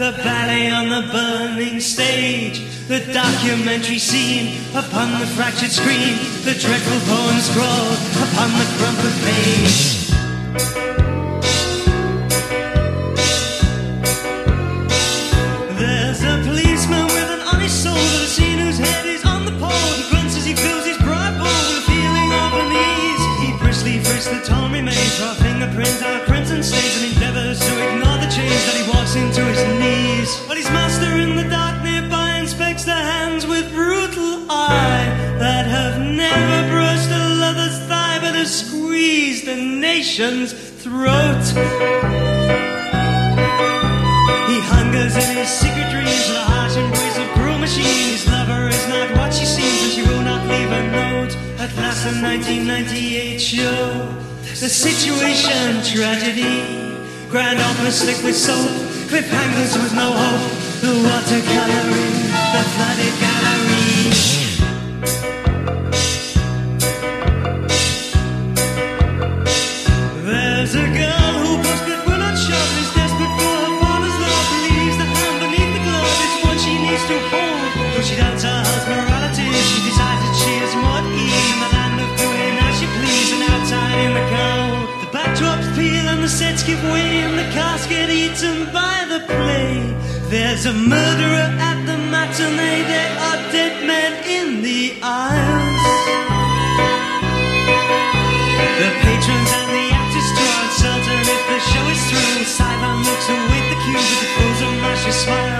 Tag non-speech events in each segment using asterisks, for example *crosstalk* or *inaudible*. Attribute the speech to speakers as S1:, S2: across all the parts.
S1: The ballet on the burning stage, the documentary scene upon the fractured screen, the dreadful poem scrawled upon the crumpled page. There's a policeman with an honest soul that I've whose head is on the pole. He grunts as he fills frisks the torn remains, raw fingerprint, our prints and stains, and endeavors to ignore the change that he walks into his knees. But his master in the dark nearby inspects the hands with brutal eye that have never brushed a lover's thigh but have squeezed a nation's throat. He hungers in his secret dreams for the harsh embrace of cruel machine. His lover is not what she seems, and she will not leave a note. At last, the 1998 show. The situation, tragedy. Grand opera slick with soap. Cliffhangers with no hope. The watercoloring, the flooded gallery. Give way and the cast get eaten by the play. There's a murderer at the matinee. There are dead men in the aisles. The patrons and the actors are uncertain if the show is through. Sideline looks await the cue with the pose of Marcia smiles.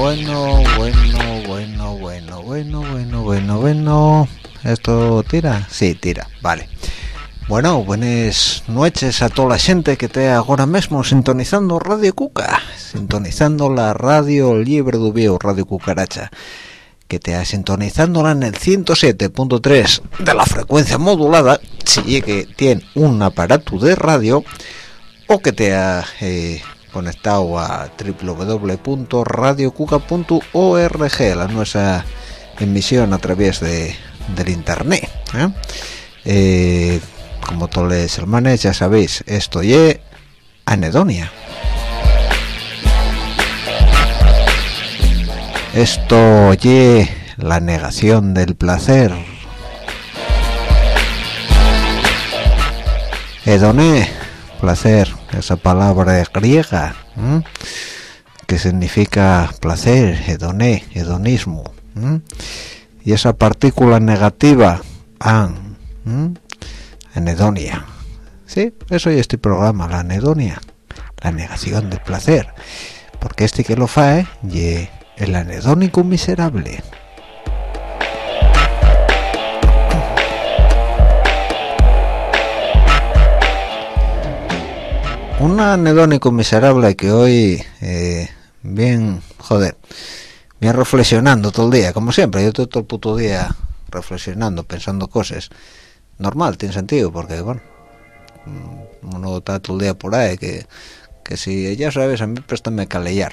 S2: Bueno, bueno, bueno, bueno, bueno, bueno, bueno, bueno. ¿Esto tira? Sí, tira, vale. Bueno, buenas noches a toda la gente que esté ahora mismo sintonizando Radio Cuca, sintonizando la radio libre de Radio Cucaracha, que te sintonizándola en el 107.3 de la frecuencia modulada, si que tiene un aparato de radio, o que te ha eh, conectado a www.radiocuca.org, la nuestra emisión a través de, del internet. ¿eh? Eh, como todos los hermanos ya sabéis, esto es anedonia. Esto es la negación del placer. Edoné, placer, esa palabra griega, que significa placer, hedoné, hedonismo. Y esa partícula negativa, an, anedonia. Sí, eso es este programa, la anedonia, la negación del placer. Porque este que lo fae, y el anedónico miserable. Un anedónico miserable que hoy eh, bien joder bien reflexionando todo el día como siempre. Yo estoy todo el puto día reflexionando pensando cosas. Normal tiene sentido porque bueno mm, uno está todo el día por ahí que, que si ya sabes a mí préstame calellar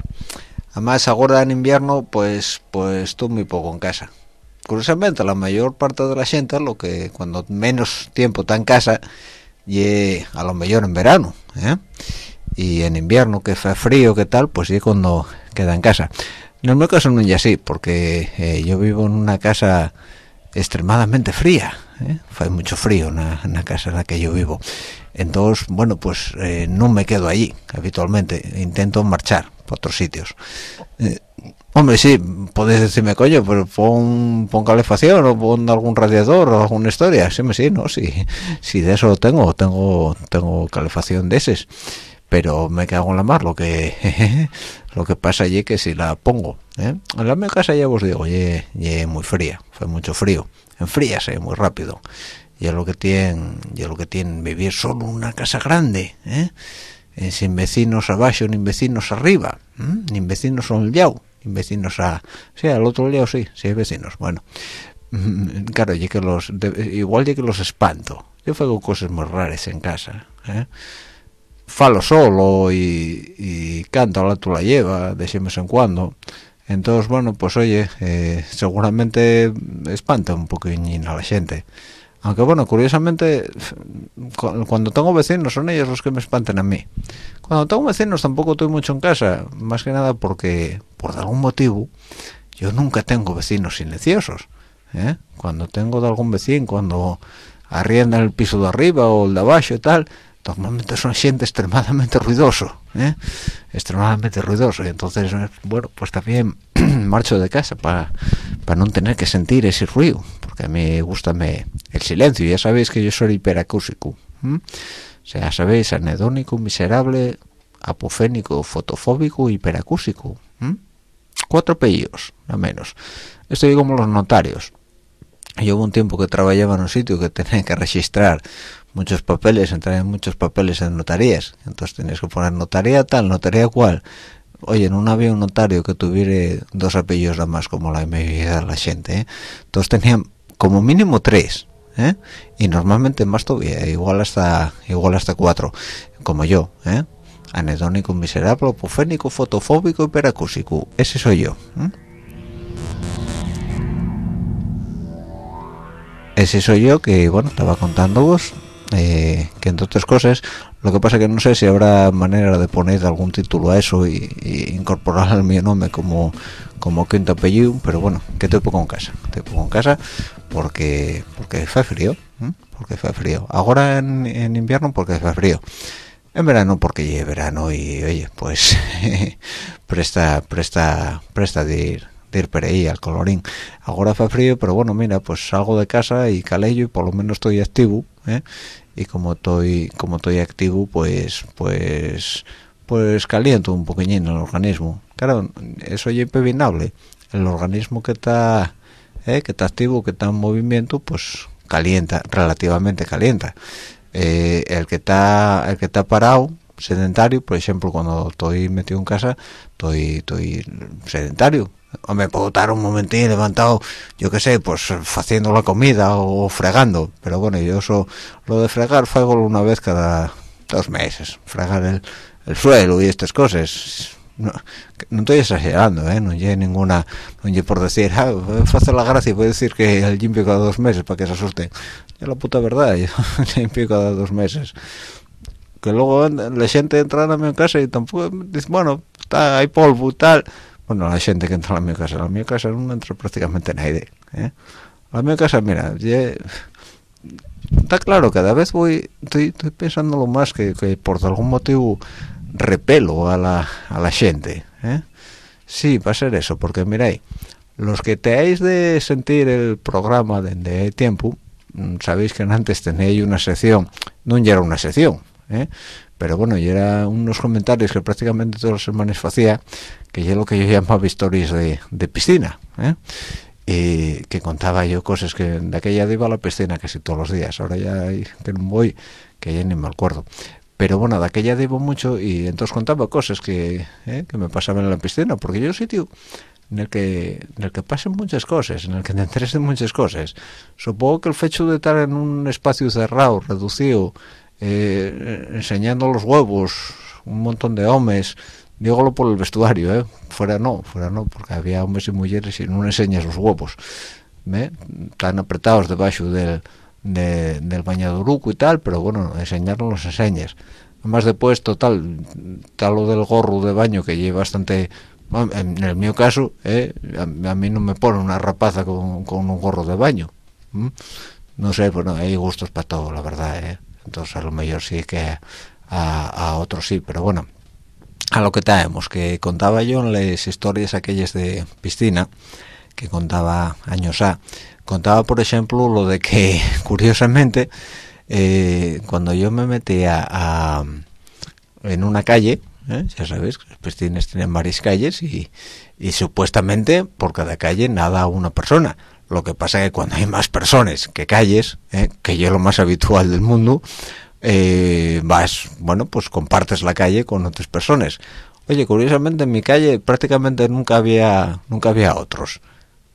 S2: además ahora en invierno pues pues estoy muy poco en casa. Curiosamente la mayor parte de la gente lo que cuando menos tiempo está en casa y a lo mejor en verano ¿eh? y en invierno que hace frío que tal pues sí cuando queda en casa en mi caso no es así porque eh, yo vivo en una casa extremadamente fría ¿eh? hay mucho frío en la, casa en la que yo vivo entonces bueno pues eh, no me quedo allí habitualmente intento marchar por otros sitios eh, hombre sí podéis decirme coño pero pon, pon calefacción o pon algún radiador o alguna historia sí me sí no sí sí de eso tengo tengo tengo calefacción de ese pero me cago en la mar lo que *laughs* lo que pasa allí que si la pongo ¿eh? en la mi casa ya os digo ye, muy fría fue mucho frío. Enfríase muy rápido. Y es lo que tiene y es lo que tiene vivir solo una casa grande ¿eh? Eh, sin vecinos abajo ni vecinos arriba ni vecinos al lado ni vecinos a sí al otro lado sí sí hay vecinos bueno. Claro ya que los igual ya que los espanto. Yo hago cosas muy raras en casa ¿eh? falo solo y, y canto la tú la lleva de vez en cuando. Entonces bueno pues oye eh, seguramente espanta un poquillín a la gente aunque bueno curiosamente cuando tengo vecinos son ellos los que me espantan a mí cuando tengo vecinos tampoco estoy mucho en casa más que nada porque por algún motivo yo nunca tengo vecinos silenciosos ¿eh? cuando tengo de algún vecino cuando arrienda el piso de arriba o el de abajo y tal normalmente son gente extremadamente ruidoso ¿eh? extremadamente ruidoso y entonces bueno pues también *clears throat* marcho de casa para para no tener que sentir ese ruido porque a mí gusta el silencio. Ya sabéis que yo soy hiperacúsico o sea sabéis anedónico miserable apofénico fotofóbico hiperacúsico cuatro apellidos al menos. Estoy como los notarios. Yo hubo un tiempo que trabajaba en un sitio que *laughs* tenía que registrar muchos papeles, entrar en muchos papeles en notarías. Entonces tenías que poner notaría tal, notaría cual. Oye, no había un notario que tuviera dos apellidos nada más como la mayoría de la gente. ¿eh? Entonces tenían como mínimo tres. ¿eh? Y normalmente más todavía, igual hasta igual hasta cuatro, como yo. ¿eh? Anedónico, miserable, apofénico, fotofóbico, hiperacúsico. Ese soy yo. ¿eh? ese soy yo que bueno estaba contando vos eh, que entre otras cosas lo que pasa que no sé si habrá manera de poner algún título a eso y, incorporar al mi nombre como como quinto apellido pero bueno que te pongo en casa te pongo en casa porque porque hace frío porque hace frío. Ahora en, invierno porque hace frío. En verano porque lleve verano y oye pues *laughs* presta presta presta de ir de ir por ahí al colorín. Ahora hace frío pero bueno mira pues salgo de casa y calello y por lo menos estoy activo ¿eh? Y como estoy como estoy activo pues pues pues caliento un poquillín el organismo. Claro eso es impepinable el organismo que está ¿eh? que está activo que está en movimiento pues calienta relativamente calienta. Eh, el que está el que está parado sedentario por ejemplo cuando estoy metido en casa estoy estoy sedentario me puedo estar un momentín levantado yo qué sé pues haciendo la comida o fregando. Pero bueno yo eso lo de fregar fue una vez cada dos meses. Fregar el, el suelo y estas cosas. No, no estoy exagerando ¿eh? no hay ninguna no hay por decir ah, hacer la gracia y voy a decir que el limpio cada dos meses para que se asusten es la puta verdad yo *laughs* limpio cada dos meses. Que luego la gente entra a mi casa y tampoco bueno está, hay polvo tal bueno, la gente que entra a mi casa a mi casa no entra prácticamente nadie, eh? a mi casa, mira lle... está claro, cada vez voy estoy, estoy pensándolo más que, que por algún motivo repelo a la, a la gente, eh? sí, va a ser eso, porque mirai los que teáis de sentir el programa dende tiempo mm, sabéis que antes tenéis una sección no era una sección ¿eh? pero bueno, y era unos comentarios que prácticamente todas las semanas hacía que es lo que yo llamaba *laughs* historias de, de piscina, ¿eh? y que contaba yo cosas que de aquella iba a la piscina casi todos los días, ahora ya que no voy, que ya ni me acuerdo. Pero bueno, de aquella debo mucho y entonces contaba cosas que, ¿eh? que me pasaban en la piscina, porque yo sitio en el que en el que pasen muchas cosas en el que te interesen muchas cosas supongo que el hecho de estar en un espacio cerrado reducido eh, enseñando los huevos un montón de hombres dígolo por el vestuario ¿eh? fuera no fuera no porque había hombres y mujeres y no enseñas los huevos ¿ve? tan apretados debajo del del bañadoruco y tal pero bueno enseñarlos los enseñas además después total tal lo del gorro de baño que lleva bastante en el mío caso eh, a, mí no me pone una rapaza con, un gorro de baño no sé bueno hay gustos para todo la verdad eh. entonces a lo mejor sí que a, a otros sí pero bueno a lo que traemos que contaba yo en las historias aquellas de piscina que contaba años a contaba por ejemplo lo de que *laughs* curiosamente eh, cuando yo me metía a, en una calle ¿eh? ya sabes los piscines tienen varias calles y, y, supuestamente por cada calle nada una persona lo que pasa es que cuando hay más personas que calles ¿eh? que yo lo más habitual del mundo eh, vas bueno pues compartes la calle con otras personas. Oye curiosamente en mi calle prácticamente nunca había nunca había otros.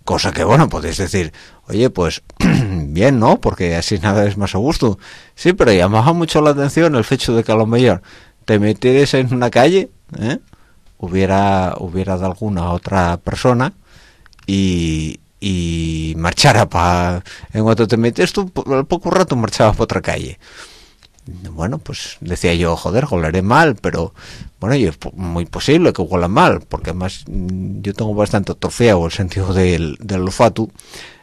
S2: Cosa que bueno podéis decir oye pues *clears throat* bien no porque así nada es más a gusto. Sí pero llamaba mucho la atención el hecho de que a lo mejor te metieres en una calle ¿eh? hubiera hubiera de alguna otra persona y, y marchara para en cuanto te metes tú al poco rato marchabas para otra calle bueno pues decía yo joder joleré mal pero bueno y es muy posible que huela mal porque además mm, yo tengo bastante atrofiado el sentido del, del olfato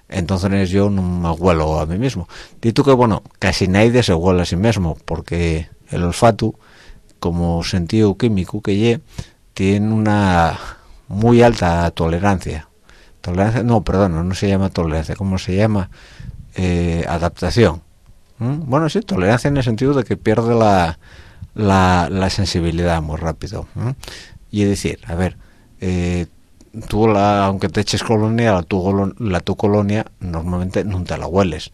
S2: entonces yo no me huelo a mí mismo dito que bueno casi nadie se huele a sí mismo porque el olfato como sentido químico que ye tiene una muy alta tolerancia. Tolerancia no perdón no se llama tolerancia cómo se llama eh, adaptación ¿Mm? bueno sí tolerancia en el sentido de que pierde la la, sensibilidad muy rápido y es decir a ver eh, tú la, aunque te eches colonia la tu, colonia normalmente no te la hueles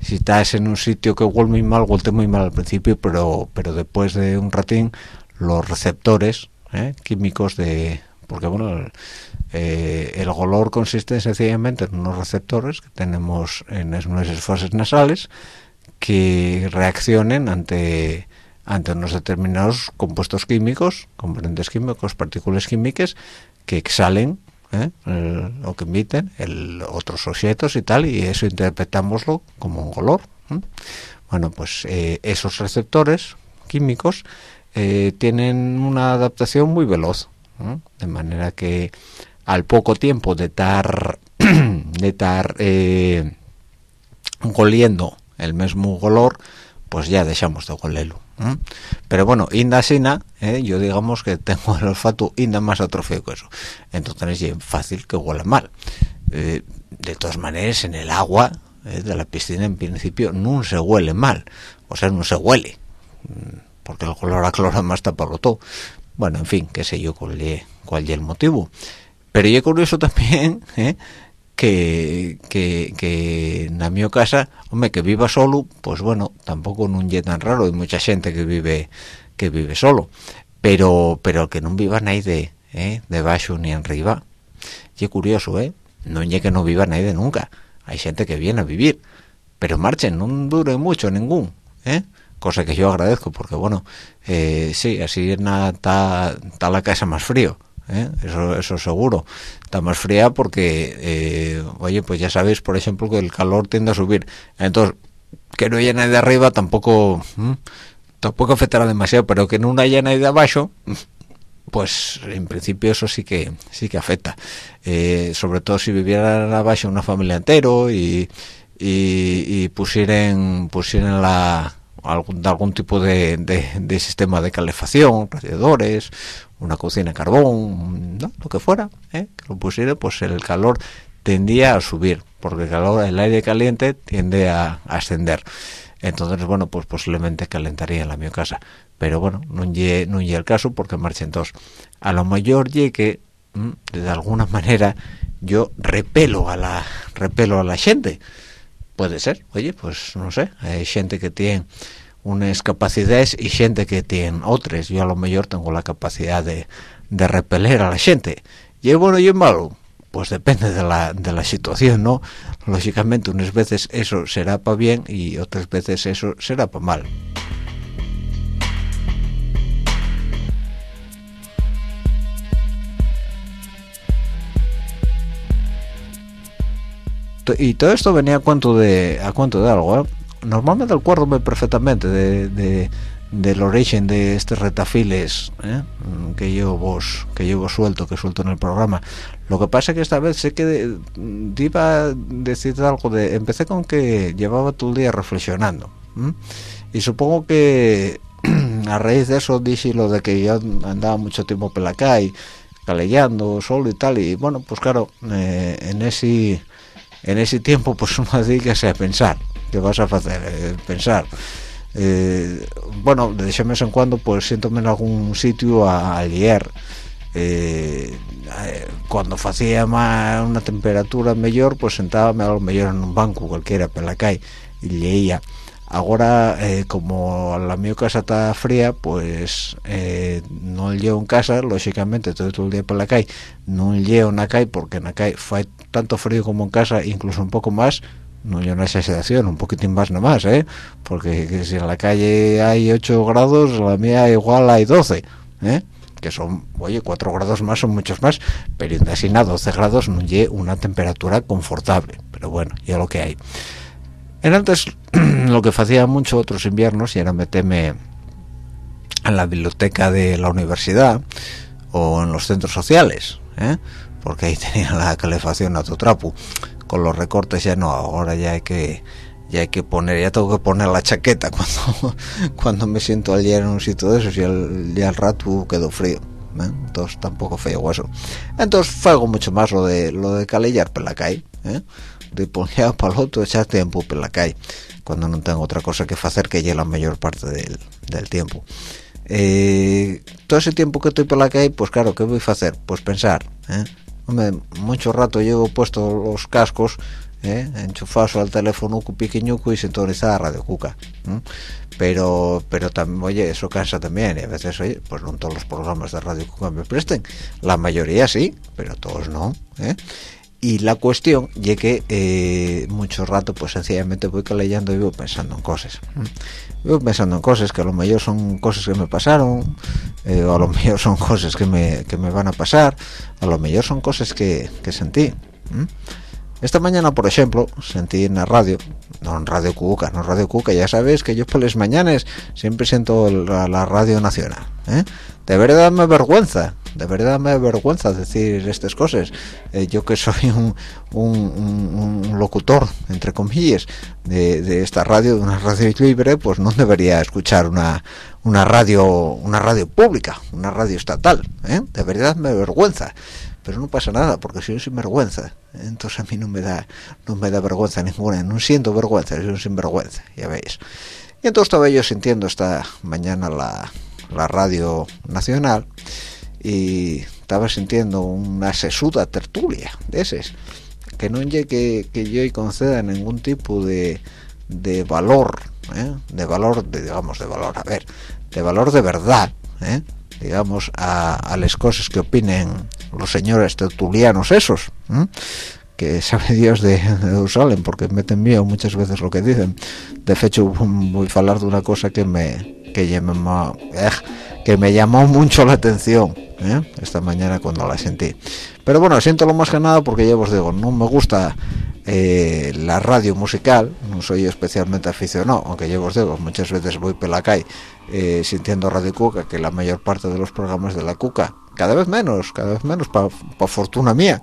S2: si estás en un sitio que huele muy mal huele muy mal al principio pero pero después de un ratín los receptores ¿eh? químicos de porque bueno el, eh, el olor consiste sencillamente en unos receptores que tenemos en nuestras fosas nasales que reaccionen ante ante unos determinados compuestos químicos, componentes químicos, partículas químicas que exhalen ¿eh? o que emiten otros objetos y tal, y eso interpretámoslo como un olor. Bueno, pues eh, esos receptores químicos eh, tienen una adaptación muy veloz, de manera que al poco tiempo de estar *clears throat* de estar oliendo el mismo olor pues ya dejamos de olerlo pero bueno inda sina ¿eh? yo digamos que tengo el olfato inda más atrofiado que eso entonces es fácil que huela mal eh, de todas maneras en el agua ¿eh? de la piscina en principio no se huele mal o sea no se huele mm, porque el color a cloro más taparlo todo bueno en fin qué sé yo cuál es el motivo pero yo curioso también *laughs* ¿eh? Que, que, que en mi casa, hombre, que viva solo, pues bueno, tampoco no es tan raro, hay mucha gente que vive que vive solo, pero pero que no viva nadie ¿eh? debajo ni arriba. Y curioso, ¿eh? No es que no viva nadie nunca, hay gente que viene a vivir, pero marchen, no dure mucho ningún, ¿eh? cosa que yo agradezco, porque bueno, eh, sí, así está la casa más frío, ¿eh? eso eso seguro. Está más fría porque eh, oye pues ya sabéis por ejemplo que el calor tiende a subir. Entonces que no haya nadie de arriba tampoco tampoco afectará demasiado pero que no haya nadie de abajo pues en principio eso sí que sí que afecta. Eh, sobre todo si viviera abajo una familia entero y y, pusieran pusieran la algún, algún tipo de, de, sistema de calefacción, radiadores, una cocina a carbón, lo que fuera, ¿eh? que lo pusiera, pues el calor tendía a subir, porque el calor, el aire caliente tiende a, ascender. Entonces, bueno, pues posiblemente calentaría en la mi casa. Pero bueno, no llegue no el caso porque marchen dos. A lo mayor llegue, de alguna *laughs* manera, yo repelo a la repelo a la gente. Puede ser, oye, pues no sé, hay gente que tiene unas capacidades y gente que tiene otras. Yo a lo mejor tengo la capacidad de, de repeler a la gente. Y es bueno y es malo. pues depende de la, de la situación no lógicamente unas veces eso será para bien y otras veces eso será para mal y todo esto venía a cuento de a cuento de algo ¿eh? Normalmente acuerdo perfectamente de, de del origen de estos retafiles ¿eh? que yo vos que yo suelto que suelto en el programa. Lo que pasa es que esta vez sé que iba a decir algo de empecé con que llevaba todo el día reflexionando y supongo que *clears throat* a raíz de eso dije lo de que yo andaba mucho tiempo por la calle calellando solo y tal y bueno pues claro eh, en ese en ese tiempo pues uno dedíquese a pensar qué vas a hacer eh, pensar. Eh, bueno, de vez en cuando pues siéntome en algún sitio a, leer eh, eh, cuando hacía una temperatura mejor pues sentábame a lo mejor en un banco cualquiera por la calle y leía. Ahora como la mi casa está fría pues no llevo en casa lógicamente todo, el día por la calle. No llevo en la calle porque en la calle fue tanto frío como en casa incluso un poco más no hay una exageración, un poquitín más nomás, ¿eh? Porque si en la calle hay 8 grados, la mía igual hay 12, ¿eh? Que son, oye, 4 grados más son muchos más, pero así nada, 12 grados no hay una temperatura confortable, pero bueno, ya lo que hay. En antes *clears throat* lo que hacía mucho otros inviernos y era meterme en la biblioteca de la universidad o en los centros sociales, ¿eh? porque ahí *laughs* tenía la calefacción a tu trapo con los recortes ya no ahora ya hay que ya hay que poner ya tengo que poner la chaqueta *laughs* cuando cuando me siento ayer en un sitio de esos y el, ya el rato quedó frío ¿eh? entonces tampoco fue hueso entonces fue algo mucho más lo de lo de calillar por la calle ¿eh? de poner para el otro echar tiempo por la calle cuando no tengo otra cosa que hacer que llegue la mayor parte del, del tiempo eh, todo ese tiempo que estoy por la calle pues claro ¿qué voy a hacer? pues pensar ¿eh? Hombre, mucho rato llevo puesto los cascos ¿eh? enchufados al teléfono pequeñuco y sintonizar a Radio Cuca pero pero también oye eso cansa también y a veces oye pues no todos los programas de Radio Cuca me presten la mayoría sí pero todos no ¿eh? y la cuestión ya que eh, mucho rato pues sencillamente voy leyendo y voy pensando en cosas voy pensando en cosas que a lo mejor son cosas que me pasaron eh, o a lo mejor son cosas que me, que me van a pasar a lo mejor son cosas que, que sentí esta mañana por ejemplo sentí en la radio no en Radio Cuca no Radio Cuca ya sabes que yo por las mañanas siempre siento la, radio nacional ¿eh? de verdad me vergüenza de verdad me vergüenza decir estas cosas. Eh, yo que soy *laughs* un, un, locutor entre comillas de, esta radio de una radio libre pues no debería escuchar una una radio una radio pública una radio estatal ¿eh? de verdad me vergüenza pero no pasa nada porque soy sin vergüenza entonces a mí no me da no me da vergüenza ninguna. No siento vergüenza soy un sinvergüenza ya veis. Y entonces estaba yo sintiendo esta mañana la, la radio nacional y estaba sintiendo una sesuda tertulia de esos que no llegue que, yo conceda ningún tipo de, de valor ¿eh? de valor digamos de valor a ver de valor de verdad ¿eh? digamos a, las cosas que opinen los señores tertulianos esos que *laughs* sabe Dios de, de porque meten miedo muchas veces lo que dicen de hecho voy a hablar de una cosa que me que me, eh, que me llamó mucho la atención ¿eh? esta mañana cuando la sentí pero bueno siento lo más que nada porque ya os digo no me gusta eh, la radio musical no soy especialmente aficionado aunque ya os digo muchas veces voy por la calle eh, sintiendo Radio Cuca que la mayor parte de los programas de la Cuca cada vez menos cada vez menos para fortuna mía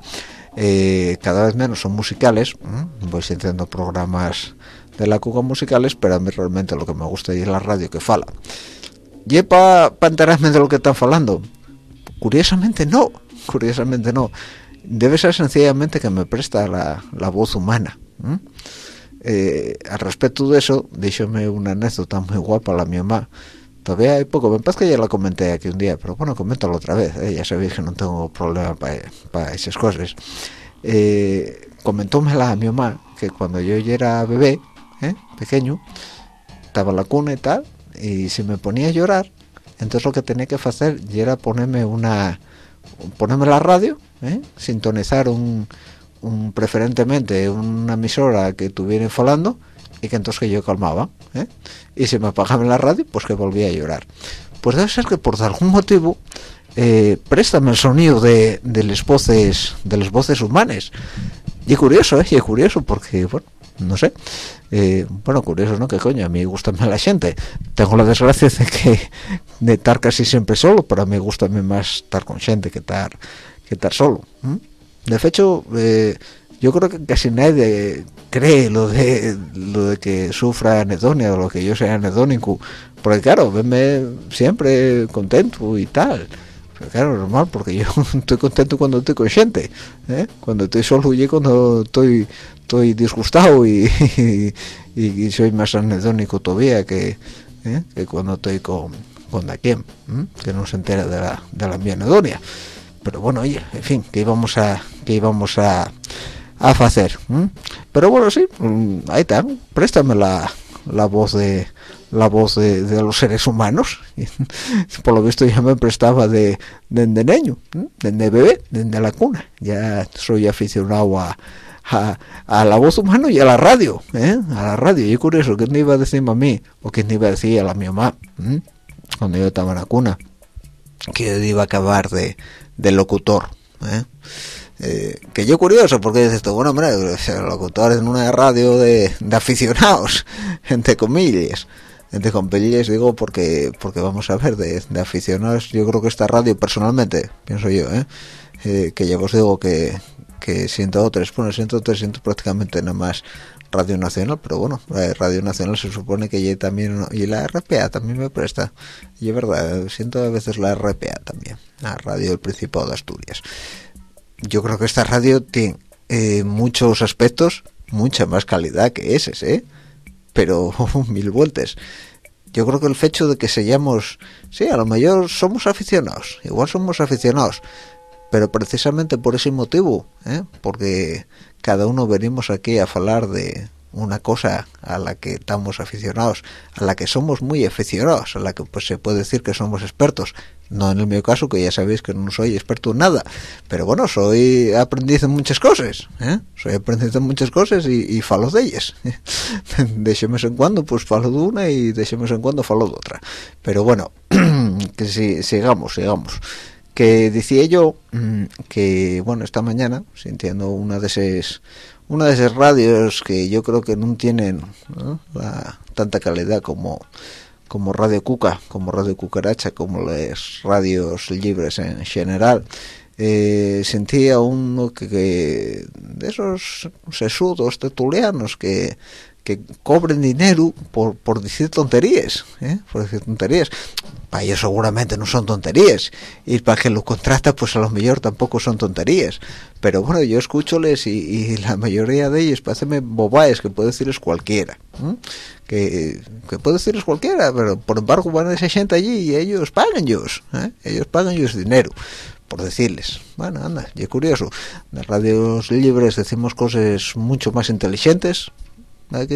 S2: cada vez menos son musicales voy sintiendo programas de la Cuca musicales pero a mí realmente lo que me gusta es la radio que fala y para enterarme de lo que están falando curiosamente no curiosamente no debe ser sencillamente que me presta la, voz humana eh, al respecto de eso díjome una anécdota muy guapa la mi mamá todavía hay poco me parece que ya la comenté aquí un día pero bueno coméntalo otra vez ¿eh? ya sabéis que no tengo problema para esas cosas eh, comentómela a mi que cuando yo ya era bebé. Pequeño estaba la cuna y tal y si me ponía a llorar entonces lo que tenía que hacer era ponerme una ponerme la radio ¿eh? sintonizar un, un, preferentemente una emisora que estuviera falando y que entonces que yo calmaba ¿eh? y si me apagaba la radio pues que volvía a llorar pues debe ser que por algún motivo eh, préstame el sonido de, de las voces de las voces humanas y curioso ¿eh? y curioso porque bueno no sé. Eh, bueno curioso no que coño a mí gusta más la gente. Tengo la desgracia de que de estar casi siempre solo pero a mí gusta más estar con gente que estar que estar solo de hecho eh, yo creo que casi nadie cree lo de lo de que sufra anedonia o lo que yo sea anedónico porque claro venme siempre contento y tal claro normal porque yo *laughs* estoy contento cuando estoy consciente ¿eh? cuando estoy solo y cuando estoy estoy disgustado *laughs* y, y, soy más anedónico todavía que, ¿eh? que cuando estoy con con que no se entera de la de la mi anedonia pero bueno oye en fin que íbamos a que íbamos a a hacer pero bueno sí mm, ahí está préstame la, la voz de la voz de, los seres humanos. *laughs* Por lo visto ya me prestaba de de, de niño de, bebé de, la cuna. Ya soy aficionado a, a, la voz humana y a la radio ¿eh? a la radio. Y curioso me iba a decir a mí o iba a decir a la mi mamá cuando yo estaba en la cuna que iba a acabar de, de locutor ¿eh? Eh, que yo curioso porque dices bueno hombre locutor en una radio de, de aficionados *laughs* entre comillas entre comillas digo porque porque vamos a ver de, de, aficionados yo creo que esta radio personalmente pienso yo ¿eh? eh que ya os digo que que siento tres bueno siento tres siento prácticamente nada más Radio Nacional, pero bueno, Radio Nacional se supone que ya también, y la RPA también me presta, y es verdad, siento a veces la RPA también, la Radio del Principado de Asturias. Yo creo que esta radio tiene eh, muchos aspectos, mucha más calidad que ese, ¿eh? Pero *laughs* mil vueltas. Yo creo que el hecho de que seamos, sí, a lo mejor somos aficionados, igual somos aficionados, pero precisamente por ese motivo, ¿eh? porque cada uno venimos aquí a hablar de una cosa a la que estamos aficionados, a la que somos muy aficionados, a la que pues se puede decir que somos expertos. No en el mío caso, que ya sabéis que no soy experto en nada, pero bueno, soy aprendiz en muchas cosas, ¿eh? soy aprendiz en muchas cosas y, y falo *laughs* de ellas. de vez en cuando pues falo de una y de vez en cuando falo de otra. Pero bueno, *clears throat* que si, sigamos, sigamos que decía yo mm, que bueno esta mañana sintiendo una de esas una de esas radios que yo creo que no tienen La, tanta calidad como como Radio Cuca como Radio Cucaracha como las radios libres en general. Eh, sentía uno que, que, de esos sesudos tetulianos que que cobren dinero por, por decir tonterías, ¿eh? por decir tonterías. Para ellos seguramente no son tonterías, y para que lo contrata pues a lo mejor tampoco son tonterías. Pero bueno, yo escúcholes y, y la mayoría de ellos parecen bobaes que puede decirles cualquiera. Que, que puede decirles cualquiera, pero por embargo van a esa gente allí y ellos pagan ellos, ¿eh? ellos pagan ellos dinero por decirles. Bueno, anda, y curioso. En las radios libres decimos cosas mucho más inteligentes,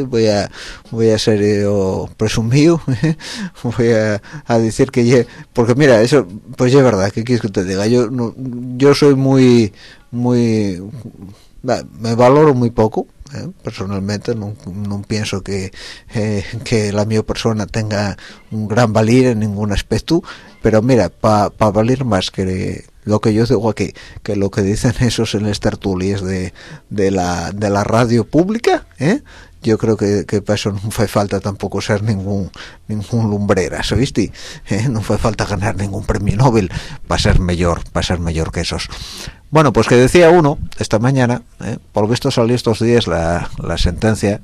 S2: voy a voy a ser yo presumido *laughs* voy a, decir que porque mira eso pues es verdad que quieres que te diga yo no, yo soy muy muy me valoro muy poco ¿eh? personalmente no, no, pienso que eh, que la mi persona tenga un gran valir en ningún aspecto pero mira para valer más que lo que yo digo aquí que lo que dicen esos en las tertulias de, de la de la radio pública ¿eh? Yo creo que, que para eso no fue falta tampoco ser ningún ningún lumbrera ¿viste? *laughs* ¿Eh? no fue falta ganar ningún premio Nobel para ser mejor para ser mejor que esos bueno pues que decía uno esta mañana ¿eh? por lo visto salió estos días la, la sentencia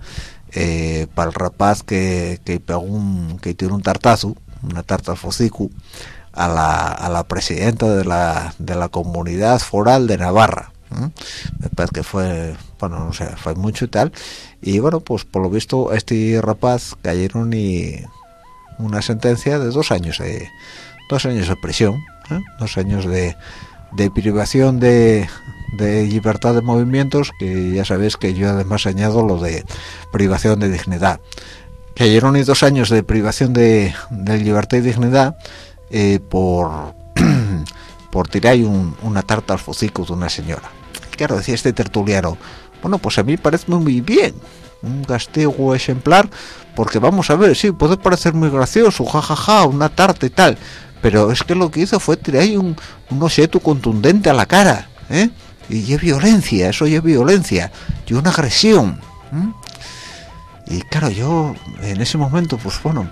S2: eh, para el rapaz que, que pegó un que tiene un tartazo una tarta al focico a la, a la presidenta de la, de la comunidad foral de Navarra me parece que fue bueno no sé fue mucho y tal y bueno pues por lo visto a este rapaz cayeron y una sentencia de dos años de dos años de prisión ¿eh? dos años de, privación de, libertad de movimientos que ya sabéis que yo además añado lo de privación de dignidad cayeron y dos años de privación de, de libertad y dignidad eh, por *clears throat* por tirar un, una tarta al focico de una señora. Claro, decía este tertuliano, bueno, pues a mí parece muy bien, un castigo ejemplar, porque vamos a ver, sí, puede parecer muy gracioso, jajaja, una tarta y tal, pero es que lo que hizo fue tirar un, un objeto contundente a la cara, ¿eh? Y es violencia, eso es violencia, y una agresión. Y claro, yo en ese momento, pues bueno,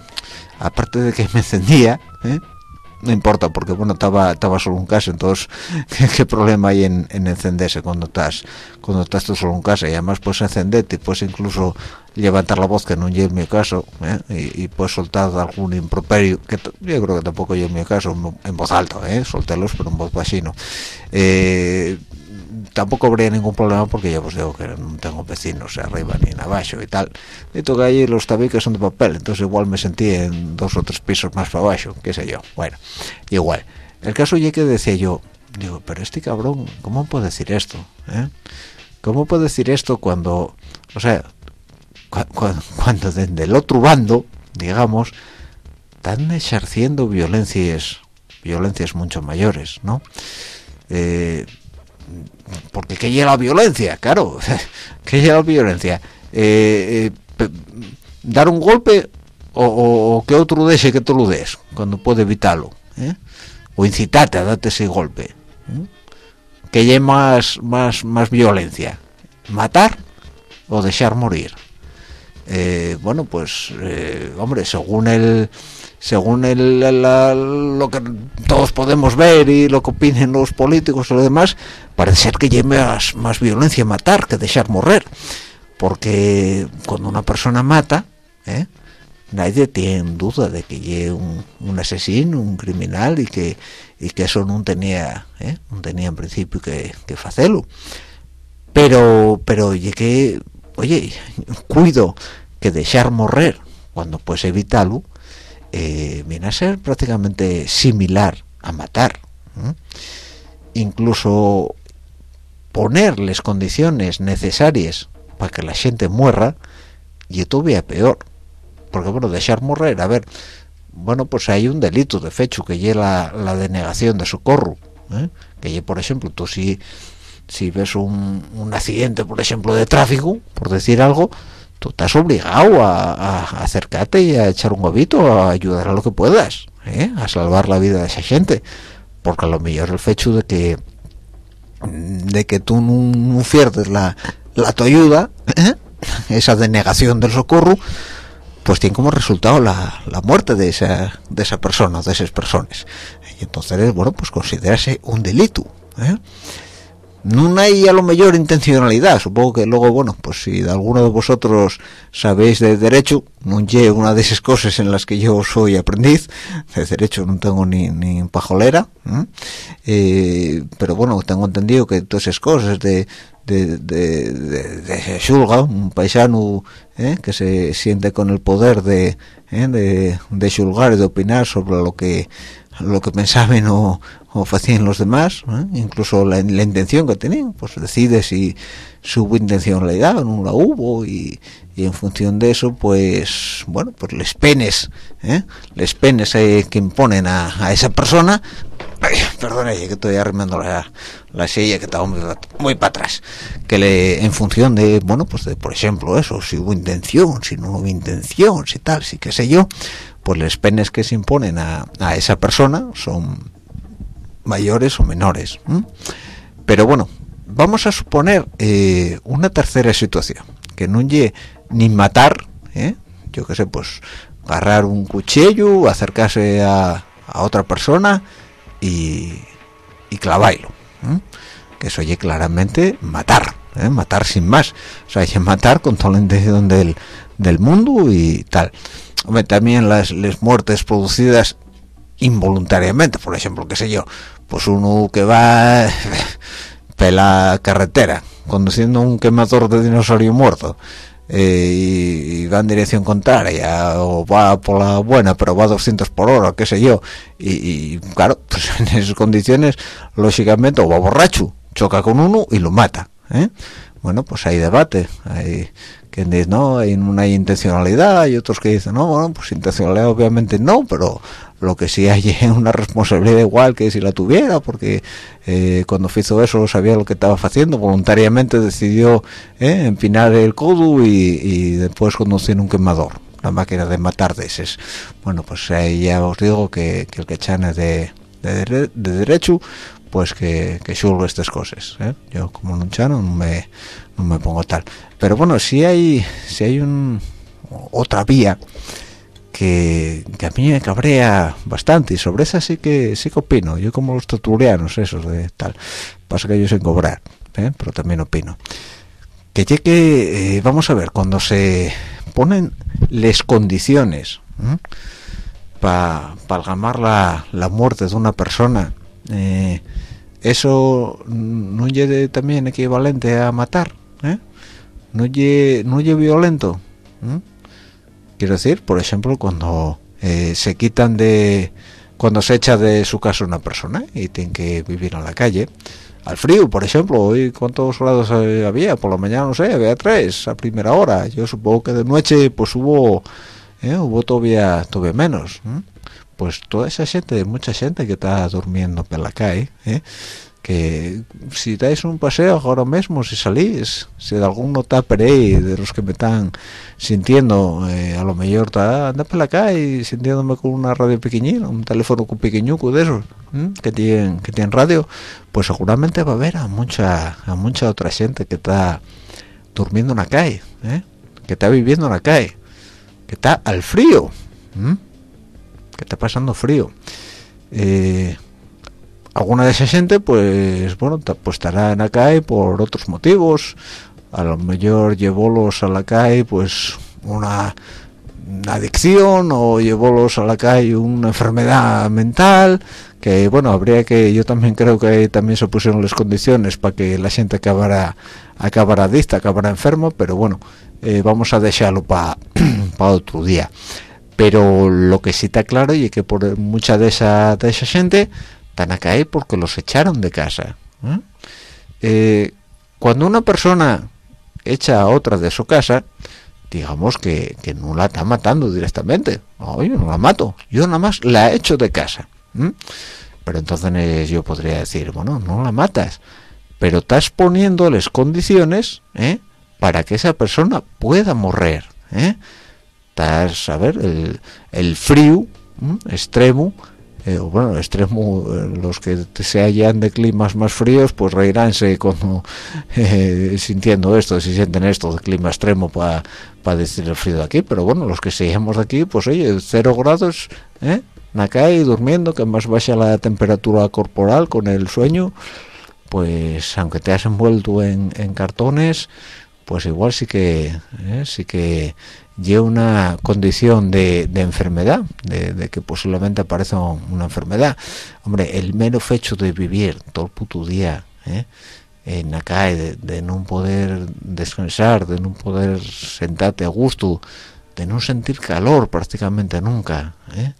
S2: aparte de que me encendía, ¿eh? No importa porque bueno estaba estaba solo un caso entonces *laughs* qué problema hay en, encenderse cuando estás cuando estás tú solo en casa y además puedes encenderte y puedes incluso levantar la voz que no lleve mi caso ¿eh? y, puedes soltar algún improperio que yo creo que tampoco en mi caso en voz alta ¿eh? soltélos pero en voz bajino eh, tampoco habría ningún problema porque ya os digo que no tengo vecinos arriba ni en abajo y tal. Y que allí los tabiques son de papel entonces igual me sentí en dos o tres pisos más para abajo qué sé yo. Bueno igual. El caso ya que decía yo digo pero este cabrón cómo puede decir esto eh? cómo puede decir esto cuando o sea cuando desde el otro bando digamos están ejerciendo violencias violencias mucho mayores no eh, porque que llega la violencia claro *laughs* que llega la violencia. Eh, eh, dar un golpe o, que otro deje que tú lo des cuando puede evitarlo ¿eh? o incitarte a darte ese golpe que lleve más más más violencia. Matar o dejar morir. Bueno pues hombre según el según el, lo que todos podemos ver y lo que opinen los políticos y lo demás, parece ser que lleve más, violencia matar que dejar morrer. Porque cuando una persona mata, ¿eh? nadie tiene duda de que lleve un, asesino, un criminal y que y que eso no tenía, ¿eh? no tenía en principio que, que hacerlo. Pero, pero que, oye, cuido que dejar morrer cuando puedes evitarlo, eh, viene a ser prácticamente similar a matar. Incluso ponerles condiciones necesarias para que la gente muera y todavía peor. Porque bueno, dejar morir, a ver, bueno, pues hay un delito de fecho que lleva la, denegación de socorro. ¿eh? Que por ejemplo, tú si, si ves un, un accidente, por ejemplo, de tráfico, por decir algo, tú estás obligado a, acercarte y a echar un huevito, a ayudar a lo que puedas, ¿eh? a salvar la vida de esa gente, porque a lo mejor el hecho de que de que tú no, pierdes la, la tu ayuda, ¿eh? esa denegación del socorro, pues tiene como resultado la, la, muerte de esa, de esa persona, de esas personas. Y entonces, bueno, pues considerarse un delito. ¿eh? No hay a lo mejor intencionalidad supongo que luego bueno pues si alguno de vosotros sabéis de derecho no llevo una de esas cosas en las que yo soy aprendiz. De derecho no tengo ni, ni pajolera eh, pero bueno tengo entendido que todas esas cosas de de, de, de, Shulga, un paisano eh, que se siente con el poder de, eh, de, de Shulgar y de opinar sobre lo que lo que pensaban o, o hacían los demás, ¿eh? incluso la, intención que tenían, pues decide si, hubo intencionalidad o no la hubo y, en función de eso, pues, bueno, pues les penes, ¿eh? les penes eh, que imponen a, esa persona, perdone que estoy arrimando la, la silla que estaba muy, para atrás, que le, en función de, bueno, pues de, por ejemplo, eso, si hubo intención, si no hubo intención, si tal, si qué sé yo, pues les penes que se imponen a, a esa persona son mayores o menores pero bueno vamos a suponer eh, una tercera situación que no llegue ni matar ¿eh? yo qué sé pues agarrar un cuchillo acercarse a, otra persona y, y clavarlo que eso oye claramente matar ¿eh? matar sin más o sea hay que matar con toda la intención del, del mundo y tal también las, las muertes producidas involuntariamente por ejemplo qué sé yo pues uno que va *laughs* la carretera conduciendo un quemador de dinosaurio muerto eh, y, va en dirección contraria o va por la buena pero va a 200 por hora qué sé yo y, claro *laughs* pues en esas condiciones lógicamente o va borracho choca con uno y lo mata ¿eh? bueno pues hay debate quien dice no hay una intencionalidad y otros que dicen no bueno pues intencionalidad obviamente no pero lo que sí hay *laughs* es una responsabilidad igual que si la tuviera porque eh, cuando hizo eso sabía lo que estaba haciendo voluntariamente decidió eh, empinar el codo y, después conducir un quemador la máquina de matar de esos bueno pues ya os digo que, el que chane de, de, derecho pues que, que estas cosas ¿eh? yo como un chano no me, no me pongo tal pero bueno si hay si hay un otra vía que, a mí me cabrea bastante y sobre esa sí que sí que opino yo como los tertulianos esos de tal pasa que ellos sin cobrar ¿eh? pero también opino que llegue eh, vamos a ver cuando se ponen las condiciones para pa la, la, muerte de una persona eh, eso no lleve también equivalente a matar no lleve no violento quiero decir por ejemplo cuando eh, se quitan de cuando se echa de su casa una persona y tiene que vivir en la calle al frío por ejemplo hoy cuántos grados había por la mañana no sé había tres a primera hora. Yo supongo que de noche pues hubo eh, hubo todavía todavía menos pues toda esa gente mucha gente que está durmiendo en la calle ¿eh? que si dais un paseo ahora mismo si salís si alguno está por ahí de los que me están sintiendo eh, a lo mejor está anda por la calle sintiéndome con una radio pequeñina un teléfono con pequeñuco de esos que tienen que tienen radio pues seguramente va a haber a mucha a mucha otra gente que está durmiendo en la calle ¿eh? que está viviendo en la calle que está al frío está pasando frío. Eh, alguna de esa gente pues bueno pues estará en la calle por otros motivos. A lo mejor llevólos a la calle pues una, adicción o llevólos a la calle una enfermedad mental que bueno habría que yo también creo que también se pusieron las condiciones para que la gente acabara acabara adicta acabara enfermo pero bueno eh, vamos a dejarlo para *clears throat* otro día pero lo que sí está claro y es que por mucha de esa de esa gente están a caer porque los echaron de casa ¿eh? Eh, cuando una persona echa a otra de su casa digamos que, no la está matando directamente no, yo no la mato yo nada más la echo de casa pero entonces yo podría decir bueno no la matas pero estás poniendo las condiciones ¿eh? para que esa persona pueda morir estás a ver el, el frío extremo eh, bueno, extremo, eh, los que se hallan de climas más fríos, pues reiránse como *laughs* eh, sintiendo esto, si sienten esto de clima extremo para decir el frío de aquí, pero bueno, los que seguimos de aquí, pues oye, cero grados, ¿eh? Acá y durmiendo, que más baja la temperatura corporal con el sueño, pues aunque te has envuelto en, en cartones, pues igual sí que, sí que lleva una condición de, enfermedad, de, que posiblemente aparezca una enfermedad. Hombre, el mero hecho de vivir todo el puto día ¿eh? en la calle, de, no poder descansar, de no poder sentarte a gusto, de no sentir calor prácticamente nunca, ¿eh?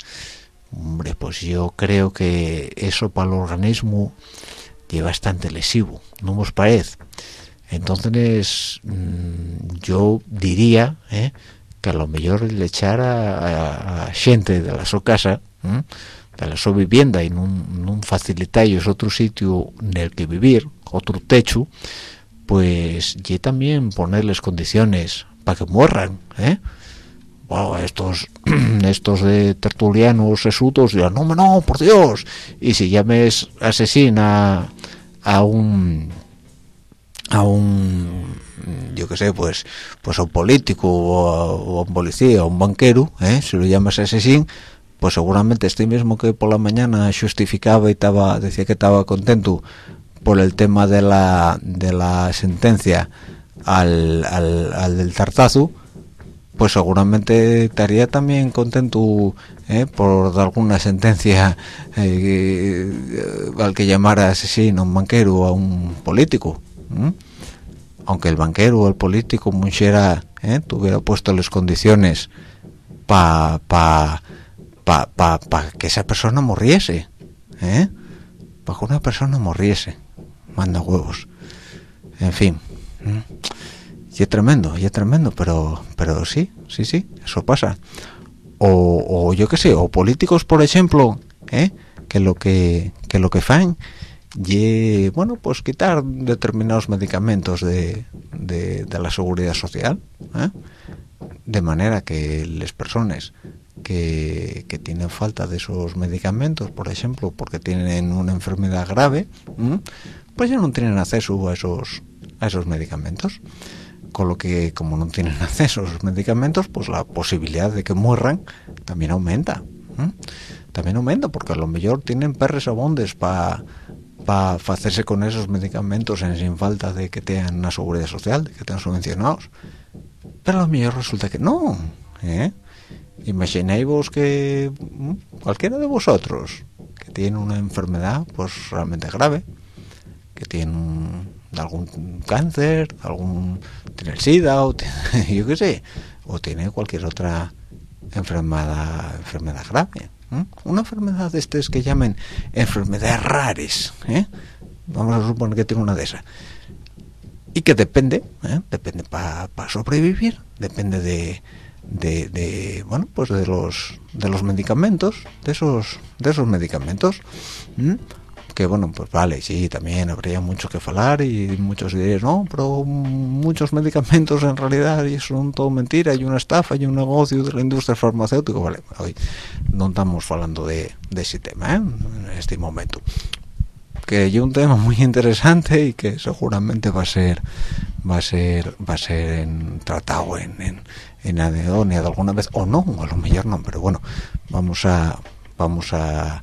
S2: hombre, pues yo creo que eso para el organismo es bastante lesivo, no os parece. Entonces, mm, yo diría, ¿eh? Que a lo mejor le echara a, gente de la su casa de la su vivienda y no, facilitáis otro sitio en el que vivir otro techo pues y también ponerles condiciones para que muerran ¿eh? estos *clears throat* estos de tertulianos esutos dirán no no por dios y si llames asesina a un a un yo que sé pues pues a un político o a, un policía o a un banquero ¿eh? si lo llamas asesín pues seguramente este mismo que por la mañana justificaba y estaba decía que estaba contento por el tema de la de la sentencia al, al, del tartazo pues seguramente estaría también contento ¿eh? por alguna sentencia eh, al que llamara asesino a un banquero o a un político aunque el banquero o el político muchera ¿eh? tuviera puesto las condiciones para pa, pa, pa, que esa persona muriese ¿eh? para que una persona muriese manda huevos en fin y es tremendo y es tremendo pero pero sí sí sí eso pasa o, yo qué sé o políticos por ejemplo ¿eh? que lo que que lo que fan y bueno pues quitar determinados medicamentos de, de, la seguridad social ¿eh? de manera que las personas que, que, tienen falta de esos medicamentos por ejemplo porque tienen una enfermedad grave pues ya no tienen acceso a esos a esos medicamentos. Con lo que como no tienen *laughs* acceso a esos medicamentos pues la posibilidad de que mueran también aumenta también aumenta porque a lo mejor tienen perres abondes para para hacerse con esos medicamentos en, sin falta de que tengan una seguridad social de que tengan subvencionados pero a lo mejor resulta que no ¿eh? imaginéis que cualquiera de vosotros que tiene una enfermedad pues realmente grave que tiene un algún cáncer, algún tiene el SIDA o *laughs* yo qué sé, o tiene cualquier otra enfermedad enfermedad grave. Una enfermedad de estas que llamen enfermedades raras, ¿eh? vamos a suponer que tiene una de esas. Y que depende, ¿eh? depende para sobrevivir, depende de, de, bueno pues de los de los medicamentos, de esos de esos medicamentos que bueno pues vale sí también habría mucho que hablar y muchos dirían no pero muchos medicamentos en realidad son todo mentira hay una estafa hay un negocio de la industria farmacéutica vale hoy no estamos hablando de, ese tema ¿eh? en este momento que hay un tema muy interesante y que seguramente va a ser va a ser va a ser en, tratado en, en, en anedonia de alguna vez o no a lo mejor no pero bueno vamos a vamos a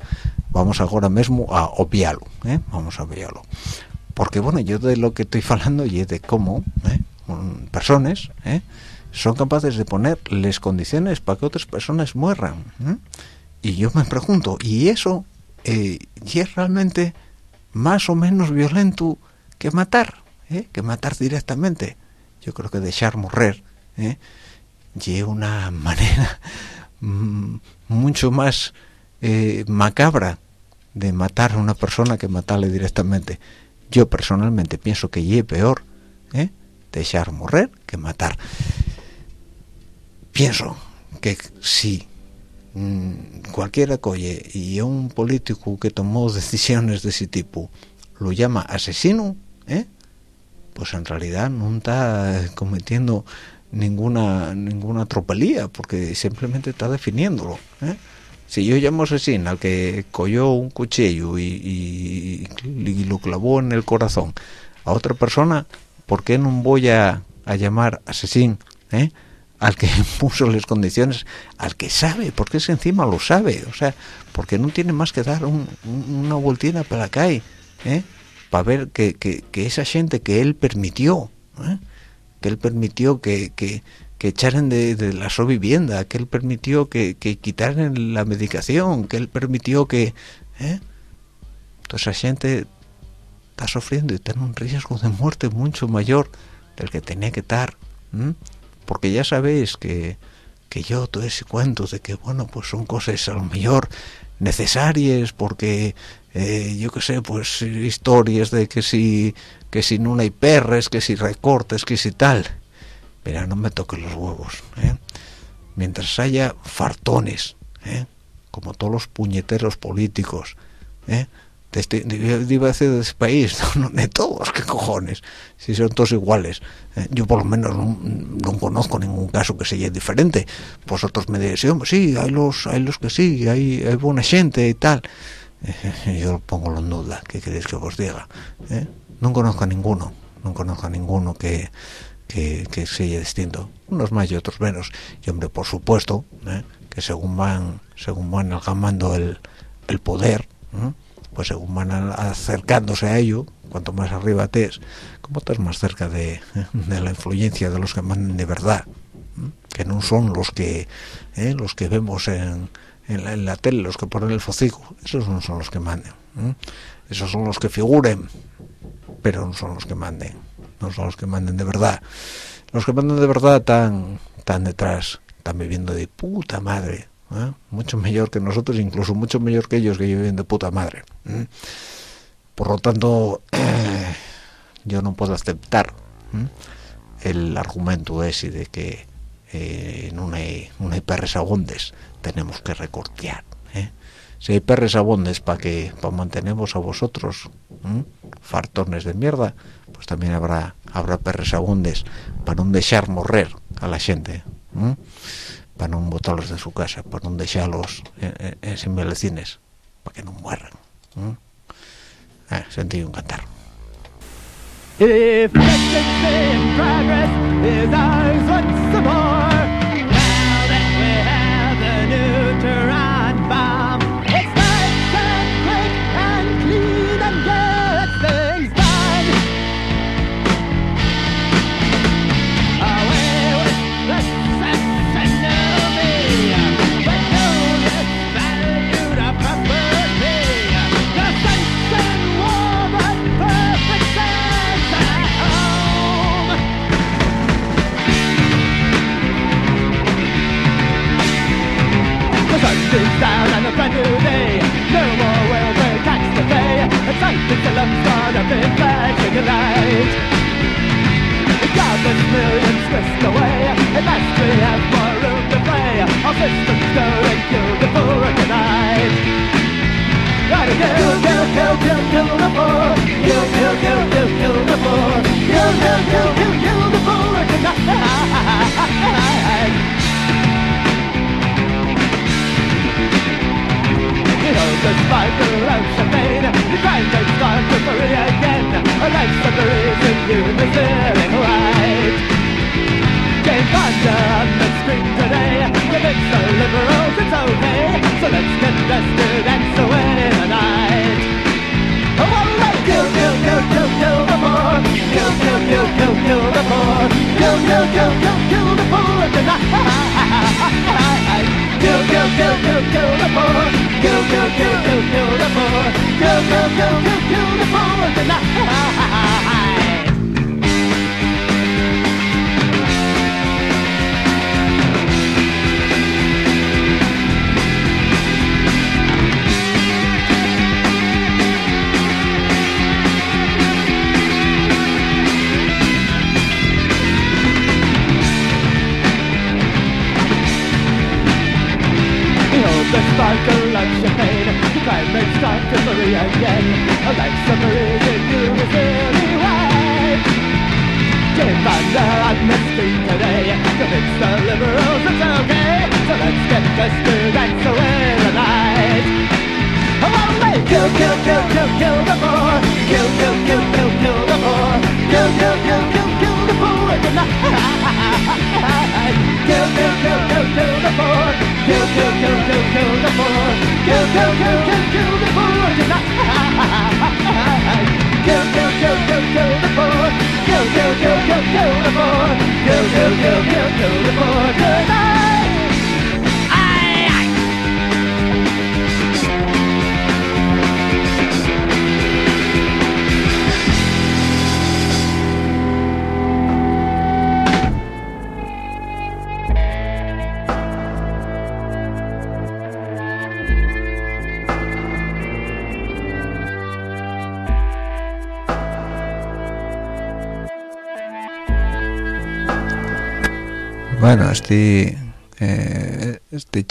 S2: vamos ahora mismo a obviarlo ¿eh? vamos a obviarlo porque bueno yo de lo que estoy hablando y es de cómo ¿eh? personas ¿eh? son capaces de poner las condiciones para que otras personas mueran y yo me pregunto y eso es realmente más o menos violento que matar que matar directamente yo creo que dejar morir y una *laughs* manera mm, mucho más eh, macabra de matar a una persona que matarle directamente. Yo personalmente pienso que es peor ¿eh? dejar morir que matar. Pienso que si mm, cualquiera coye y un político que tomó *laughs* decisiones de ese tipo lo llama asesino, ¿eh? pues en realidad no está cometiendo ninguna ninguna tropelía porque simplemente está definiéndolo. ¿eh? Si yo llamo asesino al que cogió un cuchillo y, lo clavó en el corazón a otra persona, ¿por qué no voy a, llamar asesino eh? al que *laughs* puso las condiciones, al que sabe, porque es encima lo sabe, o sea, porque no tiene más que dar una vueltina para la calle, ¿eh? para ver que, esa gente que él permitió, ¿eh? que él permitió que, que, que echaran de, la su vivienda, que él permitió que, quitaran la medicación, que él permitió que... ¿eh? Entonces esa gente está sufriendo y tiene un riesgo de muerte mucho mayor del que tenía que estar. Porque ya sabéis que, que yo todo ese cuento de que, bueno, pues son cosas a lo mejor necesarias porque eh, yo qué sé pues historias de que si que si no hay perres que si recortes que si tal mira, no me toquen los huevos. ¿eh? Mientras haya fartones, ¿eh? como todos los puñeteros políticos, ¿eh? de de este país, *laughs* de todos, qué cojones, si son todos iguales. Yo por lo menos no, conozco ningún caso que sea diferente. Vosotros me decís, sí, hay los, hay los que sí, hay, buena gente y tal. *laughs* Yo pongo en duda, ¿qué queréis que os diga? No conozco a ninguno, no conozco a ninguno que que, sea distinto. Unos más y otros menos. Y hombre por supuesto ¿eh? que según van según van algamando el, el poder pues según van acercándose a ello cuanto más arriba te es como estás más cerca de, de, la influencia de los que mandan de verdad que no son los que ¿eh? los que vemos en, en, la, tele los que ponen el focico esos no son los que manden esos son los que figuren pero no son los que manden no son los que manden de verdad los que mandan de verdad están, detrás están viviendo de puta madre ¿eh? mucho mejor que nosotros incluso mucho mejor que ellos que viven de puta madre ¿eh? por lo tanto *clears throat* yo no puedo aceptar ¿eh? el argumento ese de que
S1: eh, no hay, no tenemos que recortear si hay perres abondes para que para mantenemos a vosotros fartones de mierda pues también habrá habrá perres abondes para no dejar morrer a la gente para no botarlos de su casa para no dejarlos en, en, sin melecines para que no mueran eh, sentí un cantar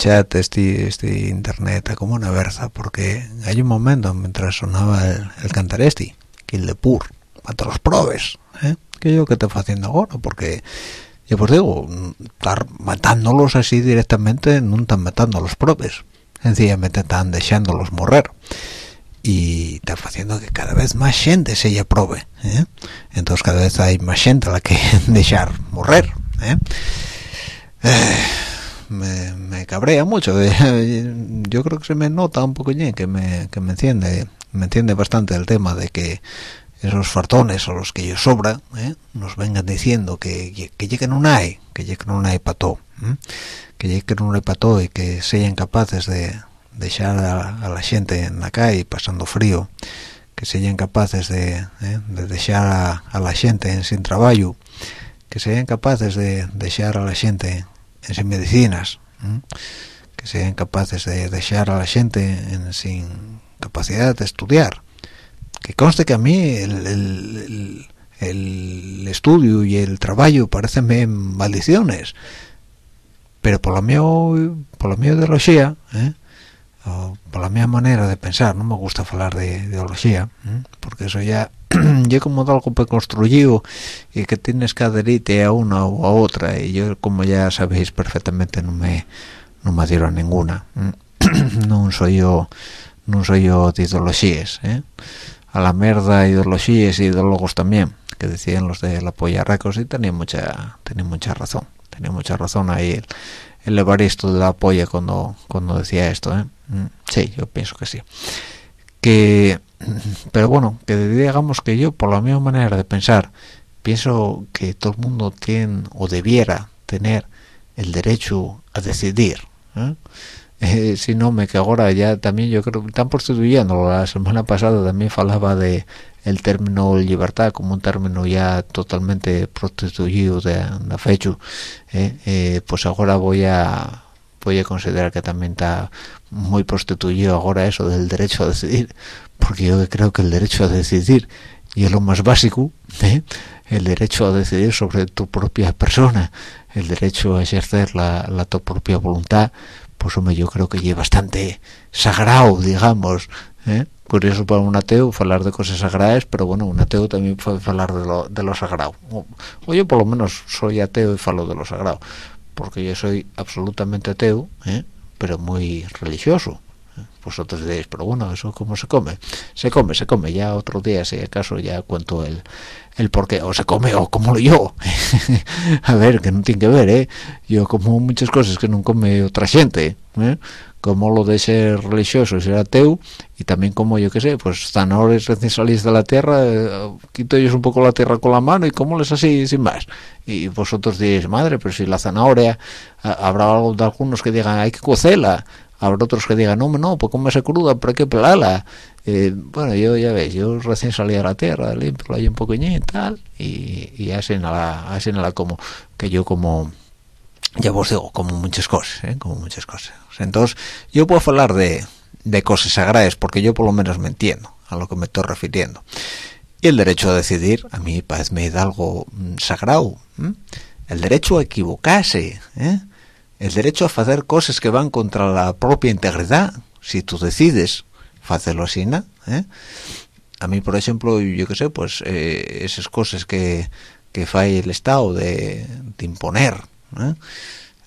S1: chat, este, este internet, como una versa, porque hay un momento mientras sonaba el, el cantar este, que el de pur, mata los probes, ¿eh? que yo que te haciendo ahora, porque yo pues digo, estar matándolos así directamente, no están matando a los probes, sencillamente están dejándolos morrer y está haciendo que cada vez más gente se ella probe ¿eh? entonces cada vez hay más gente a la que *laughs* dejar morrer ¿eh? Eh, me, me cabrea mucho *laughs* yo creo que se me nota un poco que me, que me enciende me entiende bastante el tema de que esos fartones o los que yo sobra ¿eh? nos vengan diciendo que, que lleguen un hay que lleguen un hay pató ¿eh? que lleguen un hay pató y que sean capaces de dejar a, a, la gente en la calle pasando frío que sean capaces de, ¿eh? de dejar a, a, la gente en sin trabajo que sean capaces de dejar a la gente en sin medicinas que sean capaces de dejar a la gente en sin capacidad de estudiar. Que conste que a mí el, el, estudio y el trabajo parecen maldiciones
S2: pero por la mía por la mi ideología ¿eh? por la mía manera de pensar no me gusta hablar de ideología porque eso ya *clears throat* yo como algo preconstruido y que tienes que adherirte a una o a otra y yo como ya sabéis perfectamente no me no me adhiero a ninguna *clears throat* no soy yo no soy yo de ideologías ¿eh? a la mierda ideologías y ideólogos también que decían los de la polla Records y tenía mucha mucha razón tenía mucha razón ahí el, el Evaristo de la polla cuando cuando decía esto ¿eh? Mm, sí yo pienso que sí que pero bueno que digamos que yo por la misma manera de pensar pienso que todo el mundo tiene o debiera tener el derecho a decidir ¿eh? Eh, si no me que ahora ya también yo creo que están prostituyendo la semana pasada también falaba de el término libertad como un término ya totalmente prostituido de, fecho ¿eh? pues ahora voy a a considerar que también está muy prostituido ahora eso del derecho a decidir porque yo creo que el derecho a decidir y es lo más básico ¿eh? el derecho a decidir sobre tu propia persona el derecho a ejercer la, la tu propia voluntad pues hombre yo creo que es bastante sagrado digamos ¿eh? curioso para un ateo hablar de cosas sagradas pero bueno un ateo también puede hablar de lo, de lo sagrado o, o, yo por lo menos soy ateo y falo de lo sagrado porque yo soy absolutamente ateo ¿eh? pero muy religioso. Vosotros diréis pero bueno eso cómo se come se come se come. Ya otro día si acaso ya cuento el el por qué o se come o como lo yo *laughs* a ver que no tiene que ver eh yo como muchas cosas que no come otra gente ¿eh? como lo de ser religioso ser ateo y también como yo que sé pues zanahorias recién salidas de la tierra eh, quito ellos un poco la tierra con la mano y como les así sin más. Y vosotros diréis madre pero si la zanahoria habrá algo de algunos que digan hay que cocerla habrá otros que digan no no pues come cruda pero hay que pelarla eh, bueno yo ya veis yo recién salí a la tierra limpio ahí un poquillín y tal y, y así nada así nada como que yo como ya vos digo como muchas cosas ¿eh? como muchas cosas entonces yo puedo hablar de, de cosas sagradas porque yo por lo menos me entiendo a lo que me estoy refiriendo y el derecho a decidir a mí parece algo mm, sagrado el derecho a equivocarse ¿eh? el derecho a hacer cosas que van contra la propia integridad si tú decides hacerlo así ¿no? ¿Eh? a mí por ejemplo yo qué sé pues eh, esas cosas que que falle el estado de, imponer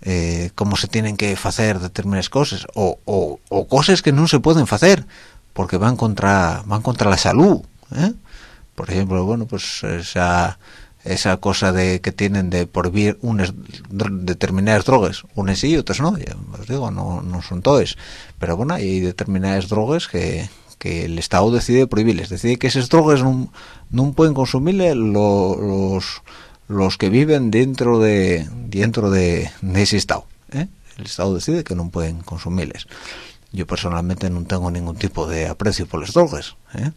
S2: ¿eh? cómo se tienen que hacer determinadas cosas o, o, o, cosas que no se pueden hacer porque van contra van contra la salud ¿eh? por ejemplo bueno pues esa esa cosa de que tienen de prohibir unas determinadas drogas unas sí y otras no ya os digo no, no son todas pero bueno hay determinadas drogas que, que el Estado decide prohibirles decide que esas drogas no, no pueden consumirle lo, los los que viven dentro de dentro de, de ese Estado ¿eh? el Estado decide que no pueden consumirles yo personalmente no tengo ningún tipo de aprecio por las drogas ¿eh?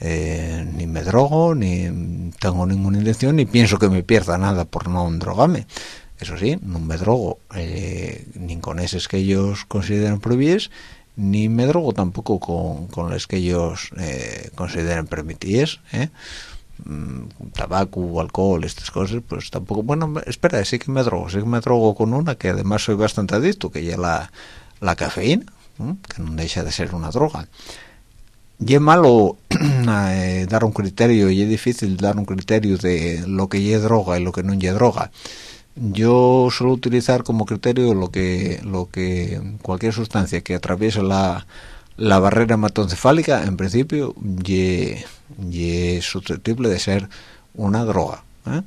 S2: Eh, ni me drogo, ni tengo ninguna intención, ni pienso que me pierda nada por no drogarme. Eso sí, no me drogo eh, ni con esos que ellos consideran prohibidos, ni me drogo tampoco con, con los que ellos eh, consideran permitidos. Mm, tabaco, alcohol, estas cosas, pues tampoco... Bueno, espera, sí que me drogo, sí que me drogo con una que además soy bastante adicto, que ya la, la cafeína, que no deja de ser una droga y es malo *clears throat* eh, dar un criterio y es difícil dar un criterio de lo que es droga y lo que no es droga yo suelo utilizar como criterio lo que lo que cualquier sustancia que atraviese la, la barrera hematoencefálica en principio y, es susceptible de ser una droga ¿eh?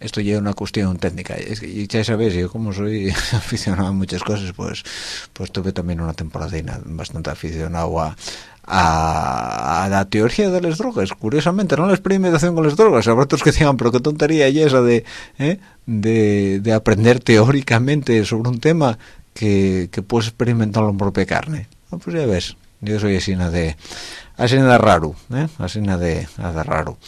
S2: esto ya es una cuestión técnica y ya sabéis yo como soy *laughs* aficionado a muchas cosas pues pues tuve también una temporada bastante aficionado a a, la teoría de las drogas curiosamente no la experimentación con las drogas habrá otros que digan pero qué tontería y esa de, ¿eh? de, de aprender teóricamente sobre un tema que, que puedes experimentarlo en propia carne pues ya ves yo soy así de de raro ¿eh? de, de raro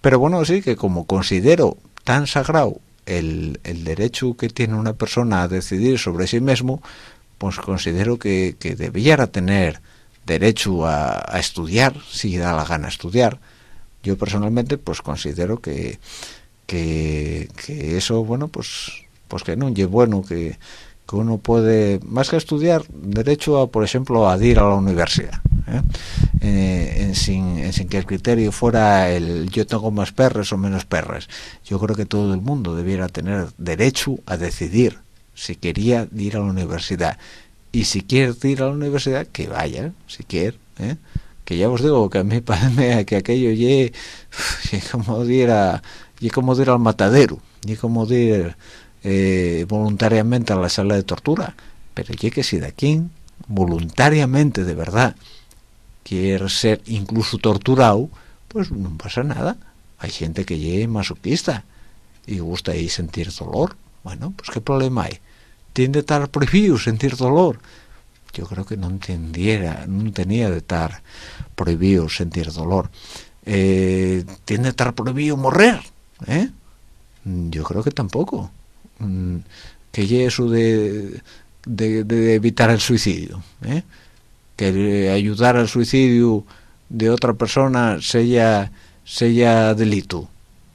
S2: pero bueno sí que como considero tan sagrado el, el derecho que tiene una persona a decidir sobre sí mismo pues considero que, que debiera tener derecho a, estudiar si da la gana estudiar. Yo personalmente pues considero que, que, eso bueno pues pues que no es bueno que, que uno puede más que estudiar derecho a por ejemplo a ir a la universidad ¿eh? Eh, sin, en, sin, que el criterio fuera el yo tengo más perres o menos perres yo creo que todo el mundo debiera tener derecho a decidir si quería ir a la universidad y si quiere ir a la universidad que vaya si quiere ¿eh? que ya os digo que a mí *laughs* parece que aquello ye, como diera y como ir al matadero y como ir eh, voluntariamente a la sala de tortura. Pero ye que si de aquí voluntariamente de verdad quiere ser incluso torturado pues no pasa nada. Hay gente que llegue masoquista y gusta ahí sentir dolor. Bueno pues qué problema hay tiene de estar prohibido sentir dolor yo creo que no entendiera no tenía de estar prohibido sentir dolor eh, tiene de estar prohibido morrer ¿eh? yo creo que tampoco mm, que eso de, de, evitar el suicidio ¿eh? que ayudar al suicidio de otra persona sea sea delito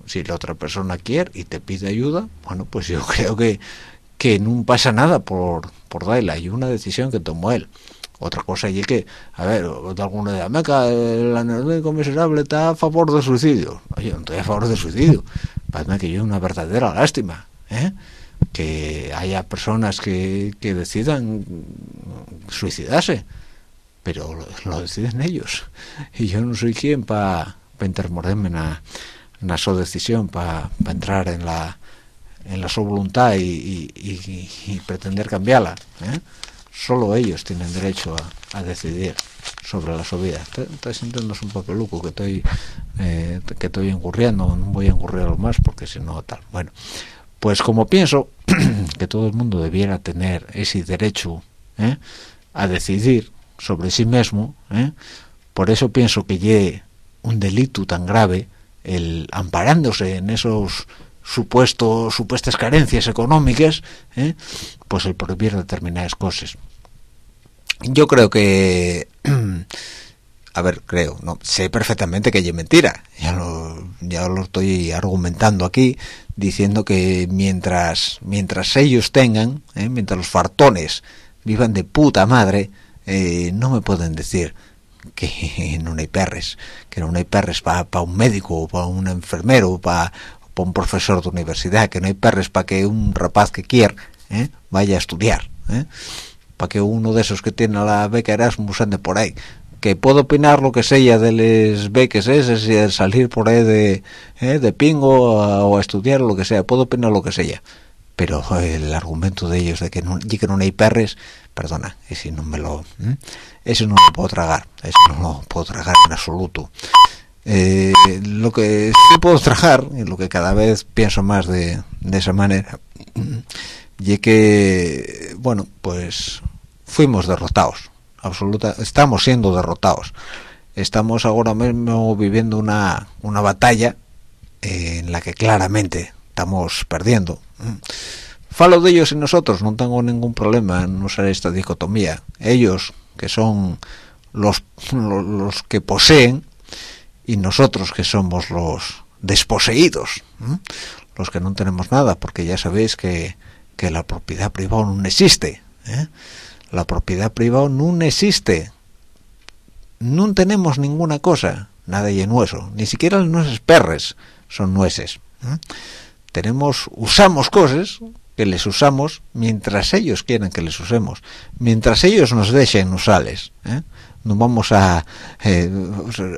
S2: si la otra persona quiere y te pide ayuda bueno pues yo *laughs* creo que que no pasa nada por por darle hay una decisión que tomó él. Otra cosa y que a ver de alguna de Meca el anónico miserable está a favor del suicidio oye no estoy a favor del suicidio. Parece que yo una verdadera lástima ¿eh? que haya personas que, que decidan suicidarse pero lo, deciden ellos. Y yo no soy quien para pa intermorderme en la su decisión para entrar en la en la su voluntad y, pretender cambiarla ¿eh? solo ellos tienen derecho a, decidir sobre la su vida estoy sintiendo un papeluco que estoy eh, que estoy engurriendo no voy a engurrir más porque si no tal bueno pues como pienso *clears throat* que todo el mundo debiera tener ese derecho ¿eh? a decidir sobre sí mismo por eso pienso que llegue un delito tan grave el amparándose en esos supuestos supuestas carencias económicas ¿eh? pues el prohibir determinadas cosas yo creo que *clears throat* a ver creo no sé perfectamente que es mentira ya lo ya lo estoy argumentando aquí diciendo que mientras mientras ellos tengan ¿eh? mientras los fartones vivan de puta madre eh, no me pueden decir que *laughs* no hay perres, que no hay perres para un médico, para un enfermero, para un profesor de universidad, que no hay perres para que un rapaz que quiera ¿eh? vaya a estudiar, ¿eh? para que uno de esos que tiene la beca Erasmus ande por ahí. Que puedo opinar lo que sea de las becas esas y de salir por ahí de, de pingo o a estudiar lo que sea, puedo opinar lo que sea pero el argumento de ellos de que no, que no hay perres perdona ese no me lo eso no lo puedo tragar eso no lo puedo tragar en absoluto eh, lo que sí puedo tragar y lo que cada vez pienso más de, esa manera y que bueno pues fuimos derrotados absoluta estamos siendo derrotados. Estamos ahora mismo viviendo una, una batalla en la que claramente estamos perdiendo. Falo de ellos y nosotros no tengo ningún problema en usar esta dicotomía. Ellos que son los, los, que poseen y nosotros que somos los desposeídos los que no tenemos nada porque ya sabéis que, que la propiedad privada no existe ¿eh? la propiedad privada no existe no tenemos ninguna cosa nada y en hueso ni siquiera los nueces perres son nueces tenemos usamos cosas que les usamos mientras ellos quieran que les usemos mientras ellos nos dejen usarles ¿eh? No vamos a, eh,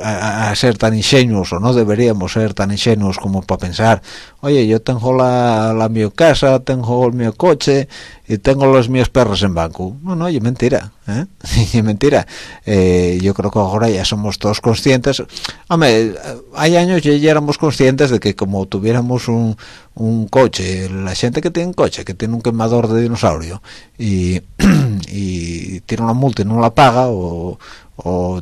S2: a, ser tan ingenuos o no deberíamos ser tan ingenuos como para pensar oye yo tengo la, la mi casa tengo el mi coche y tengo los míos perros en banco no no es mentira ¿eh? *laughs* es mentira eh, yo creo que ahora ya somos todos conscientes hombre hay años ya, ya éramos conscientes de que como tuviéramos un, un coche la gente que tiene un coche que tiene un quemador de dinosaurio y, *clears throat* y tiene una multa y no la paga o, o,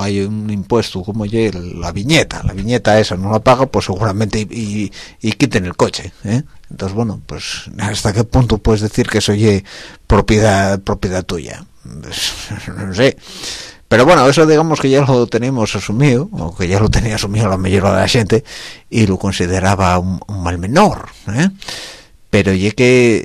S2: hay un impuesto como la viñeta la viñeta esa no la paga pues seguramente y, y, quiten el coche ¿eh? Entonces bueno pues hasta qué punto puedes decir que soy propiedad propiedad tuya *laughs* no sé pero bueno eso digamos que ya lo tenemos asumido o que ya lo tenía asumido la mayoría de la gente y lo consideraba un, mal menor ¿eh? pero ya que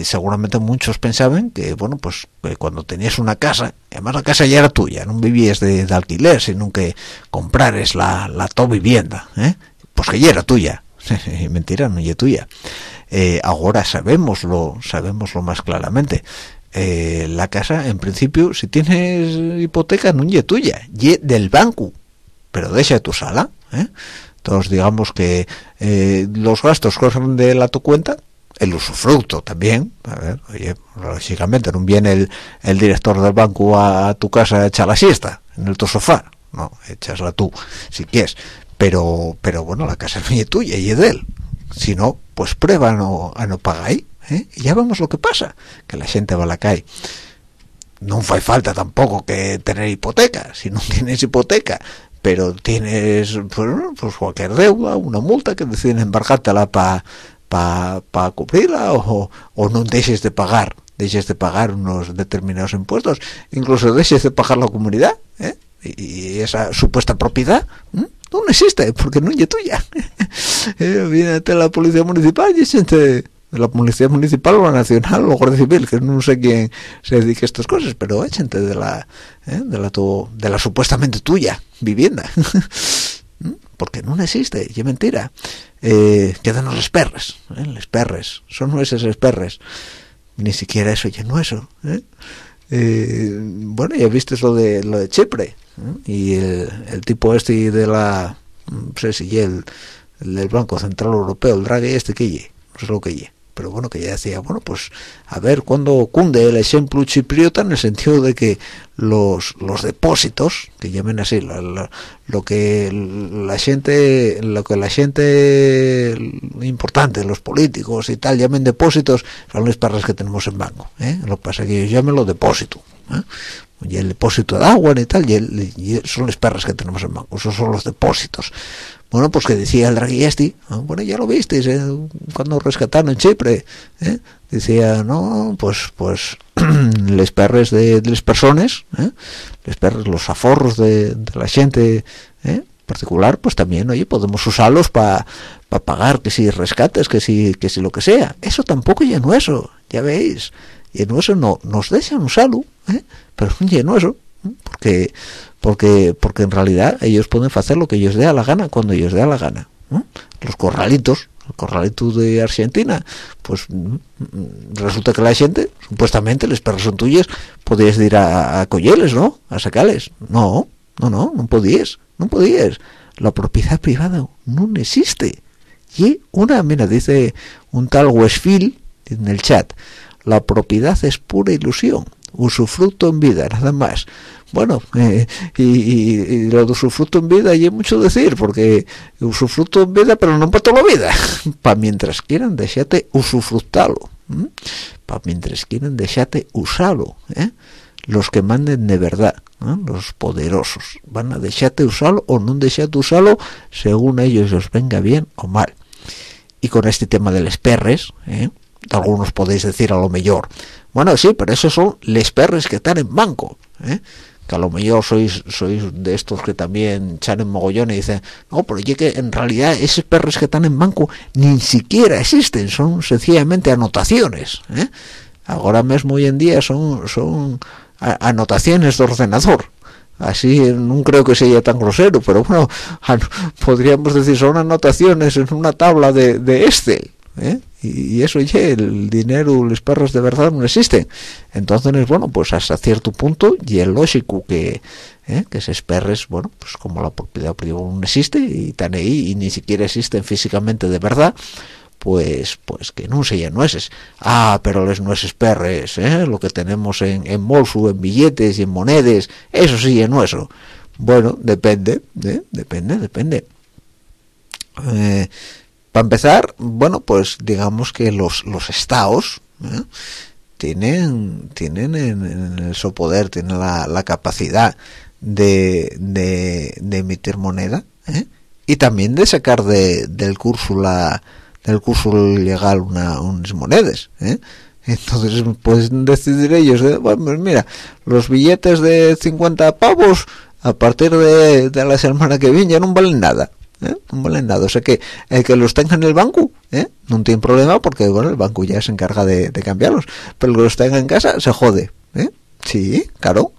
S2: eh, seguramente muchos pensaban que bueno pues cuando tenías una casa además la casa ya era tuya no vivías de, alquiler sino que comprares la, la tu vivienda ¿eh? pues que ya era tuya *laughs* mentira no ya tuya. Eh, ahora sabemos lo sabemos lo más claramente. La casa en principio si tienes hipoteca no es tuya es del banco. Pero deja tu sala entonces digamos que los gastos corren de la tu cuenta el usufructo también. A ver oye lógicamente no viene el, director del banco a, tu casa a echar la siesta en el tu sofá. No echasla tú si quieres pero pero bueno la casa *laughs* es tuya y es de él si no pues prueba no, a no pagar ahí ¿eh? y ya vemos lo que pasa que la gente va a la calle no hace falta tampoco que tener hipoteca si no *laughs* tienes hipoteca pero tienes pues, pues cualquier deuda una multa que deciden embargártela para para pa cubrirla o, o no dejes de pagar dejes de pagar unos determinados impuestos incluso dejes de pagar la comunidad ¿eh? y, esa supuesta propiedad no existe porque no es tuya *laughs* eh, viene la policía municipal y gente la policía municipal o la nacional o guardia civil que no sé quién se dedique a estas cosas pero gente de la ¿eh? de la tu, de la supuestamente tuya vivienda *laughs* porque no existe y es mentira eh, quedan los perres ¿eh? los perres son nueces los perres ni siquiera eso ya no eso ¿eh? eh bueno ya viste lo de lo de Chipre y el, tipo este de la no sé si el, el, del Banco Central Europeo el Draghi este que no sé lo que ye pero bueno que ya decía bueno pues a ver cuando cunde el ejemplo chipriota en el sentido de que los los depósitos que llamen así lo, que la gente lo que la gente importante los políticos y tal llamen depósitos son las perras que tenemos en banco ¿eh? lo que pasa es que ellos llamen los depósitos ¿eh? Y el depósito de agua y tal y, son las perras que tenemos en banco esos son los depósitos bueno pues que decía el Draghi este, bueno ya lo visteis ¿eh? cuando rescataron en Chipre ¿eh? decía no pues pues *clears throat* les perres de, las personas ¿eh? les los aforros de, la gente ¿eh? particular pues también oye podemos usarlos para pagar que si rescates que si que si lo que sea eso tampoco ya no eso ya veis y no eso no nos dejan usarlo ¿eh? pero no eso porque porque porque en realidad ellos pueden hacer lo que ellos dé a la gana cuando ellos dé a la gana los corralitos el corralito de Argentina pues mm, mm, resulta que la gente supuestamente los perros son tuyos podías ir a, a colleles no a sacarles no no no no podías no podías. La propiedad privada no existe. Y una mira dice un tal Westfield en el chat la propiedad es pura ilusión usufructo en vida nada más. Bueno eh, y, lo de usufructo en vida hay mucho decir porque usufructo en vida pero no para toda la vida. *laughs* Para mientras quieran déjate usufructarlo para mientras quieran déjate usarlo ¿eh? los que manden de verdad los poderosos van a dejarte usarlo o no dejarte usarlo según ellos os venga bien o mal. Y con este tema de los perres ¿eh? Algunos podéis decir a lo mejor bueno sí pero esos son les perres que están en banco ¿eh? que a lo mejor sois sois de estos que también echan en mogollón y dicen no pero oye que en realidad esos perros que están en banco ni siquiera existen son sencillamente anotaciones ¿eh? ahora mismo hoy en día son son anotaciones de ordenador así no creo que sea tan grosero pero bueno *laughs* podríamos decir son anotaciones en una tabla de, de ¿eh? Y, eso ya el dinero los perros de verdad no existen entonces bueno pues hasta cierto punto y es lógico que ¿eh? que esos perros bueno pues como la propiedad privada no existe y están ahí y ni siquiera existen físicamente de verdad pues pues que no sean nueces ah pero los nueces perres ¿eh? lo que tenemos en, en bolso en billetes y en monedas eso sí es nueso bueno depende ¿eh? depende depende eh, para empezar, bueno, pues digamos que los, los estados ¿eh? tienen tienen en, su poder, tienen la, capacidad de, de, emitir moneda ¿eh? y también de sacar de, del curso la del curso legal una, unas monedas. ¿eh? Entonces pueden decidir ellos, bueno, pues mira, los billetes de 50 pavos a partir de, de la semana que viene ya no valen nada ¿eh? no valen nada o sea que el que los tenga en el banco ¿eh? no tiene problema porque bueno el banco ya se encarga de, cambiarlos pero el que los tenga en casa se jode ¿eh? sí claro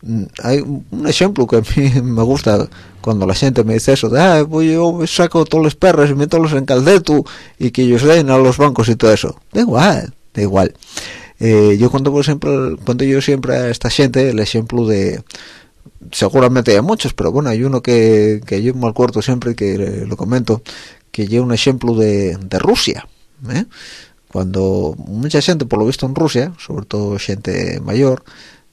S2: Mm, hay un ejemplo que a mí *laughs* me gusta cuando la gente me dice eso de ah, voy yo saco todos los perros y meto en caldetu y que ellos den a los bancos y todo eso da igual da igual eh, yo cuando por ejemplo cuando yo siempre a esta gente el ejemplo de seguramente hay muchos pero bueno hay uno que, que yo me acuerdo siempre que lo comento que lleva un ejemplo de, de Rusia ¿eh? cuando mucha gente por lo visto en Rusia sobre todo gente mayor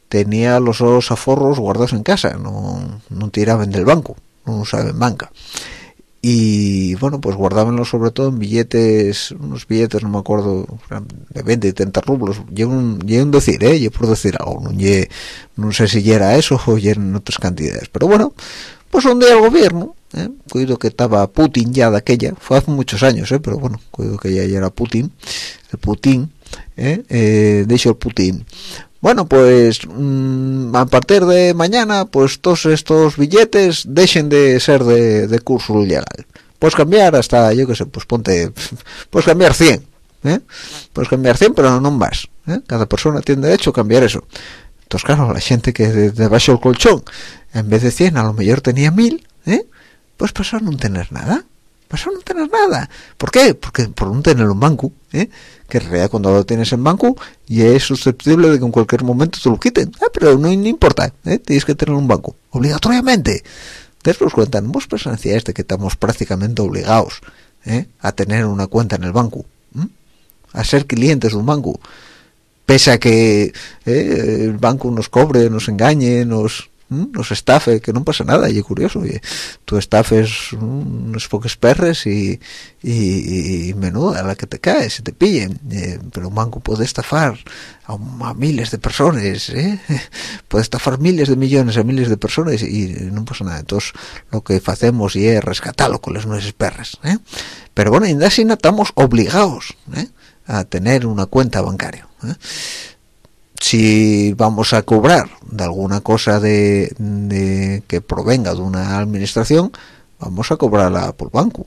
S2: tenía los aforros guardados en casa, no, no tiraban del banco, no usaban banca. Y bueno, pues guardábanlos sobre todo en billetes, unos billetes, no me acuerdo, de 20 y 30 rublos. Yo un, un decir, ¿eh? Yo por decir algo, no, no sé si ya era eso o ya otras cantidades. Pero bueno, pues un día el gobierno, ¿eh? cuido que estaba Putin ya de aquella, fue hace muchos años, ¿eh? pero bueno, cuido que ya, era Putin, el Putin, ¿eh? eh de hecho el Putin bueno pues mm, a partir de mañana pues todos estos billetes dejen de ser de, curso legal puedes cambiar hasta yo qué sé pues ponte *laughs* puedes cambiar 100 ¿eh? puedes cambiar 100 pero no más ¿eh? cada persona tiene derecho a cambiar eso entonces claro la gente que debajo el colchón en vez de 100 a lo mejor tenía 1000 ¿eh? pues pasó a no tener nada a no tener nada ¿por qué? porque por no tener un banco ¿eh? que en realidad cuando lo tienes en banco y es susceptible de que en cualquier momento te lo quiten ah, pero no, importa ¿eh? tienes que tener un banco obligatoriamente después cuentan vos presenciáis de que estamos prácticamente obligados ¿eh? a tener una cuenta en el banco a ser clientes de un banco pese a que ¿eh? el banco nos cobre nos engañe nos nos estafe, que no pasa nada, y curioso, oye, tú estafes unos pocos perres y, y, menuda la que te caes, se te pillen, eh, pero un banco puede estafar a, miles de personas, ¿eh? *laughs* puede estafar miles de millones a miles de personas y, no pasa nada, entonces lo que hacemos y es rescatarlo con las nuestras perras, ¿eh? pero bueno, en así estamos obligados ¿eh? a tener una cuenta bancaria, ¿eh? Si vamos a cobrar de alguna cosa de, que provenga de una administración vamos a cobrarla por banco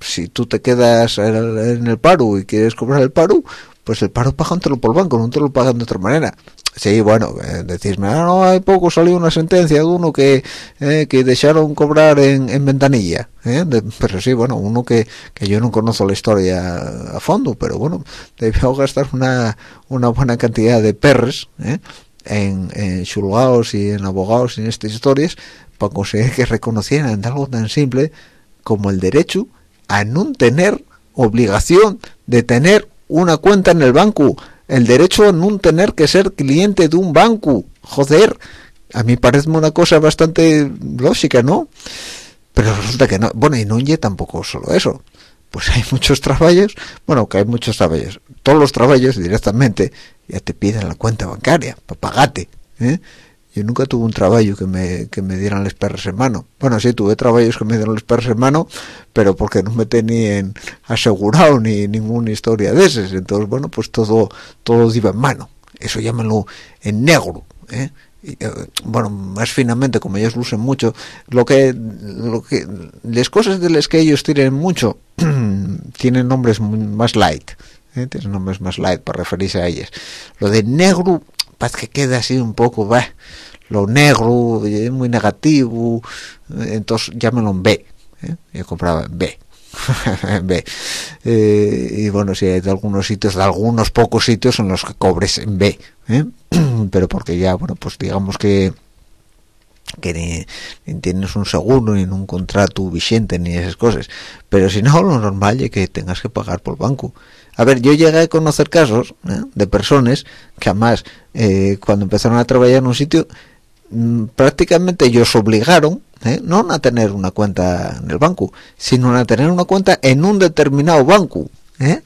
S2: si tú te quedas en el paro y quieres cobrar el paro pues el paro pagándolo por banco no te lo pagan de otra manera sí bueno eh, ah, no hay poco salió una sentencia de uno que eh, que dejaron cobrar en, en ventanilla ¿eh? pero sí bueno uno que, que yo no conozco la historia a fondo pero bueno debió gastar una una buena cantidad de perres ¿eh? en, en juzgados y en abogados y en estas historias para conseguir que reconocieran algo tan simple como el derecho a no tener obligación de tener una cuenta en el banco el derecho a no tener que ser cliente de un banco. Joder a mí parece una cosa bastante lógica no pero resulta que no bueno y no oye tampoco solo eso. Pues hay *laughs* muchos trabajos bueno que hay muchos trabajos todos los trabajos directamente ya te piden la cuenta bancaria para pagarte ¿eh? Yo nunca tuve un trabajo que me, que me dieran los perros en mano. Bueno, sí, tuve trabajos que me dieron los perros en mano, pero porque no me tenían asegurado ni ninguna historia de esas. Entonces, bueno, pues todo todo iba en mano. Eso llámalo en negro. ¿eh? eh bueno, más finamente, como ellos lo usan mucho, lo que, lo que, las cosas de las que ellos tienen mucho, *clears throat* tienen nombres más light, ¿eh? tienen nombres más light para referirse a ellas. Lo de negro, parece que queda así un poco, va, lo negro es muy negativo entonces llámelo en B ¿eh? yo compraba en B. *laughs* B. Eh, y bueno si hay de algunos sitios de algunos pocos sitios en los que cobres en B ¿eh? *clears throat* pero porque ya bueno pues digamos que que ni, tienes un seguro ni un contrato vigente ni esas cosas. Pero si no lo normal es que tengas que pagar por banco. A ver yo llegué a conocer casos de personas que además cuando empezaron a trabajar en un sitio prácticamente ellos obligaron ¿eh? no a tener una cuenta en el banco sino a tener una cuenta en un determinado banco ¿eh?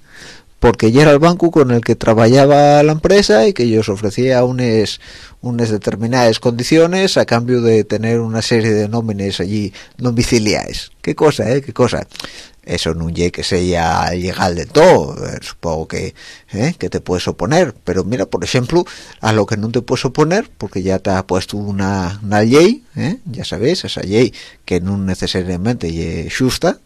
S2: Porque ya era el banco con el que trabajaba la empresa y que ellos ofrecía unas unas determinadas condiciones a cambio de tener una serie de nóminas allí domiciliares. Qué cosa eh qué cosa. Eso no es que sea legal de todo eh, supongo que eh, que te puedes oponer. Pero mira por ejemplo a lo que no te puedes oponer porque ya te ha puesto una, una ley eh, ya sabes esa ley que no necesariamente es justa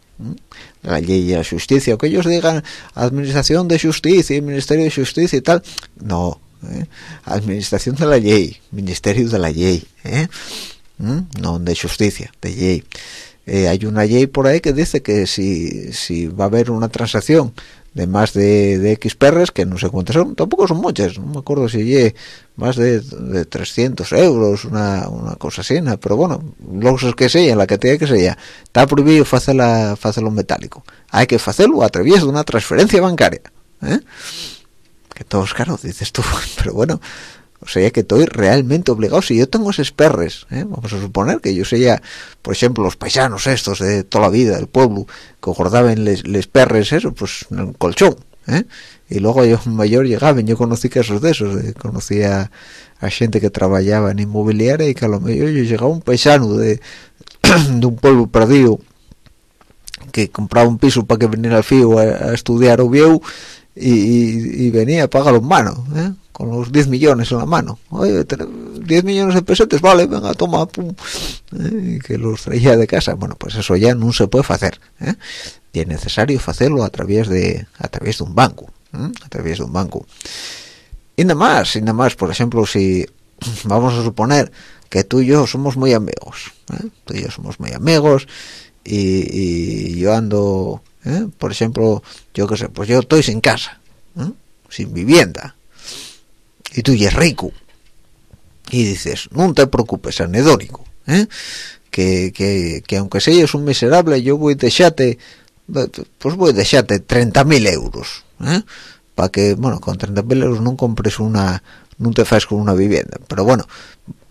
S2: la ley y la justicia o que ellos digan administración de justicia y ministerio de justicia y tal no ¿eh? administración de la ley ministerio de la ley ¿eh? ¿Mm? no de justicia de ley eh, hay una ley por ahí que dice que si, si va a haber una transacción de más de, de X perres, que no sé cuántas son, tampoco son muchas, no me acuerdo si más de, de 300 euros, una, una cosa así, ¿no? pero bueno, los que sea, la tenga que sea, está prohibido hacerlo metálico, hay que hacerlo a través de una transferencia bancaria, ¿eh? que todos, claro, dices tú, *laughs* pero bueno, o sea que estoy realmente obligado si yo tengo esos perres ¿eh? vamos a suponer que yo sería por ejemplo los paisanos estos de toda la vida del pueblo que guardaban les, perres eso pues en el colchón ¿eh? Y luego yo *laughs* mayor llegaban yo conocí casos de esos conocía a gente que trabajaba en inmobiliaria y que a lo mejor yo llegaba un paisano de, *clears throat* de un pueblo perdido que compraba un piso para que viniera al fío a, estudiar o viejo y, venía a pagar en mano ¿eh? con los 10 millones en la mano. Oye, 10 millones de pesetes, vale, venga, toma, pum. Eh, que los traía de casa. Bueno, pues eso ya no se puede hacer. ¿eh? Y es necesario hacerlo a través de a través de un banco. ¿Eh? A través de un banco. Y nada más, y nada más, por ejemplo, si *clears throat* vamos a suponer que tú y yo somos muy amigos. ¿eh? Tú y yo somos muy amigos y, y yo ando, ¿eh? por ejemplo, yo qué sé, pues yo estoy sin casa, sin vivienda y tú ya rico y dices no te preocupes anedónico ¿eh? que, que, que, aunque seas un miserable yo voy a dejarte pues voy a dejarte 30.000 euros ¿eh? para que bueno con 30.000 euros no compres una no te fas con una vivienda pero bueno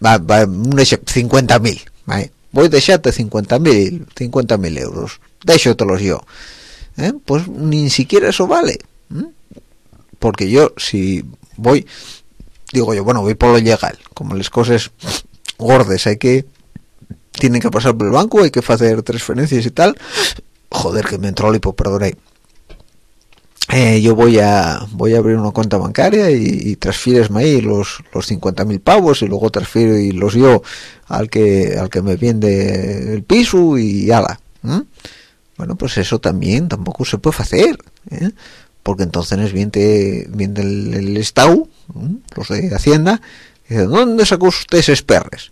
S2: va, va 50.000 ¿vale? voy a dejarte 50.000 50.000 euros déjotelos yo ¿eh? pues ni siquiera eso vale ¿eh? porque yo si voy digo yo, bueno, voy por lo legal, como las cosas gordes hay que, tienen que pasar por el banco, hay que hacer transferencias y tal, joder, que me entró el hipo, perdone. Eh, yo voy a voy a abrir una cuenta bancaria y, y transfieresme ahí los los 50.000 pavos y luego transfiero y los yo al que al que me vende el piso y ala bueno pues eso también tampoco se puede hacer ¿eh? porque entonces viene, viene el, el, Estado, los de Hacienda, y dice, ¿dónde sacó usted esos perres?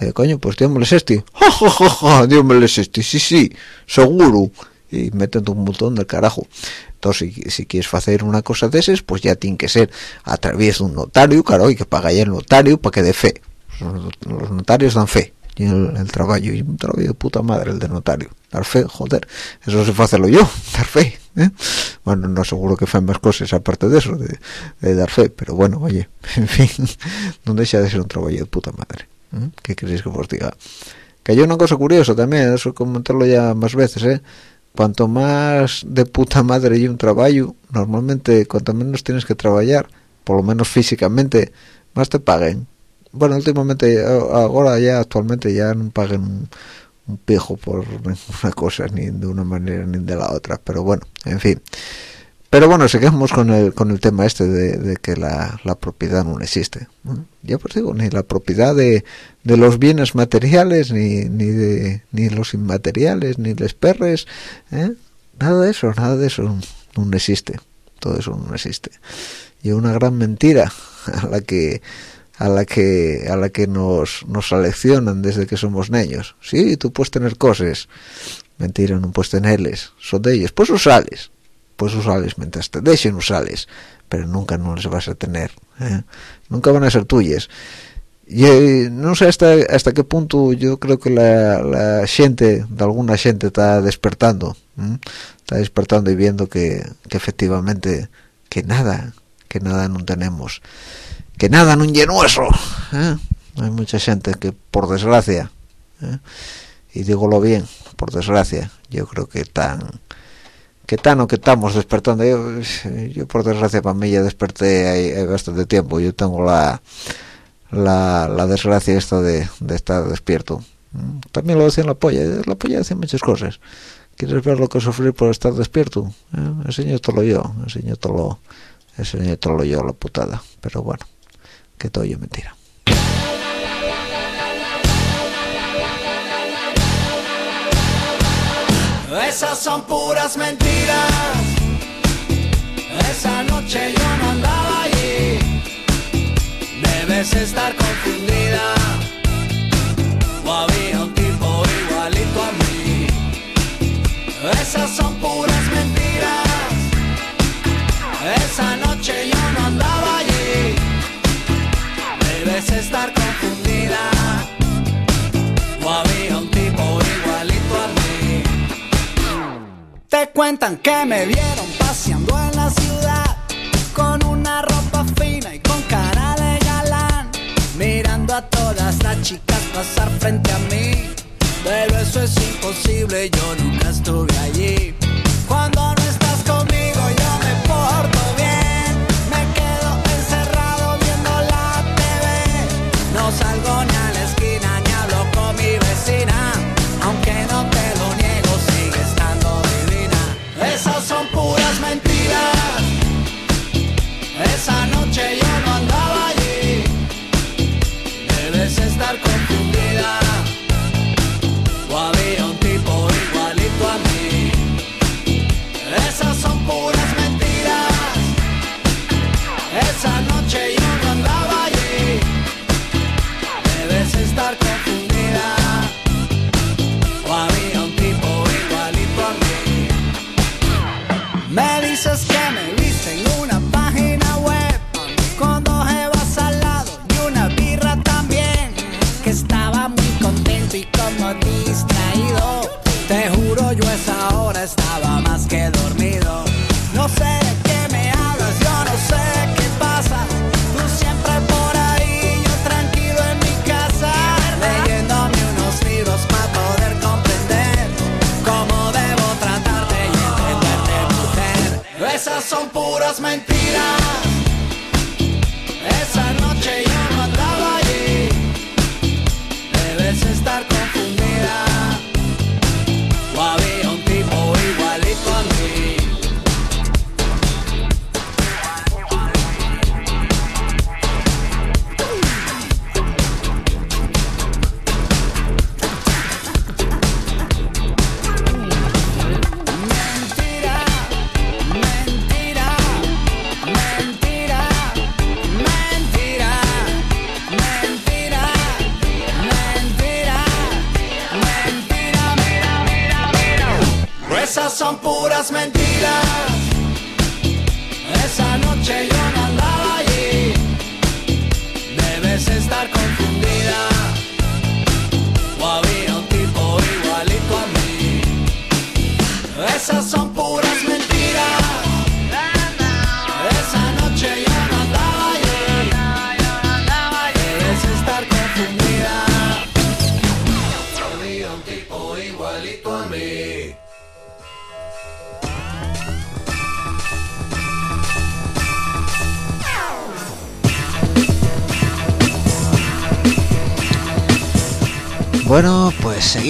S2: Eh, coño, pues dios este. *laughs* ¡Ja, ja, ja! Dios este, sí, sí, seguro. Y meten un montón del carajo. Entonces, si, si, quieres hacer una cosa de esas, pues ya tiene que ser a través de un notario, claro, hay que pagar el notario para que dé fe. Los notarios dan fe y el, trabajo y un trabajo de puta madre el de notario dar fe joder eso se fue hacerlo yo *laughs* dar fe ¿eh? bueno no seguro que fue más cosas aparte de eso de, dar fe pero bueno oye *laughs* en fin no deja de ser un trabajo de puta madre ¿eh? qué queréis que os diga que hay una cosa curiosa también eso comentarlo ya más veces eh cuanto más de puta madre y un trabajo normalmente cuanto menos tienes que trabajar por lo menos físicamente más te paguen. Bueno últimamente ahora ya actualmente ya no paguen un, un pijo por *laughs* una cosa ni de una manera ni de la otra pero bueno en fin pero bueno seguimos con el con el tema este de, que la, la, propiedad no existe ya pues digo ni la propiedad de, de los bienes materiales ni ni de ni los inmateriales ni los perres ¿eh? nada de eso nada de eso no existe. Todo eso no existe. Y una gran mentira a la que a la que a la que nos nos seleccionan desde que somos niños. Sí tú puedes tener cosas. Mentira no puedes tenerles. Son de ellos. Pues usales pues usales mientras te dejen usales pero nunca no les vas a tener ¿eh? nunca van a ser tuyas y eh, no sé hasta hasta qué punto yo creo que la, la gente de alguna gente está despertando ¿eh? está despertando y viendo que, efectivamente que nada que nada no tenemos que nada no lleno eso hay mucha gente que por desgracia y dígolo bien por desgracia yo creo que están que tan o que estamos despertando yo, yo, por desgracia para mí ya desperté hay, bastante tiempo yo tengo la la, la desgracia esta de, de, estar despierto. Mm, también lo decía la polla la polla hace muchas cosas. Quieres ver lo que sufrir por estar despierto ¿Eh? enseño todo yo enseño todo enseño todo yo la putada. Pero bueno que todo yo mentira
S3: Esas son puras mentiras. Esa noche yo no andaba allí. Debes estar confundida. O había un tipo igualito a mí. Esas son puras mentiras. Esa noche yo no andaba allí. Debes estar confundida. Cuentan que me vieron paseando en la ciudad con una ropa fina y con cara de galán, mirando a todas las chicas pasar frente a mí. Pero eso es imposible, yo nunca estuve allí. Cuando son puras mentiras. Son puras mentiras. Esa noche yo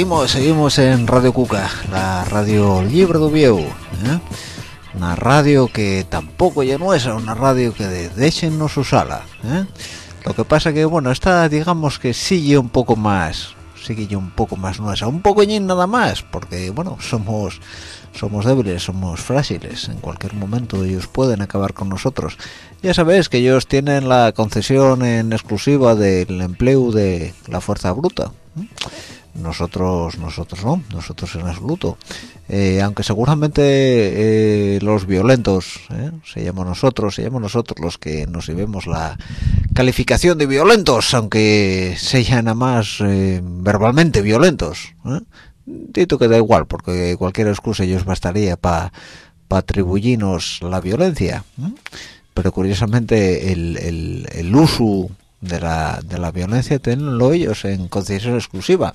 S2: seguimos, seguimos en Radio Cuca, la radio libre de Vieu, ¿eh? una radio que tampoco ya no es una radio que de, dejen no su sala, ¿eh? lo que pasa que bueno, esta digamos que sigue un poco más, sigue un poco más nuestra, un poco nada más, porque bueno, somos somos débiles, somos frágiles, en cualquier momento ellos pueden acabar con nosotros. Ya sabéis que ellos tienen la concesión en exclusiva del empleo de la fuerza bruta. ¿eh? Nosotros, nosotros no, nosotros en absoluto. Eh, aunque seguramente eh, los violentos, ¿eh? se llaman nosotros, se llaman nosotros los que nos llevemos la calificación de violentos, aunque sean nada más eh, verbalmente violentos. ¿eh? Dito que da igual, porque cualquier excusa ellos bastaría para pa atribuirnos la violencia. Pero curiosamente el, el, el uso de la, de la violencia tienen ellos en concesión exclusiva.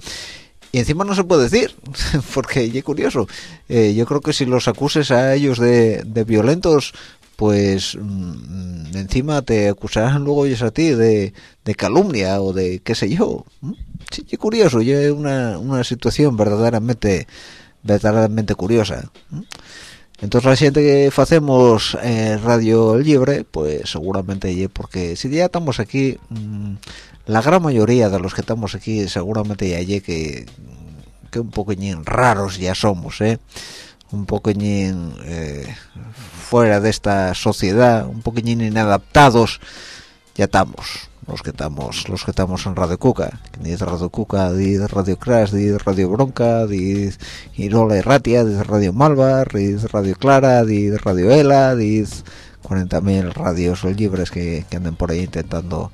S2: y encima no se puede decir *laughs* porque es curioso Eh, yo creo que si los acuses a ellos de, de violentos pues mm, encima te acusarán luego ellos a ti de, de calumnia o de qué sé yo sí qué curioso es una, una situación verdaderamente verdaderamente curiosa. Entonces la gente que hacemos eh, radio libre pues seguramente porque si ya estamos aquí mm, la gran mayoría de los que estamos aquí seguramente ya que que un poquillín raros ya somos eh un poquillín eh, fuera de esta sociedad un poquillín inadaptados ya estamos los que estamos los que estamos en Radio Cuca de Radio Cuca de Radio Crash de Radio Bronca di Irola y Ratia di de Radio Malvar di de Radio Clara de Radio Ela di 40.000 radios libres que, que anden por ahí intentando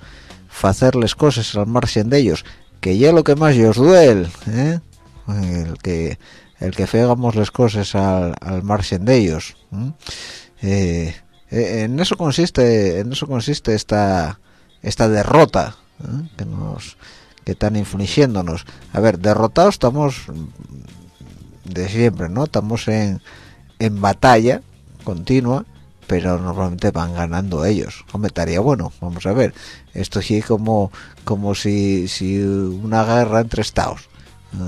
S2: hacerles cosas al margen de ellos que ya lo que más os duele ¿eh? el que el que fegamos las cosas al, al margen de ellos en eso consiste en eso consiste esta esta derrota ¿eh? que nos que están infligiéndonos. A ver derrotados estamos de siempre no estamos en en batalla continua pero normalmente van ganando ellos. Hombre bueno vamos a ver. Esto sí como como si si una guerra entre estados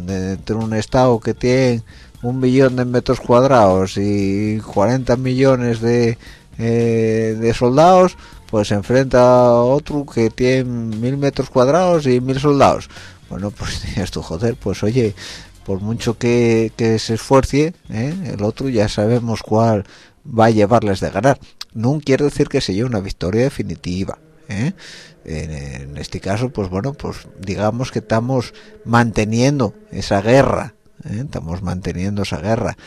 S2: entre un estado que tiene un millón de metros cuadrados y 40 millones de, eh, de soldados pues se enfrenta a otro que tiene mil metros cuadrados y mil soldados bueno pues *laughs* esto joder pues oye por mucho que, se esfuerce ¿eh? el otro ya sabemos cuál va a llevarles de ganar no quiere decir que sea una victoria definitiva ¿eh? en, en, este caso pues bueno pues digamos que estamos manteniendo esa guerra ¿eh? estamos manteniendo esa guerra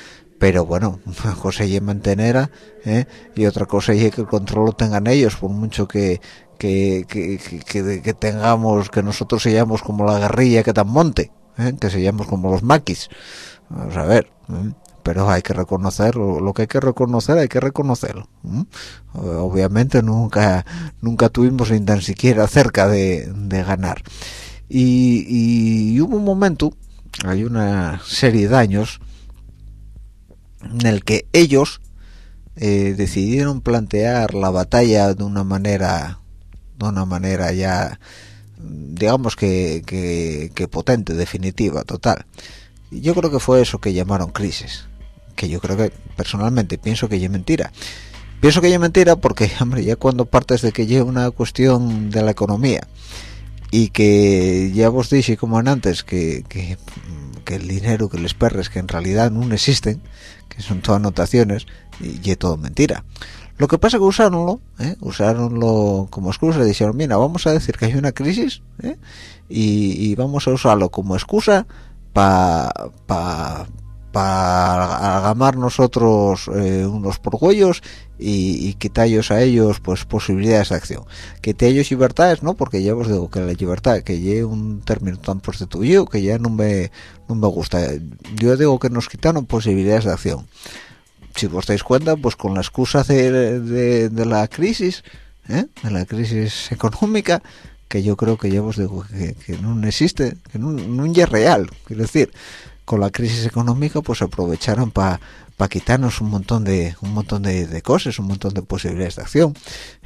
S2: pero bueno una cosa es mantenerla ¿eh? y otra cosa es que el control lo tengan ellos por mucho que que, que, que, que tengamos que nosotros seamos como la guerrilla que tan monte ¿eh? que seamos como los maquis vamos a ver ¿eh? pero hay que reconocer lo que hay que reconocer hay que reconocerlo ¿eh? obviamente nunca nunca tuvimos ni tan siquiera cerca de, de ganar y, y, hubo un momento hay una serie de años en el que ellos eh, decidieron plantear la batalla de una manera de una manera ya digamos que, que, potente definitiva total. Yo creo que fue eso que llamaron crisis que yo creo que personalmente pienso que es mentira. Pienso que es mentira porque *laughs* hombre ya cuando partes de que lleva una cuestión de la economía y que ya vos dije como antes que, que, que, el dinero que les perres que en realidad no existen que son todas anotaciones y, y todo mentira lo que pasa es que usaronlo ¿eh? usaronlo como excusa dijeron mira vamos a decir que hay una crisis ¿eh? y, y, vamos a usarlo como excusa para pa, para agamar nosotros eh, unos porgüellos y, y quitarlos a ellos pues posibilidades de acción. Que ellos libertades no porque ya os digo que la libertad que lleve un término tan prostituido que ya no me no me gusta. Yo digo que nos quitaron posibilidades de acción. Si os dais cuenta pues con la excusa de, la crisis ¿eh? de la crisis económica que yo creo que ya os digo que, no existe que no es real. Quiero decir con la crisis económica pues aprovecharon para pa quitarnos un montón de un montón de, cosas un montón de posibilidades de acción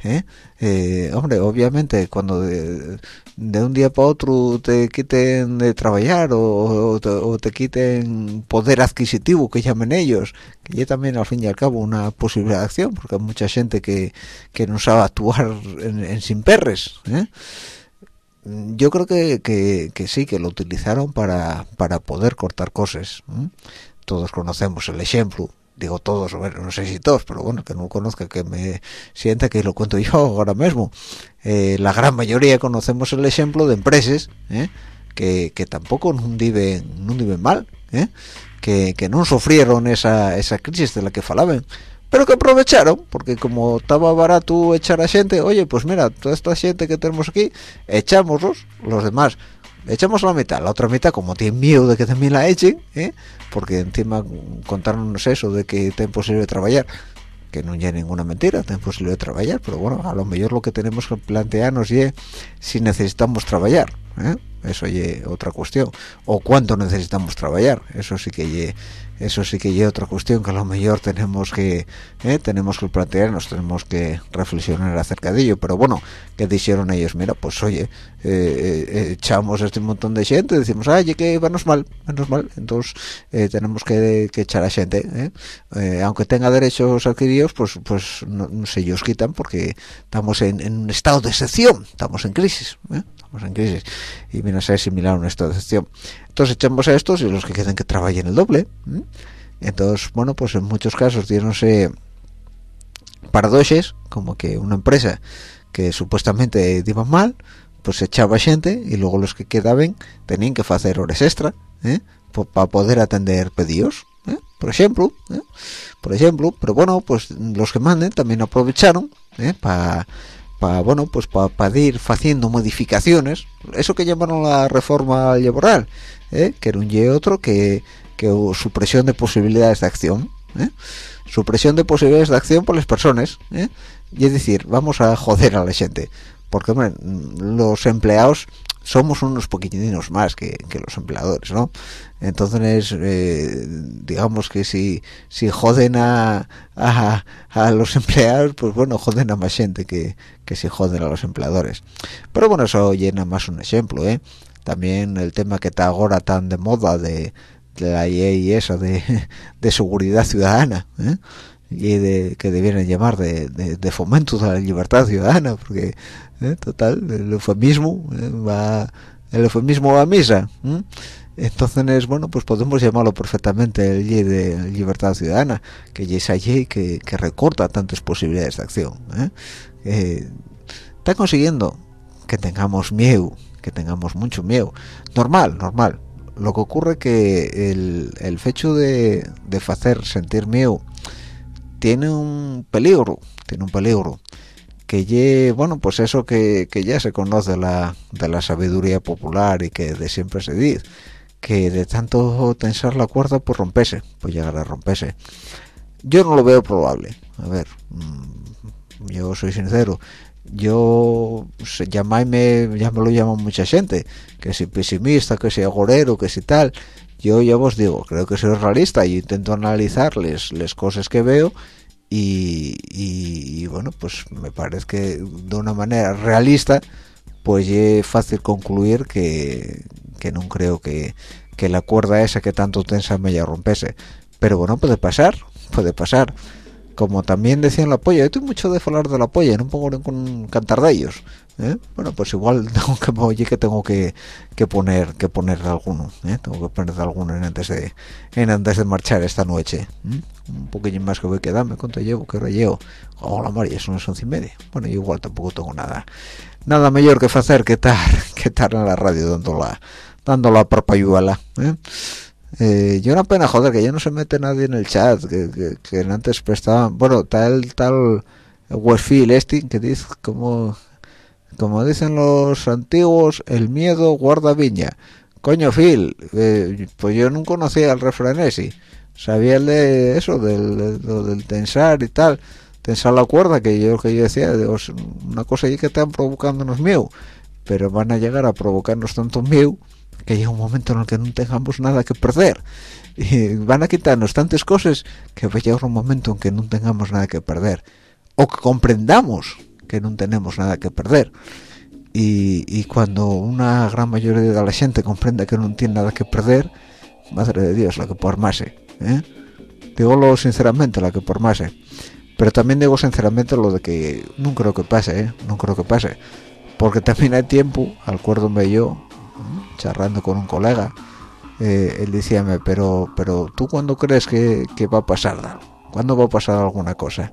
S2: ¿eh? Eh, hombre obviamente cuando de, un día para otro te quiten de trabajar o, te, quiten poder adquisitivo que llamen ellos que ya también al fin y al cabo una posibilidad de acción porque hay mucha gente que, que no sabe actuar en, en sin perres ¿eh? Yo creo que, que, sí, que lo utilizaron para, para poder cortar cosas. ¿eh? Todos conocemos el ejemplo, digo todos, no sé si todos, pero bueno, que no conozca, que me sienta que lo cuento yo *laughs* ahora mismo. Eh, la gran mayoría conocemos el ejemplo de empresas ¿eh? que, que tampoco no viven, no viven mal, que, que no sufrieron esa, esa crisis de la que falaban pero que aprovecharon porque como estaba barato echar a gente oye pues mira toda esta gente que tenemos aquí echámoslos los demás echamos la mitad la otra mitad como tienen miedo de que también la echen ¿eh? porque encima contarnos eso de que es imposible trabajar que no hay ninguna mentira es imposible trabajar pero bueno a lo mejor lo que tenemos que plantearnos es si necesitamos trabajar ¿eh? eso es otra cuestión o cuánto necesitamos trabajar eso sí que ye, eso sí que es otra cuestión que a lo mejor tenemos que eh, tenemos que plantearnos tenemos que reflexionar acerca de ello. Pero bueno que dijeron ellos mira pues oye eh, eh, echamos este montón de gente decimos ay que menos mal menos mal entonces eh, tenemos que, que, echar a gente ¿eh? Eh, aunque tenga derechos adquiridos pues pues no, no, se ellos quitan porque estamos en, en, un estado de excepción estamos en crisis estamos en crisis. Y viene a ser similar a un estado de excepción entonces echamos a estos y los que queden que trabajen el doble ¿eh? entonces bueno pues en muchos casos dieronse paradoxes como que una empresa que supuestamente iba mal pues echaba gente y luego los que quedaban tenían que hacer horas extra ¿eh? para poder atender pedidos ¿eh? por ejemplo ¿eh? por ejemplo pero bueno pues los que manden también aprovecharon para para bueno pues para pa ir haciendo modificaciones eso que llamaron la reforma laboral ¿eh? que era un y otro que, que supresión de posibilidades de acción ¿eh? supresión de posibilidades de acción por las personas ¿eh? y es decir vamos a joder a la gente porque los empleados somos unos poquitinos más que, que los empleadores no entonces eh, digamos que si si joden a, a, a, los *laughs* empleados pues bueno joden a más gente que, que si joden a los empleadores pero bueno eso llena más un ejemplo ¿eh? también el tema que está ahora tan de moda de, de la IE y eso de, *laughs* de seguridad ciudadana ¿eh? Y de que debieran llamar de, de, de, fomento de la libertad ciudadana porque ¿eh? total el eufemismo ¿eh? va el eufemismo va a misa ¿eh? entonces bueno pues podemos llamarlo perfectamente el ley de libertad ciudadana que es esa ley que, que recorta tantas posibilidades de acción está consiguiendo que tengamos miedo que tengamos mucho miedo normal normal lo que ocurre que el, el hecho de, de hacer sentir miedo tiene un peligro tiene un peligro que ye, bueno pues eso que, que ya se conoce la, de la sabiduría popular y que de siempre se dice que de tanto tensar la cuerda pues rompese pues llegar a romperse. Yo no lo veo probable. A ver mmm, yo soy sincero. Yo llamáis ya me lo llaman mucha gente que si pesimista que si agorero que si tal yo ya os digo creo que soy realista y intento analizar les, les cosas que veo y, y, bueno pues me parece que de una manera realista pues es fácil concluir que, que no creo que, que la cuerda esa que tanto tensa me ya rompese pero bueno puede pasar puede pasar como también decían la polla, yo estoy mucho de hablar de la polla, no pongo con cantar de ellos. ¿Eh? Bueno, pues igual *laughs* tengo que oye que tengo que, que poner que poner alguno, ¿eh? tengo que poner alguno en antes de en antes de marchar esta noche. ¿eh? Un poquillo más que voy a quedarme, ¿cuánto llevo? ¿Qué hora llevo? Oh, la María, son las once y media. Bueno, igual tampoco tengo nada nada mejor que hacer que estar *laughs* que estar en la radio dando la dando la ¿eh? Eh, yo una pena joder que ya no se mete nadie en el chat que, que, que antes prestaban bueno tal tal Westfield este que dice como como dicen los antiguos el miedo guarda viña. Coño Phil eh, pues yo no conocía el refrán ese. Sabía el de eso del, del, tensar y tal. Tensar la cuerda que yo que yo decía una cosa ahí que están provocándonos miedo pero van a llegar a provocarnos tanto miedo que llega un momento en el que no tengamos nada que perder. *laughs* Y van a quitarnos tantas cosas que va a llegar un momento en que no tengamos nada que perder. O que comprendamos que no tenemos nada que perder. Y, y cuando una gran mayoría de la gente comprende que no tiene nada que perder madre de Dios la que por más ¿eh? digo sinceramente la que por más pero también digo sinceramente lo de que no creo que pase ¿eh? no creo que pase. Porque también hay tiempo acuérdome yo charlando con un colega eh, él decíame pero pero tú cuándo crees que, que, va a pasar cuándo va a pasar alguna cosa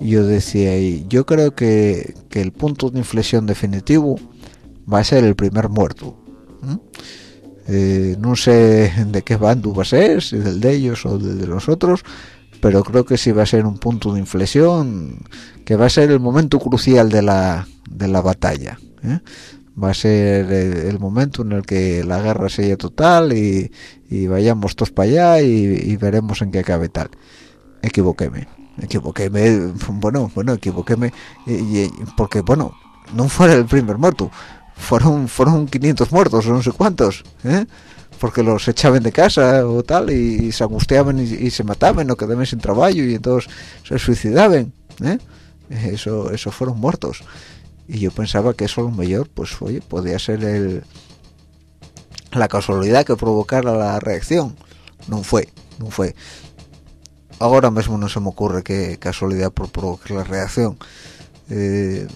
S2: yo decía y yo creo que, que, el punto de inflexión definitivo va a ser el primer muerto eh, no sé de qué bando va a ser si del de ellos o del de los otros pero creo que sí va a ser un punto de inflexión que va a ser el momento crucial de la de la batalla ¿eh? va a ser el, momento en el que la guerra sea total y, y vayamos todos para allá y, y, veremos en qué acabe tal. Equivoquéme, equivoquéme, bueno, bueno, equivoquéme, y, porque bueno, no fuera el primer muerto, fueron fueron 500 muertos no sé cuántos ¿eh? porque los echaban de casa o tal y, se angustiaban y, se mataban o quedaban sin trabajo y entonces se suicidaban ¿eh? eso eso fueron muertos y yo pensaba que eso lo mejor pues oye podía ser el la casualidad que provocara la reacción no fue no fue ahora mismo no se me ocurre qué casualidad por provocar la reacción eh,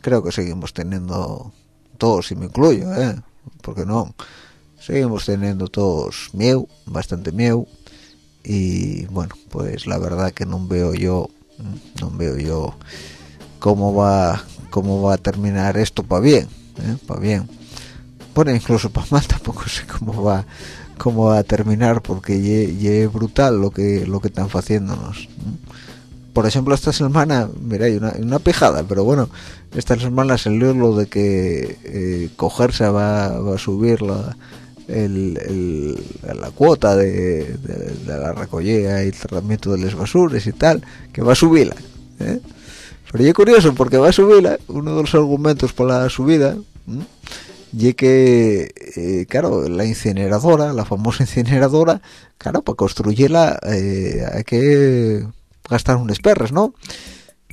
S2: creo que seguimos teniendo todos y me incluyo ¿eh? porque no seguimos teniendo todos miedo bastante miedo y bueno pues la verdad que no veo yo no veo yo cómo va cómo va a terminar esto para bien ¿eh? para bien bueno incluso para mal *laughs* tampoco sé cómo va cómo va a terminar porque es brutal lo que lo que están haciéndonos por ejemplo esta semana mira hay una, una pijada pero bueno esta semana salió lo de que eh, cogerse va, a subir la el, la cuota de, la recogida y tratamiento de las basuras y tal que va a subirla ¿eh? pero es curioso porque va a subirla uno de los argumentos por la subida y que eh, claro la incineradora la famosa *laughs* incineradora claro para construirla eh, hay que gastar unos perros no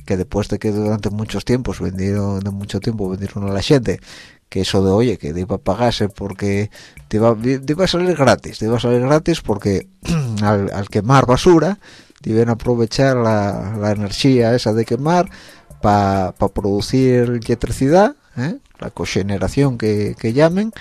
S2: que después de que durante muchos tiempos vendieron de mucho tiempo vendieron a la gente que eso de oye que iba a pagarse porque te iba, a salir gratis te iba a salir gratis porque *clears throat* al, quemar basura deben aprovechar la, la, energía esa de quemar para producir electricidad ¿eh? La cogeneración que, que, llamen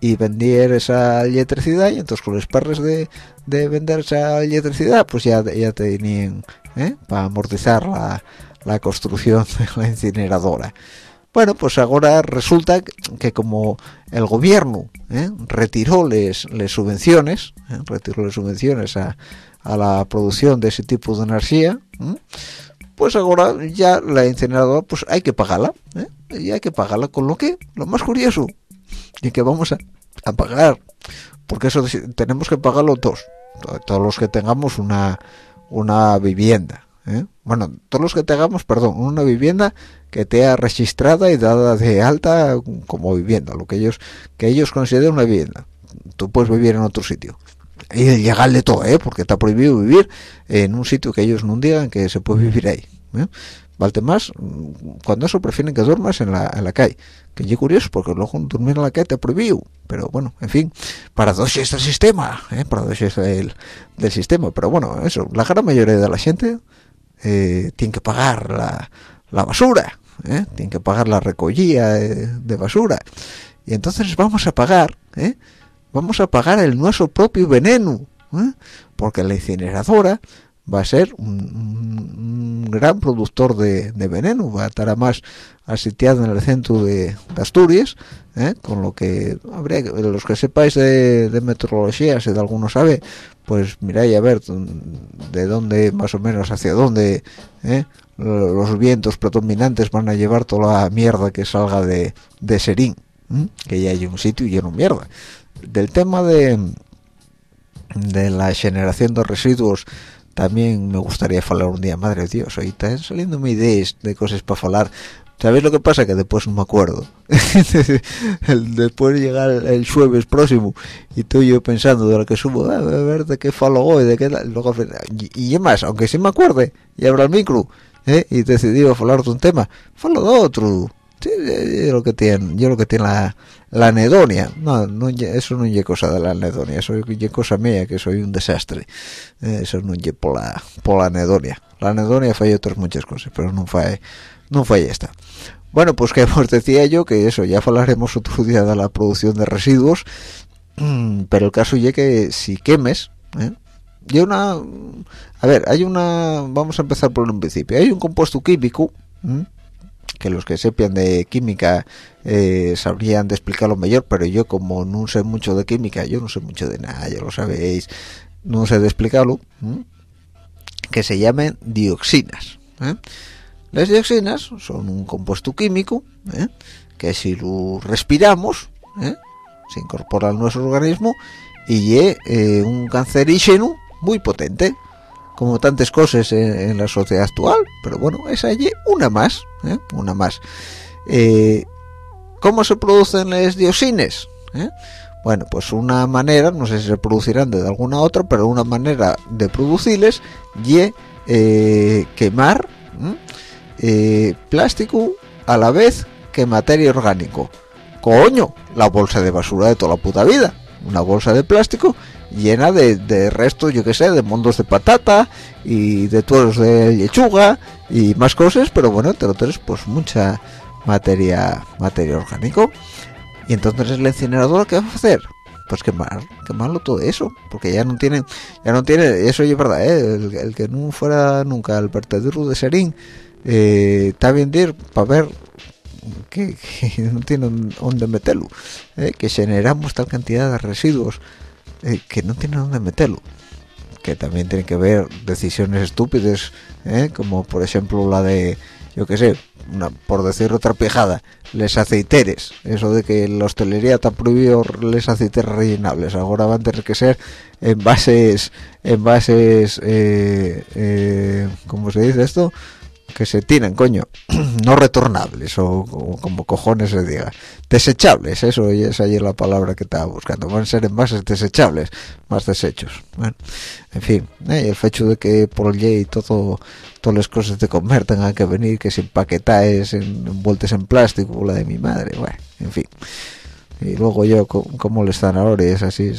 S2: y vender esa electricidad y entonces con los perros de, de vender esa electricidad pues ya, ya tenían ¿eh? para amortizar la, la construcción de la incineradora bueno, pues ahora resulta que como el gobierno ¿eh? retiró les, les subvenciones, ¿eh? retiró las subvenciones a, a, la producción de ese tipo de energía. Pues ahora ya la incineradora pues hay que pagarla, y hay que pagarla con lo que, lo más curioso, y que vamos a, a pagar, porque eso tenemos que pagarlo todos, todos los que tengamos una, una vivienda, ¿eh? bueno todos los que tengamos perdón una vivienda que te registrada y dada de alta como vivienda lo que ellos que ellos consideren una vivienda. Tú puedes vivir en otro sitio y llegarle todo ¿eh? porque está prohibido vivir en un sitio que ellos no digan que se puede vivir ahí ¿eh? Valte más cuando eso prefieren que duermas en la, en la calle que es curioso porque luego dormir en la calle te prohibido pero bueno en fin paradoxes del sistema ¿eh? paradoxes del, del sistema pero bueno eso la gran mayoría de la gente eh, tienen que pagar la, la basura, ¿eh? tienen que pagar la recogida de, basura. Y entonces vamos a pagar, ¿eh? Vamos a pagar el nuestro propio veneno, ¿eh? porque la incineradora va a ser un, gran productor de, veneno, va a estar más asitiado en el centro de, Asturias, ¿eh? con lo que habría los que sepáis de, de meteorología, si de alguno sabe, pues miráis a ver de dónde más o menos hacia dónde ¿eh? los vientos predominantes van a llevar toda la mierda que salga de, de Serín que ya hay un sitio lleno de mierda del tema de de la generación de residuos también me gustaría hablar un día madre dios ahí están saliendo ideas de cosas para hablar ¿Sabéis lo que pasa? Que después no me acuerdo. *laughs* después llegar el jueves próximo y estoy yo pensando de lo que subo, ah, a ver de qué falo hoy, de qué Luego, y, y más, aunque sí me acuerde, y abra el micro, ¿eh? y decidí hablar de un tema, falo de otro. Yo lo que tiene, yo lo que tiene la, la anedonia, no, eso no es cosa de la anedonia, eso es cosa mía, que soy un desastre, eh, eso no es por la, por la anedonia. La anedonia falla otras muchas cosas, pero no fue no fue esta. Bueno pues que os decía yo que eso ya hablaremos otro día de la producción de residuos mm, pero el caso es que si quemes ¿eh? una a ver hay una vamos a empezar por un principio. Hay un compuesto químico que los que sepan de química eh, sabrían de explicarlo mejor pero yo como no sé mucho de química yo no sé mucho de nada ya lo sabéis no sé de explicarlo que se llamen dioxinas ¿eh? Las dioxinas son un compuesto químico ¿eh? que si lo respiramos se incorpora a nuestro organismo y es un cancerígeno muy potente como tantas cosas en, la sociedad actual pero bueno es una más una más ¿cómo se producen las dioxines? ¿Eh? Bueno, pues una manera, no sé si se producirán de alguna otra, pero una manera de producirles y eh, quemar eh, plástico a la vez que materia orgánico. Coño, la bolsa de basura de toda la puta vida. Una bolsa de plástico llena de, de restos, yo que sé, de mondos de patata y de tueros de lechuga y más cosas, pero bueno, lo tienes pues mucha materia materia orgánico. Y entonces el incinerador, ¿qué va a hacer? Pues quemar, quemarlo todo eso, porque ya no tienen, ya no tiene, eso es verdad, ¿eh? el, que no fuera nunca al vertedero de Serín, eh, está bien ir para ver *laughs* que, no tienen dónde meterlo, ¿eh? que generamos tal cantidad de residuos eh, que no tienen dónde meterlo. Que también tienen que ver decisiones estúpidas ¿eh? como por ejemplo la de yo qué sé una, por decir otra pijada les aceiteres. Eso de que la hostelería está prohibido les aceiteres rellenables. Ahora van a tener que ser envases envases eh, eh, cómo se dice esto que se tiran, coño, *clears throat* no retornables o, como cojones se diga, desechables, eso es ayer la palabra que estaba buscando, van a ser envases desechables, más desechos. Bueno, en fin, eh, el hecho de que por ley todo, todas las cosas de comer tengan que venir, que sin paquetaes, en, envueltas en plástico, la de mi madre, bueno, en fin. Y luego yo, co- como las zanahorias, así,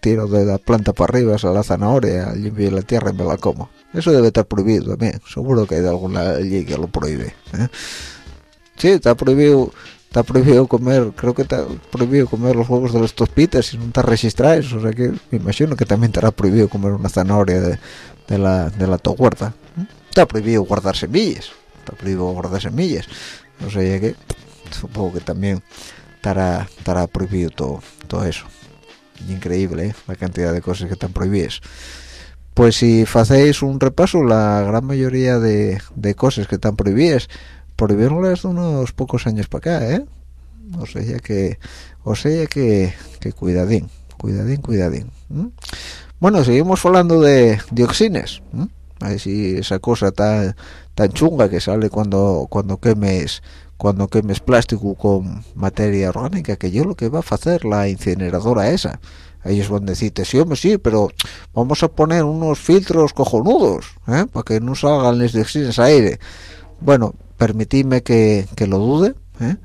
S2: tiro de la planta para arriba, a la zanahoria, limpio la tierra y me la como. Eso debe estar prohibido también. Seguro que hay alguna ley que lo prohíbe. ¿eh? Sí, está prohibido está prohibido comer, creo que está prohibido comer los huevos de los tospitas si no está registrado. O sea que me imagino que también estará prohibido comer una zanahoria de, de la de la tu huerta. ¿eh? Está prohibido guardar semillas. Está prohibido guardar semillas. O sea que supongo que también estará, estará prohibido todo, todo eso. Increíble ¿eh? la cantidad de cosas que están prohibidas. Pues si hacéis un repaso, la gran mayoría de, de cosas que están prohibidas, prohibieronlas de unos pocos años para acá, ¿eh? O sea, que, o sea, que, que cuidadín, cuidadín, cuidadín. Bueno, seguimos hablando de dioxines. A esa cosa tan, tan chunga que sale cuando, cuando quemes cuando quemes plástico con materia orgánica, que yo lo que va a hacer la incineradora esa. Ellos van a decirte, sí, hombre, sí, pero vamos a poner unos filtros cojonudos, ¿eh? para que no salgan los dioxines a aire. Bueno, permitidme que, que lo dude, ¿eh?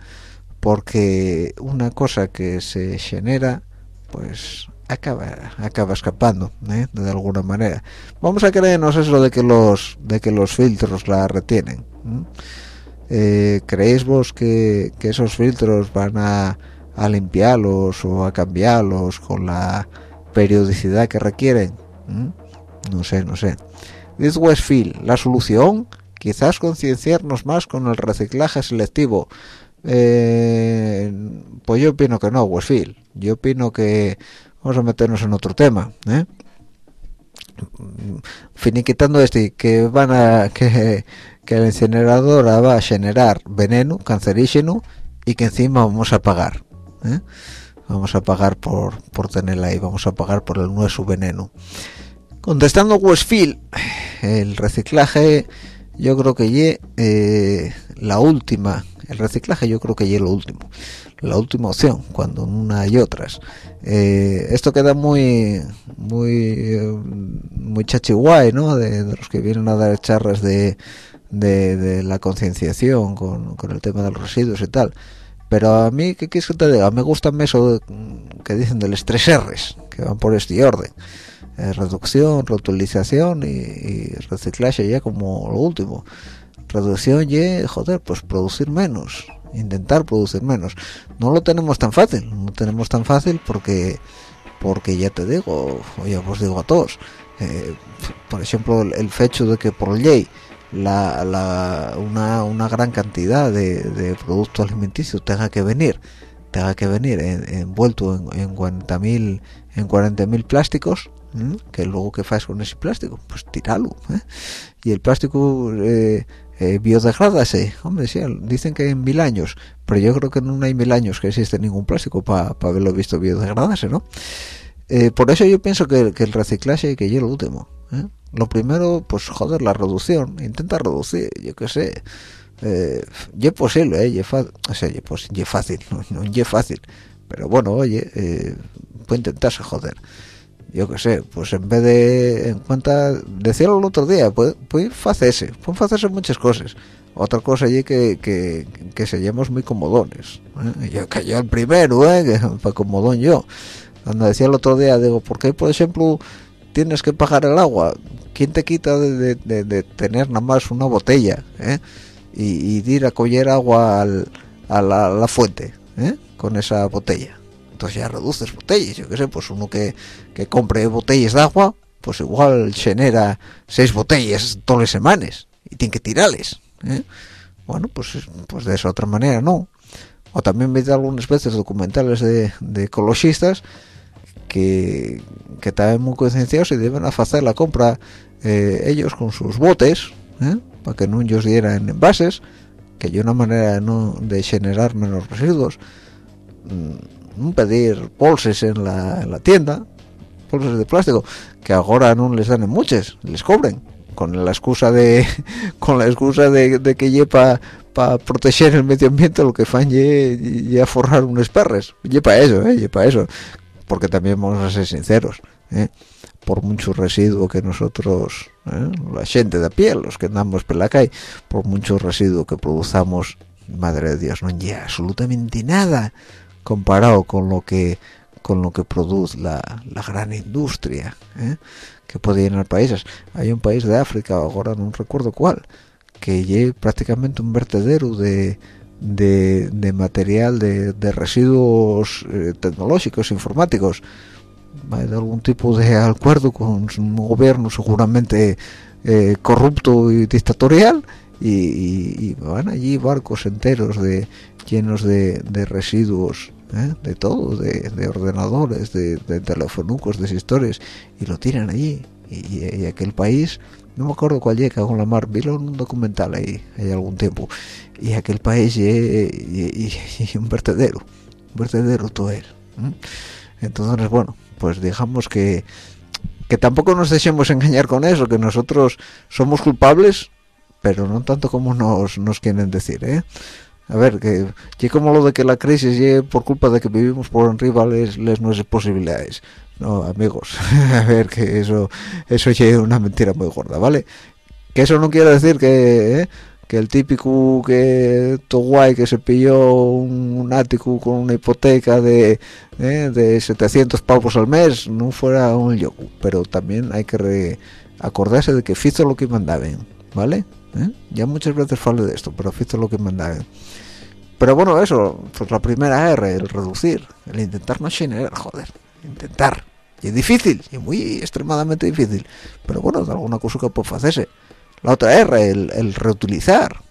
S2: porque una cosa que se genera, pues acaba acaba escapando ¿eh? de alguna manera. Vamos a creernos eso de que los de que los filtros la retienen. Eh, ¿Creéis vos que, esos filtros van a, a limpiarlos o a cambiarlos con la periodicidad que requieren? ¿Mm? No sé, no sé. Dice Westfield, la solución quizás concienciarnos más con el reciclaje selectivo. Eh, pues yo opino que no, Westfield. Yo opino que vamos a meternos en otro tema. ¿eh? finiquitando este que van a *laughs* que, que la incineradora va a generar veneno cancerígeno y que encima vamos a pagar ¿eh? vamos a pagar por por tenerla ahí vamos a pagar por el nuevo veneno. Contestando Westfield el reciclaje yo creo que ye eh, la última el reciclaje yo creo que ye lo último la última opción cuando una y otras. Eh, esto queda muy muy muy chachiguay no de, de, los que vienen a dar charlas de, de, la concienciación con, con, el tema de los residuos y tal. Pero a mí qué quieres que te diga me gusta eso que dicen de los tres R's que van por este orden. Eh, reducción reutilización y, y, reciclaje ya como lo último. Reducción y joder pues producir menos intentar producir menos. No lo tenemos tan fácil no tenemos tan fácil porque porque ya te digo ya os digo a todos eh, por ejemplo el, el, hecho de que por ley la, la, una, una gran cantidad de, productos alimenticios tenga que venir tenga que venir en, envuelto en, en 40.000 en 40.000 plásticos que luego que haces con ese plástico pues tirarlo ¿eh? y el plástico eh, eh, biodegradase hombre sí dicen que en mil años pero yo creo que no hay mil años que existe ningún plástico para pa haberlo visto biodegradarse no eh, por eso yo pienso que, que el reciclaje que yo lo último ¿eh? Lo primero pues joder la reducción intenta reducir yo qué sé eh, y posible, eh, y fácil, o sea, y, pues, y fácil, *laughs* no, no y fácil, pero bueno, oye, eh, puede intentarse joder. Yo qué sé, pues en vez de, en cuenta, decirlo el otro día, puede, puede hacerse, pueden hacerse muchas cosas. Otra cosa allí que, que, que seamos muy comodones. ¿eh? Yo que yo el primero, ¿eh? *laughs* para comodón yo. Cuando decía el otro día, digo, ¿por qué, por ejemplo, tienes que pagar el agua? ¿Quién te quita de, tener nada más una botella? ¿eh? y, y de ir a coger agua a, la, fuente ¿eh? con esa botella entonces ya reduces botellas yo qué sé pues uno que, que compre botellas de agua pues igual genera seis botellas todas las semanas y tiene que tirarles ¿eh? bueno pues pues de esa otra manera no o también me algunas veces documentales de, de ecologistas que, que también muy concienciados y deben hacer la compra eh, ellos con sus botes ¿eh? para que no ellos dieran envases que hay una manera no, de generar menos residuos. Mm, no pedir bolsas en la, en la tienda bolsas de plástico que ahora no les dan en muchas les cobren con la excusa de *laughs* con la excusa de, de que lleva para proteger el medio ambiente lo que fan y a forrar unos perres lleva eso eh lleva eso porque también vamos a ser sinceros ¿eh? por mucho residuo que nosotros ¿eh? la gente de a pie los que andamos por la calle por mucho residuo que produzamos madre de Dios no llega absolutamente nada comparado con lo que con lo que produce la, la gran industria ¿eh? que puede llenar países hay un país de África ahora no recuerdo cuál que lleve prácticamente un vertedero de de, de material de, de residuos eh, tecnológicos informáticos de algún tipo de acuerdo con un gobierno seguramente eh, corrupto y dictatorial y, y- y van allí barcos enteros de llenos de, de residuos ¿eh? de todo de, de ordenadores de, de telefonucos de historias y lo tiran allí y, y aquel país no me acuerdo cuál llega con la mar vi en un documental ahí hay algún tiempo y aquel país y, un vertedero un vertedero todo ¿eh? entonces bueno pues digamos que que tampoco nos dejemos engañar con eso que nosotros somos culpables pero no tanto como nos, nos quieren decir ¿eh? a ver que y como lo de que la crisis llegue por culpa de que vivimos por arriba les, les nuestras posibilidades no amigos *laughs* a ver que eso eso ya una mentira muy gorda vale que eso no quiere decir que ¿eh? que el típico que todo guay que se pilló un, un ático con una hipoteca de ¿eh? de 700 pavos al mes no fuera un yoku pero también hay que acordarse de que hizo lo que mandaban vale ¿Eh? ya muchas veces falo de esto pero hizo lo que mandaban pero bueno eso pues la primera R el reducir el intentar no generar joder intentar y es difícil y muy extremadamente difícil pero bueno de alguna cosa que puede hacerse la otra R el, el reutilizar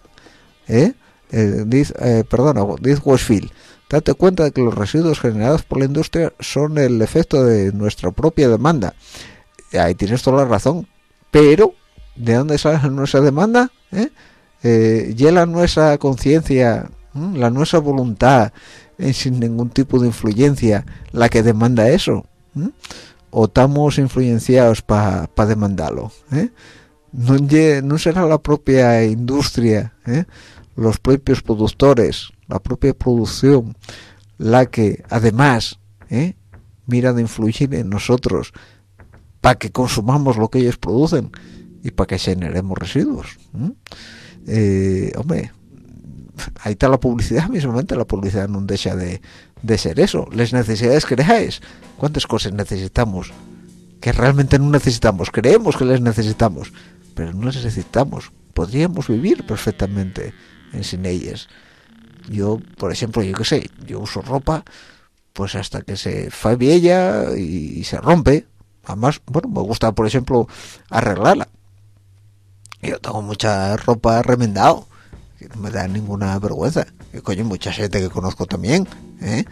S2: ¿eh? Eh, dice, eh, perdona dice Westfield date cuenta de que los residuos generados por la industria son el efecto de nuestra propia demanda ahí tienes toda la razón pero ¿de dónde sale nuestra demanda? ¿Eh? Eh, y la nuestra conciencia la nuestra voluntad eh, sin ningún tipo de influencia la que demanda eso ¿m? o estamos influenciados para demandarlo ¿eh? no, no será la propia industria ¿eh? los propios productores la propia producción la que además ¿eh? mira de influir en nosotros para que consumamos lo que ellos producen y para que generemos residuos. Eh, hombre ahí está la publicidad *laughs* mismamente la publicidad no deja de, de ser eso las necesidades creáis cuántas cosas necesitamos que realmente no necesitamos creemos que las necesitamos pero no las necesitamos. Podríamos vivir perfectamente en sin ellas. Yo por ejemplo yo qué sé yo uso ropa pues hasta que se fue vieja y, y se rompe. Además bueno me gusta por ejemplo arreglarla. Yo tengo mucha ropa remendado que no me da ninguna vergüenza y coño mucha gente que conozco también ¿eh?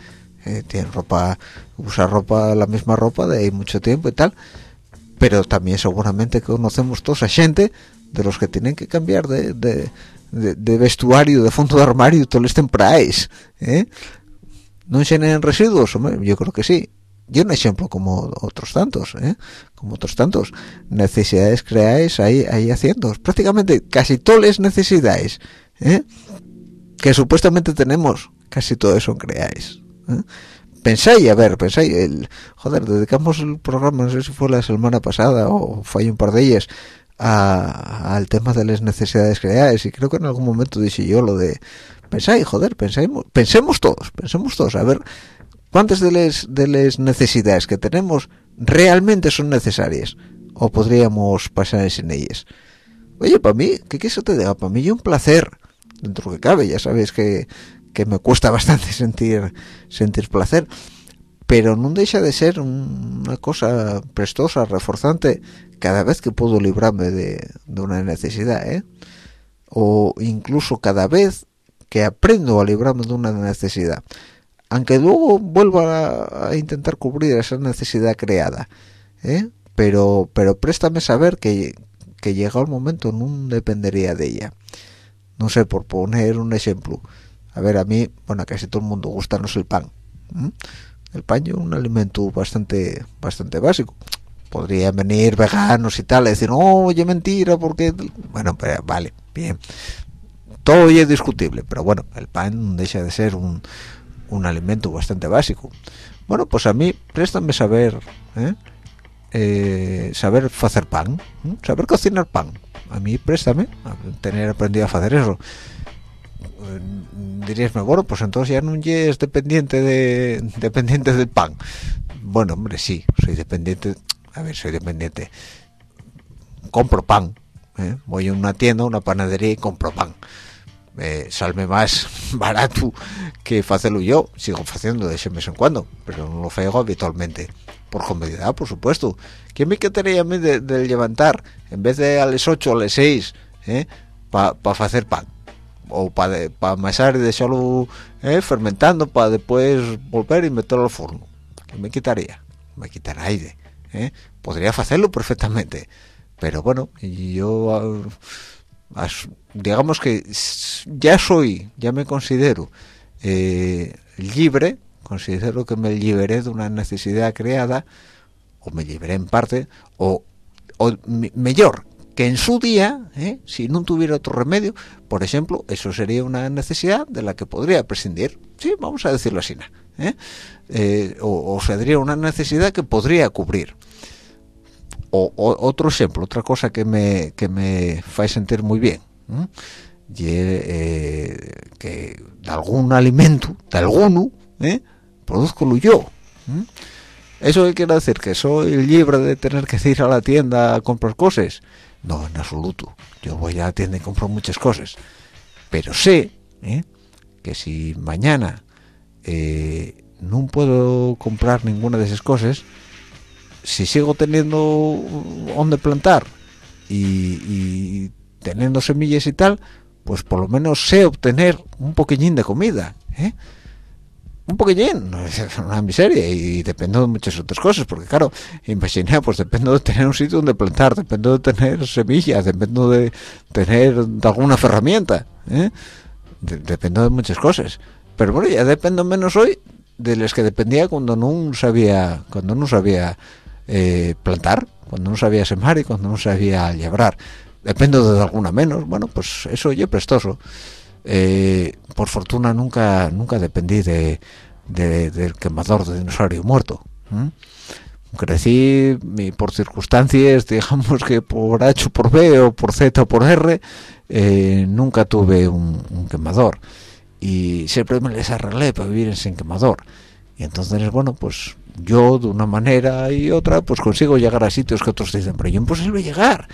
S2: Eh, tiene ropa usa ropa la misma ropa de mucho tiempo y tal pero también seguramente conocemos toda gente de los que tienen que cambiar de, de, vestuario de fondo de armario todos los temporais ¿eh? no generan residuos Hombre, yo creo que sí y un ejemplo como otros tantos ¿eh? como otros tantos necesidades creáis ahí ahí haciendo prácticamente casi todas las necesidades ¿eh? Que supuestamente tenemos casi todo eso creáis ¿eh? pensáis a ver pensáis el joder dedicamos el programa no sé si fue la semana pasada o fue un par de ellas al tema de las necesidades creáis y creo que en algún momento dije yo lo de pensáis joder pensemos pensemos todos pensemos todos a ver cuántas de las de las necesidades que tenemos realmente son necesarias o podríamos pasar sin ellas. Oye para mí qué quieres que te diga para mí es un placer dentro que cabe ya sabéis que, que me cuesta *laughs* bastante sentir sentir placer pero no deja de ser un- una cosa prestosa reforzante cada vez que puedo librarme de, de una necesidad ¿eh? o incluso cada vez que aprendo a librarme de una necesidad aunque luego vuelva a, a intentar cubrir esa necesidad creada ¿eh? pero pero préstame saber que, que llega el momento no dependería de ella no sé por poner un ejemplo. A ver a mí bueno casi todo el mundo gusta no el pan el pan es un alimento bastante bastante básico. Podrían venir veganos y tal y decir oye mentira porque bueno pero vale bien. Todo es discutible pero bueno el pan deja de ser un, un alimento bastante básico. Bueno pues a mí préstame saber ¿eh? Eh, saber hacer pan saber cocinar pan a mí préstame a tener aprendido a hacer eso. Diríasme bueno pues entonces ya no es dependiente de *laughs* dependiente del pan. Bueno hombre sí soy dependiente a ver soy dependiente. Compro pan ¿eh? voy a una tienda una panadería y compro pan. Eh, salme más *laughs* barato que hacerlo yo sigo haciendo de ese mes en cuando pero no lo hago habitualmente por comodidad por supuesto. ¿quién me quedaría a mí levantar en vez de a las 8 a las 6 eh, para hacer pan. O para pa amasar y dejarlo eh, fermentando para después volver y meterlo al forno. ¿qué me quitaría? me quitará aire ¿eh? podría hacerlo perfectamente. Pero bueno yo ah, digamos que ya soy ya me considero eh, libre considero que me liberé de una necesidad creada o me liberé en parte o, o mejor que en su día ¿eh? si no tuviera otro remedio por ejemplo eso sería una necesidad de la que podría prescindir sí vamos a decirlo así ¿eh? Eh, o, sería una necesidad que podría cubrir o, otro ejemplo, otra cosa que me que me hace sentir muy bien, eh, que de algún alimento, de alguno, ¿eh? Produzco yo. ¿m? ¿Eso qué quiere decir? ¿Que soy libre de tener que ir a la tienda a comprar cosas? No, en absoluto. Yo voy a la tienda y compro muchas cosas. Pero sé ¿eh? que si mañana eh, no puedo comprar ninguna de esas cosas, si sigo teniendo donde plantar y, y teniendo semillas y tal, pues por lo menos sé obtener un poquillín de comida, ¿eh? Un poquillín, no es una miseria y dependo de muchas otras cosas, porque claro, imagina, pues dependo de tener un sitio donde plantar, dependo de tener semillas, dependo de tener alguna herramienta, ¿eh? De- dependo de muchas cosas. Pero bueno, ya dependo menos hoy de las que dependía cuando no sabía, cuando no sabía eh, plantar, cuando no sabía sembrar y cuando no sabía llevar. Dependo de alguna menos, bueno, pues eso yo prestoso. Eh, por fortuna nunca nunca dependí de, de- del quemador de dinosaurio muerto. Crecí por circunstancias, *laughs* digamos que por H por B o por Z o por R, eh, nunca tuve un, un quemador y siempre me les arreglé para vivir sin quemador y entonces bueno pues yo de una manera y otra pues consigo llegar a sitios que otros dicen pero yo imposible llegar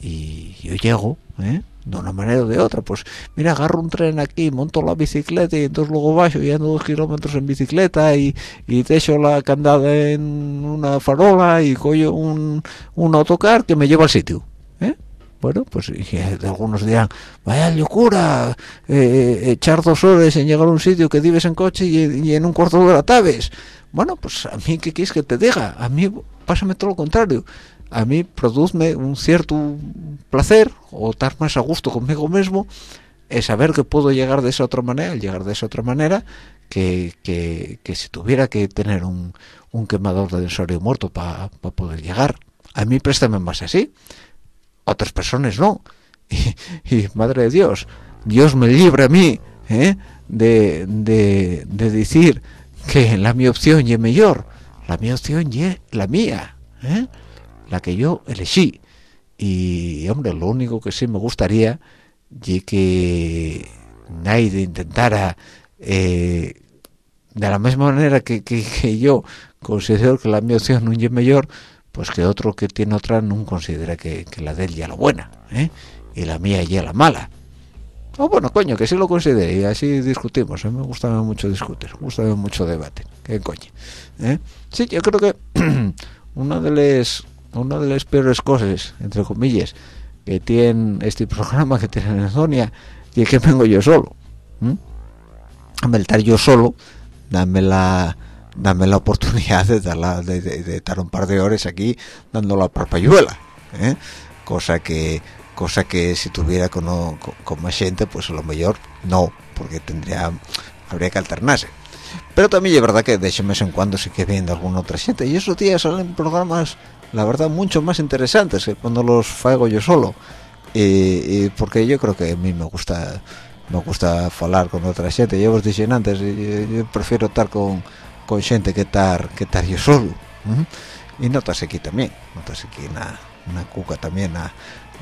S2: y yo llego ¿eh? De una manera o de otra pues mira agarro un tren aquí monto la bicicleta y entonces luego bajo y ando dos kilómetros en bicicleta y, y dejo la candada en una farola y cojo un, un autocar que me lleva al sitio ¿eh? bueno pues y algunos dirán vaya locura eh, echar dos horas en llegar a un sitio que vives en coche y, y en un cuarto de hora tabes bueno pues a mí qué quieres que te diga a mí pásame todo lo contrario a mí produzme un cierto placer o estar más a gusto conmigo mismo es saber que puedo llegar de esa otra manera llegar de esa otra manera que, que, que si tuviera que tener un, un quemador de dinosaurio muerto para poder llegar a mí préstame más así otras personas no *laughs* y, y, madre de Dios Dios me libre a mí ¿eh? de, de, de decir que la mi opción es mejor la mi opción es la mía ¿eh? La que yo elegí y hombre lo único que sí me gustaría y que nadie intentara eh, de la misma manera que, yo considero que la mi opción no es mejor pues que otro que tiene otra no considera que, la de él ya la buena ¿eh? y la mía ya la mala o bueno coño que sí lo considere y así discutimos ¿eh? me gusta mucho discutir me gusta mucho debate qué coño ¿eh? sí yo creo que *clears throat* una de las una de las peores cosas entre comillas que tiene este programa que tiene Enedonia y es que vengo yo solo ¿eh? a estar yo solo dame la dame la oportunidad de, darla, de, de, de, estar un par de horas aquí dando la parpayuela ¿eh? cosa que cosa que si tuviera con, con, con, más gente pues a lo mejor no porque tendría habría que alternarse pero también es verdad que de hecho vez en cuando sí que viendo alguna otra gente y esos días salen programas la verdad mucho más interesantes que cuando los hago yo solo. Y, porque yo creo que a mí me gusta me gusta hablar con otra gente. Yo os dije antes yo, prefiero estar con con gente que estar que estar yo solo ¿eh? y notas aquí también notas aquí una, una cuca también a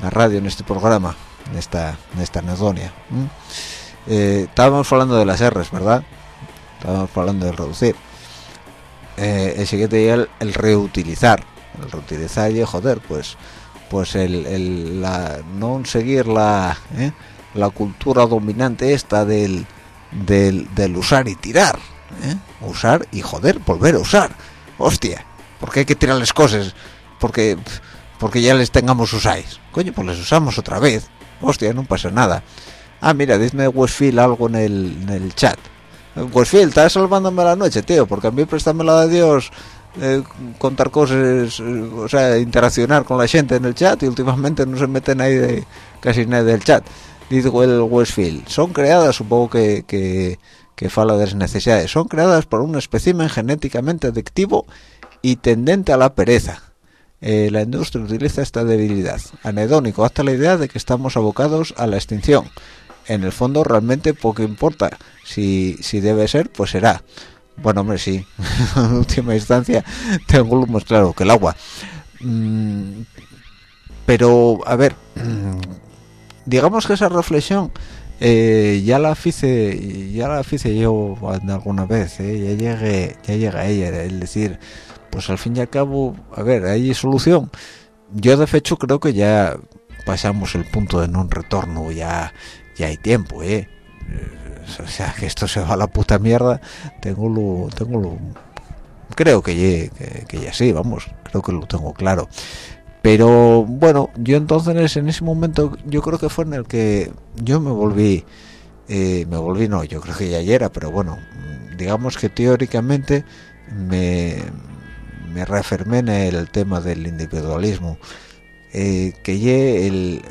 S2: la radio en este programa en esta en esta anedonia ¿eh? Eh, estábamos hablando de las R's verdad estábamos hablando de reducir. Eh, el siguiente día el, reutilizar el joder pues pues el, el la, no seguir la la cultura dominante esta del, del, del usar y tirar ¿eh? usar y joder volver a usar. Hostia porque hay que tirar las cosas porque porque ya les tengamos usáis. Coño pues les usamos otra vez. Hostia no pasa nada. Ah mira dime Westfield algo en el, en el chat. Westfield estás salvándome la noche tío porque a mí préstamela de Dios eh, contar cosas o sea interaccionar con la gente en el chat y últimamente no se mete nadie de, casi nadie del chat dice el Westfield son creadas supongo que, que que fala de las necesidades son creadas por un espécimen genéticamente adictivo y tendente a la pereza. Eh, la industria utiliza esta debilidad. Anedónico, hasta la idea de que estamos abocados a la extinción. En el fondo realmente poco importa. Si, si debe ser, pues será. Bueno, hombre, sí. *laughs* en última instancia tengo lo más claro que el agua. Mm, pero, a ver, digamos que esa reflexión eh, ya la hice ya la hice yo alguna vez ¿eh? ya llegué ya llega ella es decir pues al fin y al cabo a ver hay solución yo de hecho creo que ya pasamos el punto de no retorno ya ya hay tiempo ¿eh? O sea que esto se va a la puta mierda. Tengo lo tengo lo creo que ya, que, ya sí vamos creo que lo tengo claro. Pero bueno yo entonces en ese momento yo creo que fue en el que yo me volví eh, me volví no yo creo que ya era pero bueno digamos que teóricamente me, me reafirmé en el tema del individualismo. Eh, que ye el,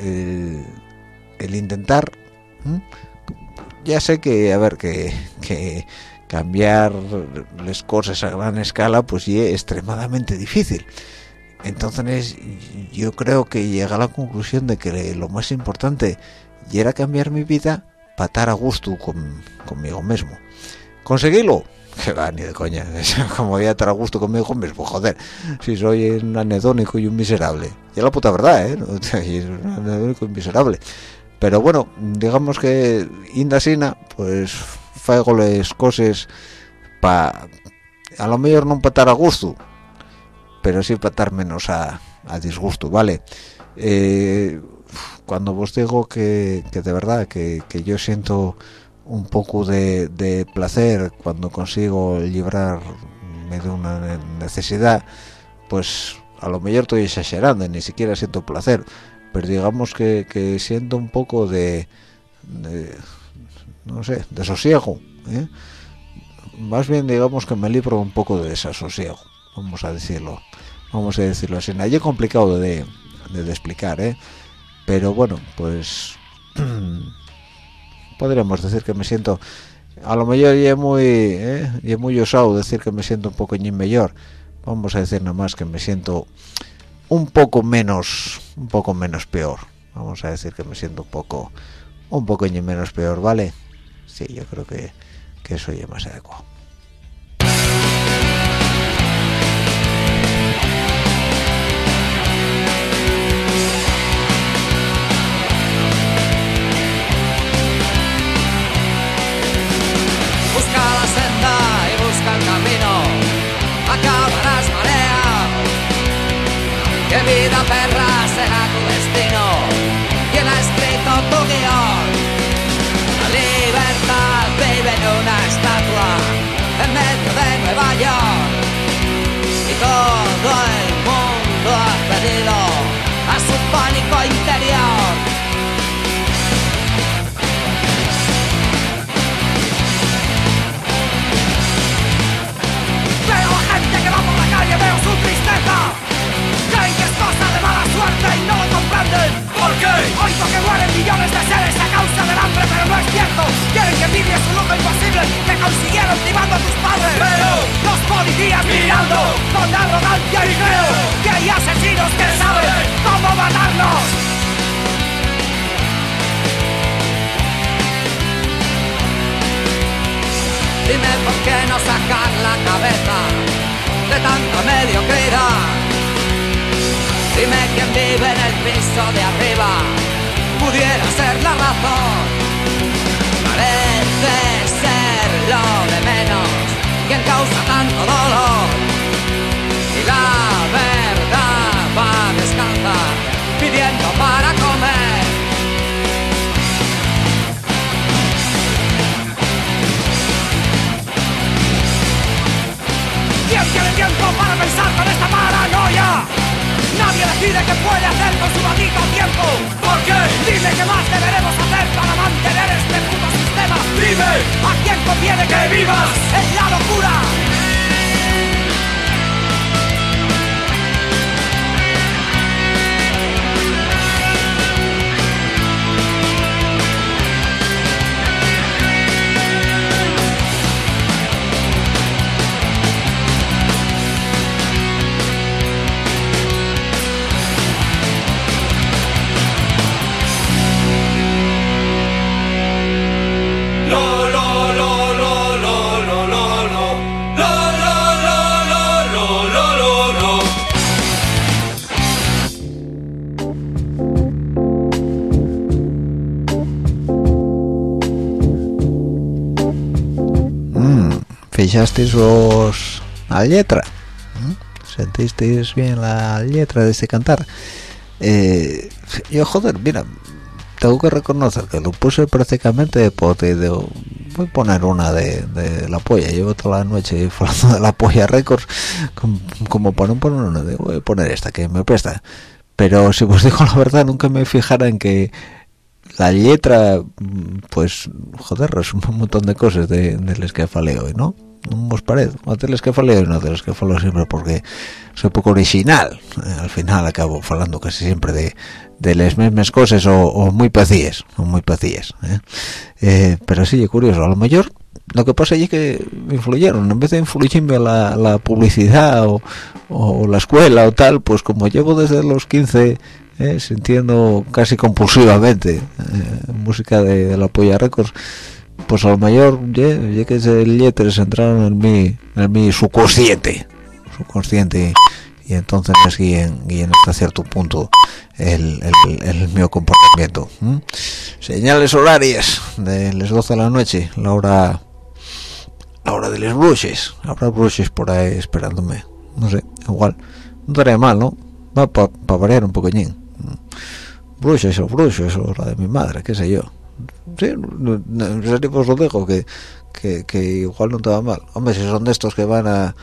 S2: el, intentar. Ya sé que a ver que, que cambiar las cosas a gran escala pues es extremadamente difícil. Entonces yo creo que llega a la conclusión de que lo más importante era cambiar mi vida para estar a gusto con, conmigo mismo. Conseguirlo que va ni de coña. *laughs* Como voy a estar a gusto conmigo mismo joder si soy un anedónico y un miserable. Y la puta verdad eh *laughs* un anedónico y un miserable pero bueno digamos que indasina pues fago las cosas para a lo mejor no para a gusto pero sí para estar menos a, a disgusto, ¿vale? Eh, cuando vos digo que, que de verdad que, que, yo siento un poco de, de, placer cuando consigo librarme de una necesidad, pues a lo mejor estoy exagerando, ni siquiera siento placer, pero digamos que, siento un poco de, de, no sé, de sosiego, ¿eh? más bien digamos que me libro un poco de desasosiego vamos a decirlo vamos a decirlo así nadie complicado de, de, explicar ¿eh? pero bueno pues *clears throat* podríamos decir que me siento a lo mejor ya muy ¿eh? muy osado decir que me siento un poco mejor vamos a decir nada más que me siento un poco menos un poco menos peor. Vamos a decir que me siento un poco un poquillo menos peor vale sí yo creo que, que eso ya más adecuado
S3: Que vida perra será qué? Oigo que mueren millones de seres a causa del hambre, pero no es cierto. Quieren que envidies un lujo imposible que consiguieron timando a tus padres. Pero los policías mirando con arrogancia y creo que hay asesinos que saben cómo matarnos. Dime por qué no sacar la cabeza de tanta mediocridad. Dime quién vive en el piso de arriba, pudiera ser la razón. Parece ser lo de menos, quien causa tanto dolor. Y la verdad va a descansar, pidiendo para comer. ¿Quién tiene tiempo para pensar con esta paranoia? Nadie decide qué puede hacer con su maldito tiempo. ¿Por qué? Dime qué más deberemos hacer para mantener este puto sistema. Dime a quién conviene que vivas en la locura.
S2: Fijasteis vos la letra sentisteis bien la letra de este cantar Eh, yo joder mira tengo que reconocer que lo puse prácticamente porque digo, voy a poner una de, de la polla. Llevo toda la noche hablando de la polla récords como, como para no poner una voy a poner esta que me presta. Pero si os digo la verdad nunca me fijara en que la letra pues joder resume un montón de cosas de, de las que hoy no no os parece las que falé hoy no las que falo siempre porque soy poco original. Eh, al final acabo falando casi siempre de, de las mismas cosas o, muy pacíes o muy pacíes ¿eh? Eh, pero sí es curioso. A lo mejor lo que pasa es que influyeron. En vez de influirme la, la publicidad o, la escuela o tal pues como llevo desde los 15 eh, sintiendo casi compulsivamente música de, de la Polla Records pues a lo mejor ya, que ese letras entraron en mi en mi subconsciente. Subconsciente y entonces es guíen, guíen hasta cierto punto el, el, el comportamiento señales horarias de las 12 de la noche la hora la hora de los bruches habrá bruches por ahí esperándome. No sé igual. No estaría mal no va para variar un poquillín bruches o bruches o la de mi madre qué sé yo sí, en serio pues lo dejo que, que, igual no te va mal. Hombre si son de estos que van a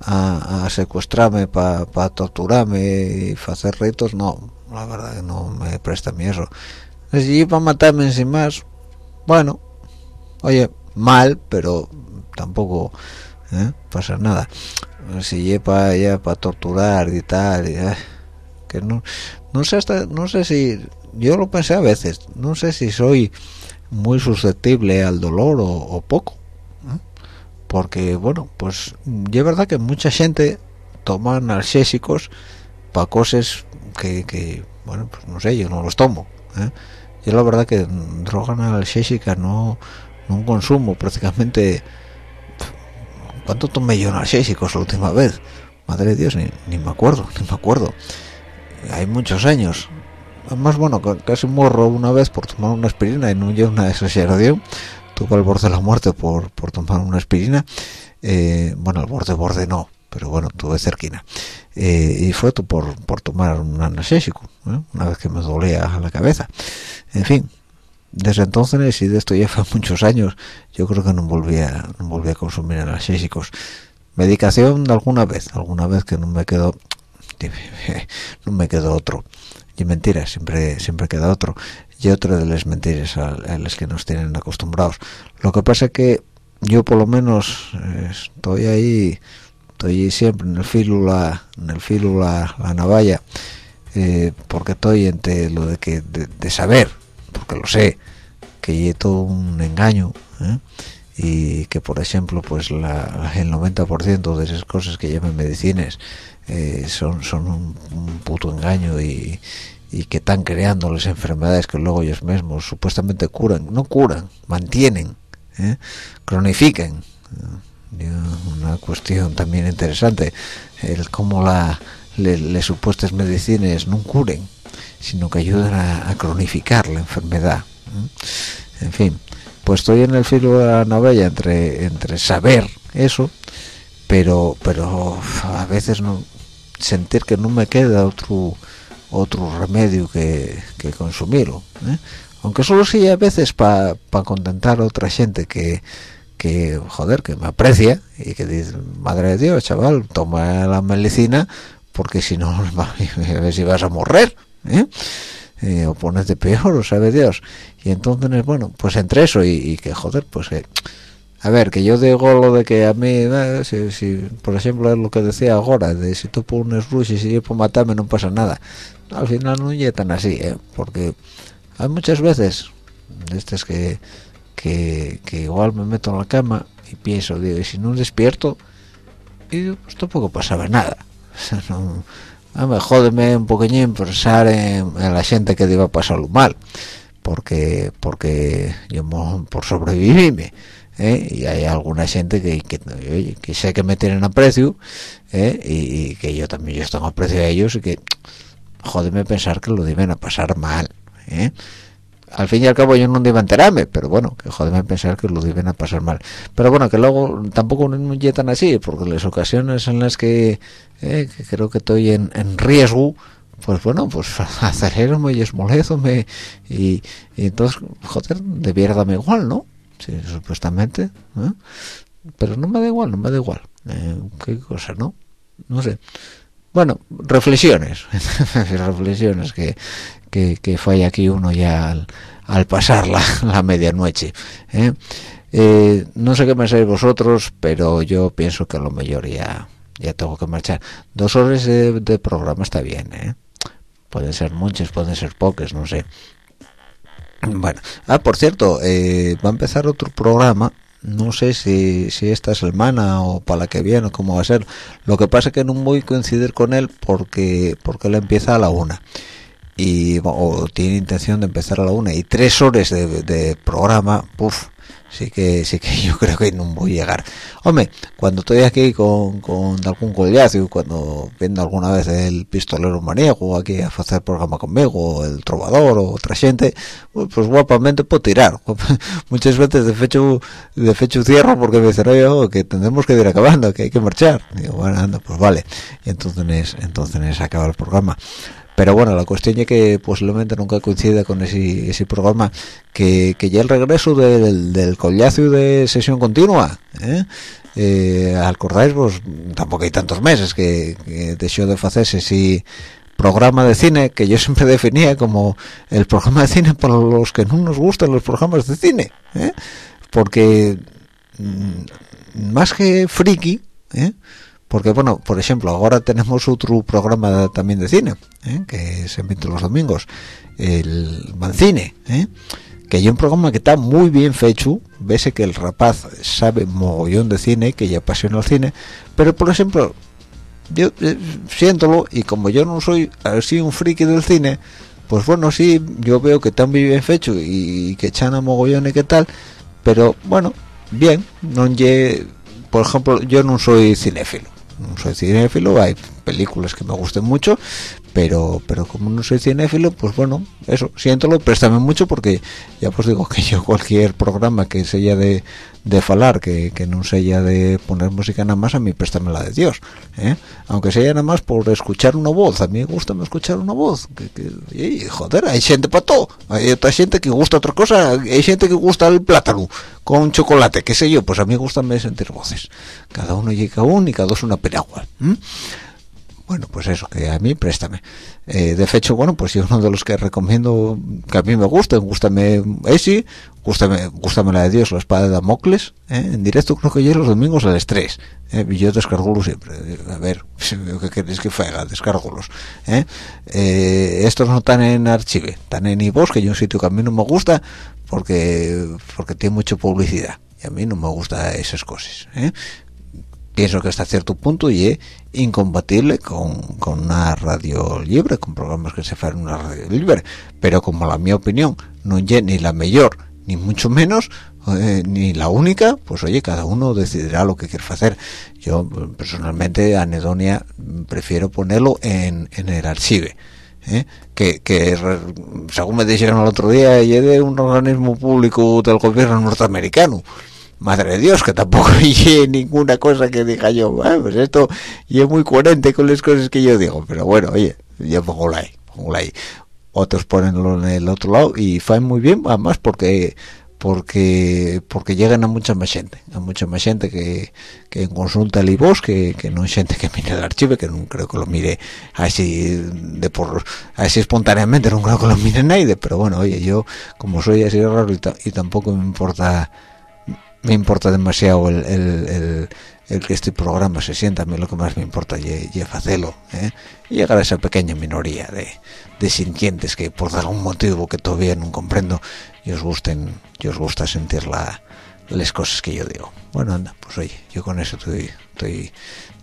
S2: a, secuestrarme para pa torturarme y hacer ritos no la verdad que no me presta a mí eso. Si para matarme sin más bueno oye mal pero tampoco ¿eh? pasa nada. Si lleva ya para torturar y tal eh, que no no sé hasta no sé si yo lo pensé a veces no sé si soy muy susceptible al dolor o, poco ¿eh? porque bueno pues es verdad que mucha gente toma analgésicos para cosas que, que, bueno pues no sé yo no los tomo ¿eh? yo la verdad que droga analgésica no no consumo prácticamente ¿cuánto tomé yo analgésicos la última vez? madre de Dios, ni, ni me acuerdo, ni me acuerdo hay muchos años además bueno ca- casi morro una vez por tomar una aspirina y no llevo una exageración. Tuve al borde de la muerte por, por tomar una aspirina. Eh, bueno al borde borde no pero bueno tuve cerquina. Eh, y fue por, por tomar un analgésico ¿eh? una vez que me dolía la cabeza. En fin desde entonces y de esto ya fue *laughs* muchos años. Yo creo que no volví a, no volví a consumir analgésicos. Medicación alguna vez alguna vez que no me quedó *laughs* no me quedó otro y mentira siempre siempre queda otro y otro de las mentiras a, a las que nos tienen acostumbrados lo que pasa es que yo por lo menos estoy ahí estoy siempre en el filo la en el filo la, la navalla eh, porque estoy entre lo de que de, de saber porque lo sé que es todo un engaño ¿eh? y que por ejemplo pues la, el 90% de esas cosas que llaman medicinas eh, son son un, puto engaño y, y que están creando las enfermedades que luego ellos mismos supuestamente curan no curan mantienen ¿eh? cronifican una cuestión también interesante el cómo la las supuestas medicinas no curen sino que ayudan a, a cronificar la enfermedad ¿eh? en fin pues estoy en el filo de la novela entre entre saber eso pero pero a veces no sentir que no me queda otro otro remedio que, que consumirlo ¿eh? aunque solo sea a veces para contentar a otra gente que que joder que me aprecia y que dice madre de dios chaval toma la medicina porque si no *laughs* a ver si vas a morrer ¿eh? Eh, o ponerte peor o sabe dios y entonces bueno pues entre eso y, y que joder pues a ver que yo digo lo de que a mí si, si, por ejemplo es lo que decía ahora de si tú pones rush y si yo puedo matarme no pasa nada. Al final no es tan así ¿eh? porque hay muchas veces estas que, que igual me meto en la cama y pienso digo y si no despierto y digo, pues tampoco pasaba nada. *laughs* O sea, a me jódeme un poquillín pensar en, la gente que iba a pasarlo mal porque porque yo por sobrevivirme ¿eh? y hay alguna gente que, que, que sé que me tienen aprecio ¿eh? y, que yo también yo tengo aprecio a ellos y que jódeme pensar que lo deben a pasar mal ¿eh? al fin y al cabo yo no a enterarme pero bueno que jodeme pensar que lo deben a pasar mal pero bueno que luego tampoco no tan así porque las ocasiones en las que, eh, creo que estoy en, en, riesgo pues bueno pues *laughs* acelerome y esmolézome y, y entonces joder debiera darme igual no sí, supuestamente ¿eh? pero no me da igual no me da igual eh, qué cosa no no sé bueno reflexiones *laughs* reflexiones que que, que falla aquí uno ya al, pasar la, *laughs* la medianoche ¿eh? Eh, no sé qué pensáis vosotros pero yo pienso que a lo mejor ya ya tengo que marchar dos horas de, de programa está bien ¿eh? pueden ser muchas pueden ser pocas no sé bueno ah por cierto eh, va a empezar otro programa. No sé si, si esta semana o para la que viene o cómo va a ser. Lo que pasa es que no voy a coincidir con él porque porque él empieza a la una. Y o tiene intención de empezar a la una. Y tres horas de, de programa puff sí que sí que *laughs* yo creo que no voy a llegar. Hombre cuando estoy aquí con, con algún collazo cuando viendo alguna vez el pistolero maníaco aquí a hacer programa conmigo el trovador o otra gente pues guapamente puedo tirar. *laughs* Muchas veces de fecho de fecho cierro porque me dicen oh, que tendremos que ir acabando que hay que marchar digo bueno anda pues vale y entonces entonces acaba el programa pero bueno la cuestión es que posiblemente nunca coincida con ese, ese programa que, que ya el regreso del, del collazo de sesión continua ¿eh? Eh, acordáis vos tampoco hay tantos meses que, que de hacerse ese programa de cine que yo siempre *laughs* definía como el programa de cine para los que no nos gustan los programas de cine ¿eh? porque mmm, más que friki ¿eh? Porque bueno por ejemplo ahora tenemos otro programa también de cine ¿eh? que se emite los domingos el Mancine ¿eh? que hay un programa que está muy bien hecho ves que el rapaz sabe mogollón de cine que ya apasiona el cine pero por ejemplo yo eh, siéntolo y como yo no soy así un friki del cine pues bueno sí yo veo que muy bien hecho y, que echan a mogollón y qué tal pero bueno bien no por ejemplo yo no soy cinéfilo soy cinéfilo hay películas que me gusten mucho pero pero como no soy cinéfilo pues bueno eso siéntolo préstame mucho porque ya pues digo que yo cualquier programa que sea de, de falar que, que no sea de poner música nada más a mí préstame la de Dios ¿eh? aunque sea nada más por escuchar una voz a mí me gusta escuchar una voz que, y, joder hay gente para todo hay otra gente que gusta otra cosa hay gente que gusta el plátano con chocolate qué sé yo pues a mí me gusta sentir voces cada uno llega uno y cada dos una peragua bueno pues eso que a mí préstame eh, de hecho bueno pues yo uno de los que recomiendo que a mí me gusta gustame ese gustame, gustame la de Dios la espada de Damocles ¿eh? en directo creo que yo los domingos al estrés ¿eh? y yo descargo siempre a ver *laughs* qué queréis que haga descargolos ¿eh? estos no están en archive están en iVoox que es un sitio que a mí no me gusta porque porque tiene mucha publicidad y a mí no me gusta esas cosas pienso que hasta cierto punto y es incompatible con, con, una radio libre, con programas que se en una radio libre, pero como la mi opinión no es ni la mejor, ni mucho menos, eh, ni la única, pues oye, cada uno decidirá lo que quiere hacer. Yo personalmente, Anedonia, prefiero ponerlo en, en el archive. ¿eh? Que, que, según me dijeron el otro día, es de un organismo público del gobierno norteamericano madre de Dios, que tampoco *laughs* hay ninguna cosa que diga yo, pues esto y es muy coherente con las cosas que yo digo, pero bueno, oye, yo pongo la ahí, pongo ahí. Otros ponenlo en el otro lado y faen muy bien, además porque porque porque llegan a mucha más gente, a mucha más gente que, que consulta el iVoox, que, que no hay gente que mire el archivo, que no creo que lo mire así de por así espontáneamente, no creo que lo mire nadie, pero bueno, oye, yo como soy así raro y tampoco me importa me importa demasiado el, el, que este programa se sienta, a mí lo que más me importa es hacerlo, ¿eh? llegar a esa pequeña minoría de, de sintientes que por algún motivo que todavía no comprendo, y os gusten, y os gusta sentir la, las cosas que yo digo. Bueno, anda, pues oye, yo con eso estoy, estoy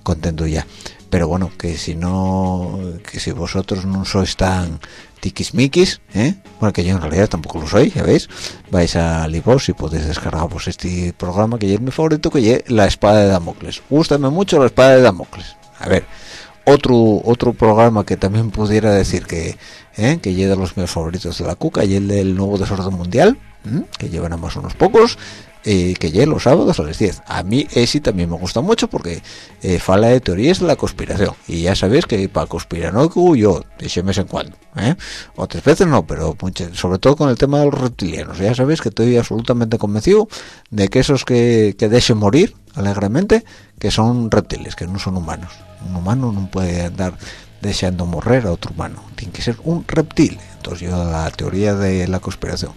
S2: contento ya. Pero bueno, que si no, que si vosotros no sois tan tiquismiquis, ¿eh? bueno que yo en realidad tampoco lo soy, ya veis, vais a Libos y podéis descargar pues, este programa que es mi favorito, que es La Espada de Damocles. Gústame mucho La Espada de Damocles. A ver, otro otro programa que también pudiera decir que ¿eh? que llega de los míos favoritos de la cuca y el del nuevo desorden mundial, que llevan a más unos pocos, eh, que llegue los sábados a las 10. A mí ese también me gusta mucho porque eh, fala de teorías de la conspiración. Y ya sabéis que para conspiranoico yo, de vez en cuando. ¿eh? Otras veces no, pero sobre todo con el tema de los reptilianos. Ya sabéis que estoy absolutamente convencido de que esos que, que morir alegremente, que son reptiles, que no son humanos. Un humano no puede andar deseando morrer a otro humano. Tiene que ser un reptil. Entonces yo la teoría de la conspiración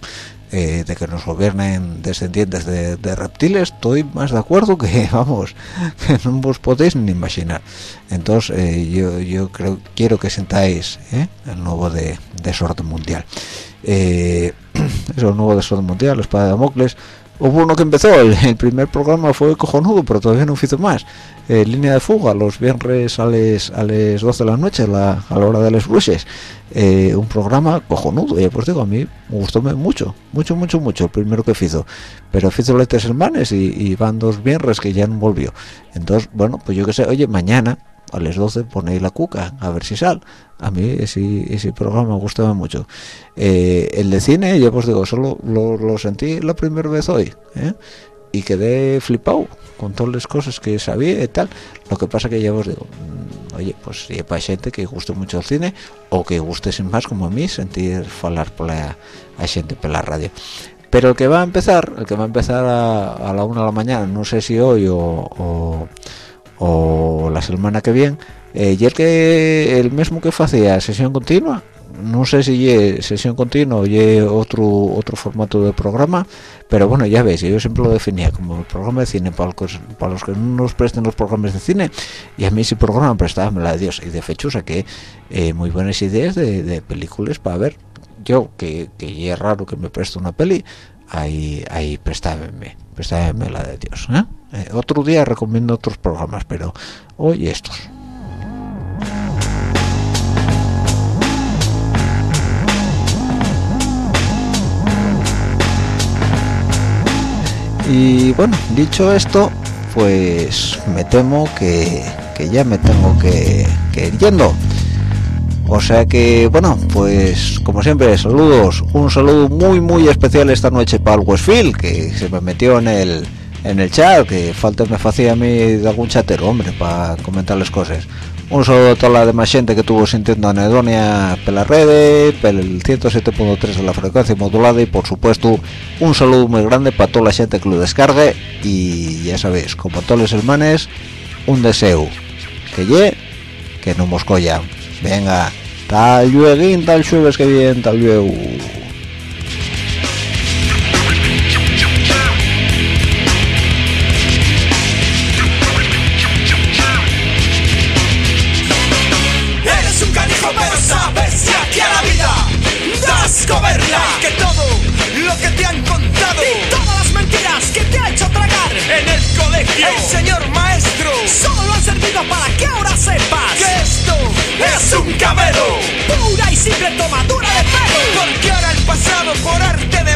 S2: eh, de que nos gobiernen descendientes de, reptiles, estoy más de acuerdo que, *laughs* vamos, que no vos podéis ni imaginar. Entonces, eh, yo, yo creo, quiero que sentáis ¿eh? el nuevo de desorden mundial. *clears throat* eso, el nuevo desorden mundial, la espada de Damocles, hubo uno que empezó, el, primer programa fue cojonudo, pero todavía no hizo más. Eh, línea de fuga, los viernes a las a 12 de la noche, a la hora de las bruces. Eh, un programa cojonudo, y pues digo, a mí me gustó mucho, mucho, mucho, mucho, el primero que hizo. Pero hizo las tres semanas y, y, van dos viernes que ya no volvió. Entonces, bueno, pues yo qué sé, oye, mañana a las 12 ponéis la cuca, a ver si sal. A mí ese, ese programa me gustaba mucho. Eh, el de cine, ya pues digo, solo lo, sentí la primera vez hoy. ¿eh? Y quedé flipado con todas las cosas que sabía y tal. Lo que pasa que ya os digo, mm, oye, pues si hay gente que guste mucho el cine o que guste sin más como a mí sentir hablar por la, gente por la radio. Pero el que va a empezar, el que va a empezar a, la una de la mañana, no sé si hoy o la semana que viene eh, y el que el mismo que hacía sesión continua no sé si es sesión continua o otro otro formato de programa pero bueno ya ves yo siempre lo definía como el programa de cine para los, para los que no nos presten los programas de cine y a mí ese programa prestaba la de Dios y de hecho saqué eh, muy buenas ideas de, películas para ver. Yo que, que es raro que me preste una peli ahí ahí prestábenme pues me la de Dios. ¿eh? eh, otro día recomiendo otros programas, pero hoy estos. Y bueno, dicho esto, pues me temo que, que ya me tengo que, que ir yendo. O sea que, bueno, pues como siempre, saludos. Un saludo muy, muy especial esta noche para el Westfield, que se me metió en el, en el chat, que falta me hacía a mí de algún chatero, hombre, para comentarles cosas. Un saludo a toda la demás gente que tuvo sintiendo anedonia por la red, por el 107.3 de la frecuencia modulada y por supuesto un saludo muy grande para toda la gente que lo descargue y ya sabéis, como todos los hermanes, un deseo, que ye, que no moscoya. Venga, tal luego, tal jueves que bien, tal luego.
S4: Eres un canijo pero sabes que aquí a la vida das coberla Que todo lo que te han contado Y todas las mentiras que te ha hecho tragar En el colegio El señor maestro Solo han servido para que ahora sepas Que un cabelo Pura y simple tomadura de pelo. Porque ahora el pasado por arte de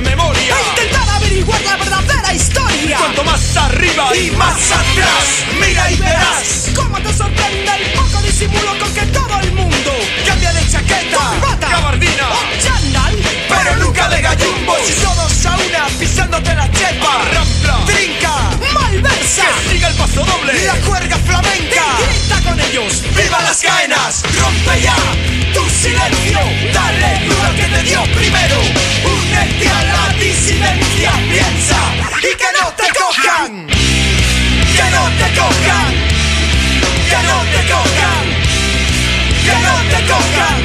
S4: memoria. E intentar averiguar la verdadera historia. Cuanto más arriba y más atrás Mira y verás Cómo te sorprende el poco disimulo con que todo el mundo Cambia de chaqueta Corbata Gabardina. O chándal. Pero nunca de gallumbos Y todos a una pisándote la chepa Rampla. Trinca Que siga el paso doble. La cuerda flamenca. Y grita con ellos. ¡Viva las caenas! ¡Rompe ya tu silencio! Dale duro que te dio primero. Únete a la disidencia. Piensa y que no te cojan. Que no te cojan. Que no te cojan. Que no te cojan.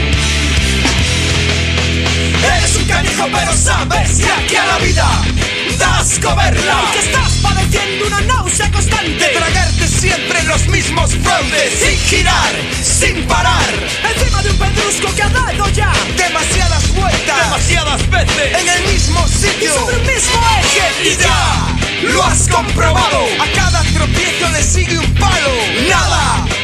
S4: Eres un canijo pero sabes que aquí a la vida das coberla Que estás padeciendo una náusea constante. De tragarte siempre los mismos fraudes Sin girar, sin parar. Encima de un pedrusco que ha dado ya Demasiadas vueltas. Demasiadas veces. En el mismo sitio. Y sobre el mismo eje. Y ya. lo has comprobado. A cada tropiezo le sigue un palo. Nada